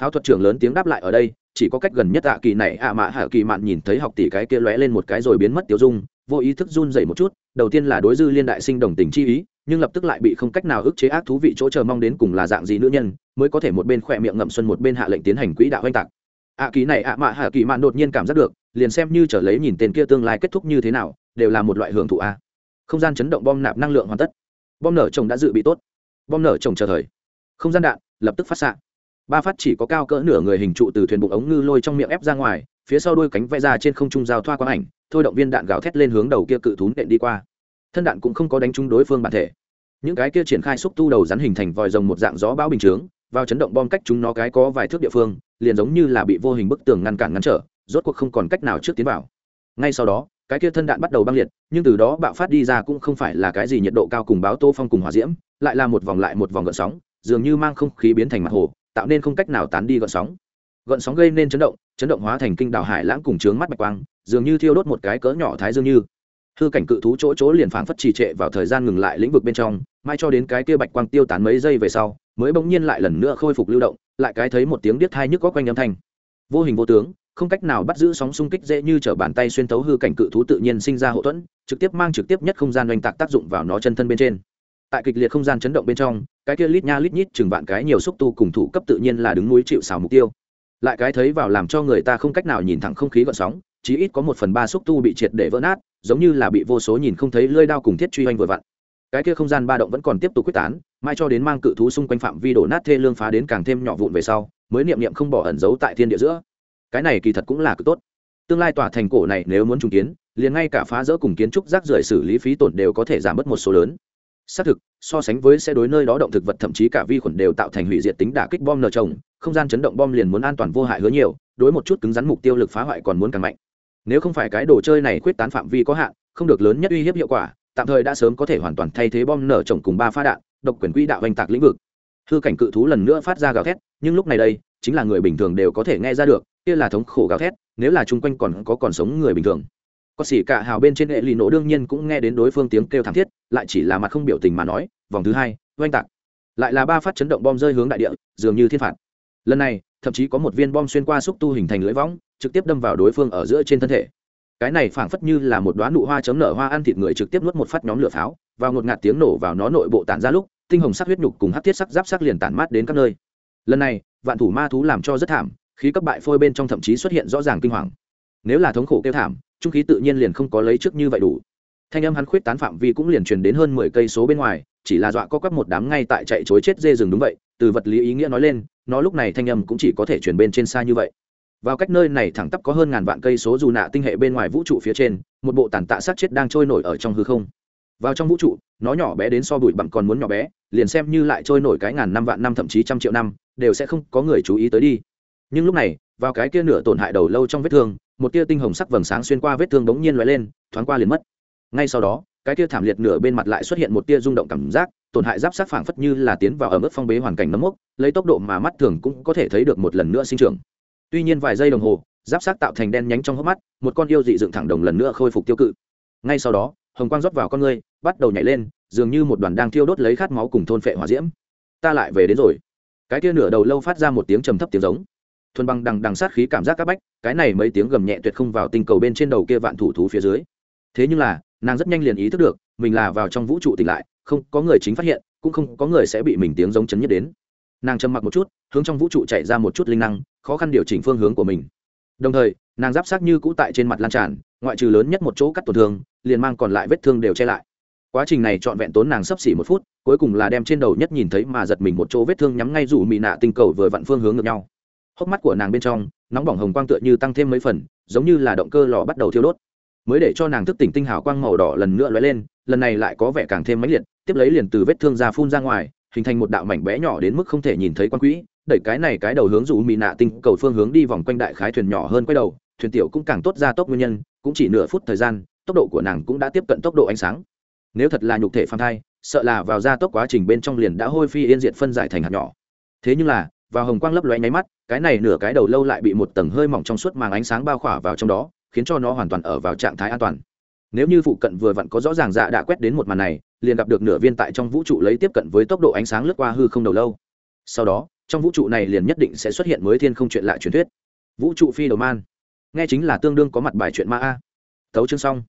Pháo thuật trưởng lớn tiếng đáp lại ở đây chỉ có cách gần nhất ạ kỳ này, ạ mạ hạ kỳ mạn nhìn thấy học tỷ cái kia lóe lên một cái rồi biến mất tiêu dung, vô ý thức run dậy một chút, đầu tiên là đối dư liên đại sinh đồng tình chi ý, nhưng lập tức lại bị không cách nào ức chế ác thú vị chỗ chờ mong đến cùng là dạng gì nữ nhân, mới có thể một bên khỏe miệng ngậm xuân một bên hạ lệnh tiến hành quỹ đạo oanh tạc. Ạ kỳ này, ạ mạ hạ kỳ mạn đột nhiên cảm giác được, liền xem như trở lấy nhìn tên kia tương lai kết thúc như thế nào, đều là một loại hưởng thụ a. Không gian chấn động bom nạp năng lượng hoàn tất. Bom nở chồng đã dự bị tốt. Bom nở chồng chờ thời. Không gian đạn lập tức phát xạ ba phát chỉ có cao cỡ nửa người hình trụ từ thuyền bụng ống ngư lôi trong miệng ép ra ngoài, phía sau đôi cánh vẽ ra trên không trung giao thoa quang ảnh, thôi động viên đạn gào thét lên hướng đầu kia cự thú nện đi qua. Thân đạn cũng không có đánh trúng đối phương bản thể. Những cái kia triển khai xúc tu đầu rắn hình thành vòi rồng một dạng gió bão bình chướng, vào chấn động bom cách chúng nó cái có vài thước địa phương, liền giống như là bị vô hình bức tường ngăn cản ngăn trở, rốt cuộc không còn cách nào trước tiến vào. Ngay sau đó, cái kia thân đạn bắt đầu băng liệt, nhưng từ đó bạo phát đi ra cũng không phải là cái gì nhiệt độ cao cùng báo tô phong cùng hỏa diễm, lại là một vòng lại một vòng gợn sóng, dường như mang không khí biến thành mặt hồ tạo nên không cách nào tán đi gợn sóng. Gợn sóng gây nên chấn động chấn động hóa thành kinh đảo hải lãng cùng trướng mắt bạch quang, dường như thiêu đốt một cái cỡ nhỏ thái dương như. Hư cảnh cự thú chỗ chỗ liền phảng phất trì trệ vào thời gian ngừng lại lĩnh vực bên trong, mai cho đến cái kia bạch quang tiêu tán mấy giây về sau, mới bỗng nhiên lại lần nữa khôi phục lưu động, lại cái thấy một tiếng điếc thai nhức có quanh âm thanh. Vô hình vô tướng, không cách nào bắt giữ sóng xung kích dễ như t bàn tay xuyên thấu hư cảnh cự thú tự nhiên sinh ra hậu thuẫn, trực tiếp mang trực tiếp nhất không gian oanh tạc tác dụng vào nó chân thân bên trên tại kịch liệt không gian chấn động bên trong, cái kia lít nha lít nhít chừng vạn cái nhiều xúc tu cùng thủ cấp tự nhiên là đứng núi chịu xào mục tiêu. Lại cái thấy vào làm cho người ta không cách nào nhìn thẳng không khí gợn sóng, chí ít có một phần ba xúc tu bị triệt để vỡ nát, giống như là bị vô số nhìn không thấy lơi đao cùng thiết truy oanh vừa vặn. Cái kia không gian ba động vẫn còn tiếp tục quyết tán, mai cho đến mang cự thú xung quanh phạm vi đổ nát thê lương phá đến càng thêm nhỏ vụn về sau, mới niệm niệm không bỏ ẩn giấu tại thiên địa giữa. Cái này kỳ thật cũng là cực tốt. Tương lai tòa thành cổ này nếu muốn trùng kiến, liền ngay cả phá rỡ cùng kiến trúc rác rưởi xử lý phí tổn đều có thể giảm bớt một số lớn xác thực, so sánh với xe đối nơi đó động thực vật thậm chí cả vi khuẩn đều tạo thành hủy diệt tính đả kích bom nở trồng không gian chấn động bom liền muốn an toàn vô hại hứa nhiều, đối một chút cứng rắn mục tiêu lực phá hoại còn muốn càng mạnh. Nếu không phải cái đồ chơi này khuyết tán phạm vi có hạn, không được lớn nhất uy hiếp hiệu quả, tạm thời đã sớm có thể hoàn toàn thay thế bom nở trồng cùng ba pha đạn, độc quyền quỹ đạo oanh tạc lĩnh vực. Hư cảnh cự thú lần nữa phát ra gào thét, nhưng lúc này đây, chính là người bình thường đều có thể nghe ra được, kia là thống khổ gào thét, nếu là chung quanh còn có còn sống người bình thường có xỉ cả hào bên trên hệ lì nổ đương nhiên cũng nghe đến đối phương tiếng kêu thảm thiết, lại chỉ là mặt không biểu tình mà nói, vòng thứ hai, oanh tạc. Lại là ba phát chấn động bom rơi hướng đại địa, dường như thiên phạt. Lần này, thậm chí có một viên bom xuyên qua xúc tu hình thành lưỡi võng, trực tiếp đâm vào đối phương ở giữa trên thân thể. Cái này phảng phất như là một đoán nụ hoa chấm nở hoa ăn thịt người trực tiếp nuốt một phát nhóm lửa pháo và ngột ngạt tiếng nổ vào nó nội bộ tản ra lúc, tinh hồng sắc huyết nhục cùng hắc thiết sắc giáp sắc liền tản mát đến các nơi. Lần này, vạn thủ ma thú làm cho rất thảm, khí cấp bại phôi bên trong thậm chí xuất hiện rõ ràng kinh hoàng. Nếu là thống khổ kêu thảm trung khí tự nhiên liền không có lấy trước như vậy đủ. Thanh âm hắn khuyết tán phạm vi cũng liền truyền đến hơn mười cây số bên ngoài, chỉ là dọa có quắp một đám ngay tại chạy chối chết dê rừng đúng vậy, từ vật lý ý nghĩa nói lên, nó lúc này thanh âm cũng chỉ có thể truyền bên trên xa như vậy. Vào cách nơi này thẳng tắp có hơn ngàn vạn cây số dù nạ tinh hệ bên ngoài vũ trụ phía trên, một bộ tàn tạ sát chết đang trôi nổi ở trong hư không. Vào trong vũ trụ, nó nhỏ bé đến so bụi bặm còn muốn nhỏ bé, liền xem như lại trôi nổi cái ngàn năm vạn năm thậm chí trăm triệu năm, đều sẽ không có người chú ý tới đi. Nhưng lúc này, vào cái kia nửa tổn hại đầu lâu trong vết thương một tia tinh hồng sắc vầng sáng xuyên qua vết thương bỗng nhiên lóe lên, thoáng qua liền mất. Ngay sau đó, cái tia thảm liệt nửa bên mặt lại xuất hiện một tia rung động cảm giác, tổn hại giáp sát phảng phất như là tiến vào ở mức phong bế hoàn cảnh nấm mốc, lấy tốc độ mà mắt thường cũng có thể thấy được một lần nữa sinh trưởng. Tuy nhiên vài giây đồng hồ, giáp sát tạo thành đen nhánh trong hốc mắt, một con yêu dị dựng thẳng đồng lần nữa khôi phục tiêu cự. Ngay sau đó, hồng quang rót vào con ngươi, bắt đầu nhảy lên, dường như một đoàn đang thiêu đốt lấy khát máu cùng thôn phệ hỏa diễm. Ta lại về đến rồi. Cái kia nửa đầu lâu phát ra một tiếng trầm thấp tiếng giống thuần băng đằng đằng sát khí cảm giác các bách, cái này mấy tiếng gầm nhẹ tuyệt không vào tinh cầu bên trên đầu kia vạn thủ thú phía dưới. Thế nhưng là, nàng rất nhanh liền ý thức được, mình là vào trong vũ trụ tỉnh lại, không, có người chính phát hiện, cũng không có người sẽ bị mình tiếng giống chấn nhất đến. Nàng trầm mặc một chút, hướng trong vũ trụ chạy ra một chút linh năng, khó khăn điều chỉnh phương hướng của mình. Đồng thời, nàng giáp sát như cũ tại trên mặt lan tràn, ngoại trừ lớn nhất một chỗ cắt tổn thương, liền mang còn lại vết thương đều che lại. Quá trình này trọn vẹn tốn nàng sấp xỉ một phút, cuối cùng là đem trên đầu nhất nhìn thấy mà giật mình một chỗ vết thương nhắm ngay rủ mị nạ tinh cầu vừa vặn phương hướng ngược nhau hốc mắt của nàng bên trong, nóng bỏng hồng quang tựa như tăng thêm mấy phần, giống như là động cơ lò bắt đầu thiêu đốt. Mới để cho nàng thức tỉnh tinh hào quang màu đỏ lần nữa lóe lên, lần này lại có vẻ càng thêm mãnh liệt, tiếp lấy liền từ vết thương ra phun ra ngoài, hình thành một đạo mảnh bé nhỏ đến mức không thể nhìn thấy quan quỹ, đẩy cái này cái đầu hướng dù mị nạ tinh cầu phương hướng đi vòng quanh đại khái thuyền nhỏ hơn quay đầu, thuyền tiểu cũng càng tốt ra tốc nguyên nhân, cũng chỉ nửa phút thời gian, tốc độ của nàng cũng đã tiếp cận tốc độ ánh sáng. Nếu thật là nhục thể phan thai, sợ là vào ra tốc quá trình bên trong liền đã hôi phi yên diệt phân giải thành hạt nhỏ. Thế nhưng là và hồng quang lấp lóe nháy mắt, cái này nửa cái đầu lâu lại bị một tầng hơi mỏng trong suốt màng ánh sáng bao khỏa vào trong đó, khiến cho nó hoàn toàn ở vào trạng thái an toàn. Nếu như phụ cận vừa vặn có rõ ràng dạ đã quét đến một màn này, liền gặp được nửa viên tại trong vũ trụ lấy tiếp cận với tốc độ ánh sáng lướt qua hư không đầu lâu. Sau đó, trong vũ trụ này liền nhất định sẽ xuất hiện mới thiên không chuyện lại truyền thuyết. Vũ trụ phi đầu man. Nghe chính là tương đương có mặt bài chuyện ma a. Tấu chương xong.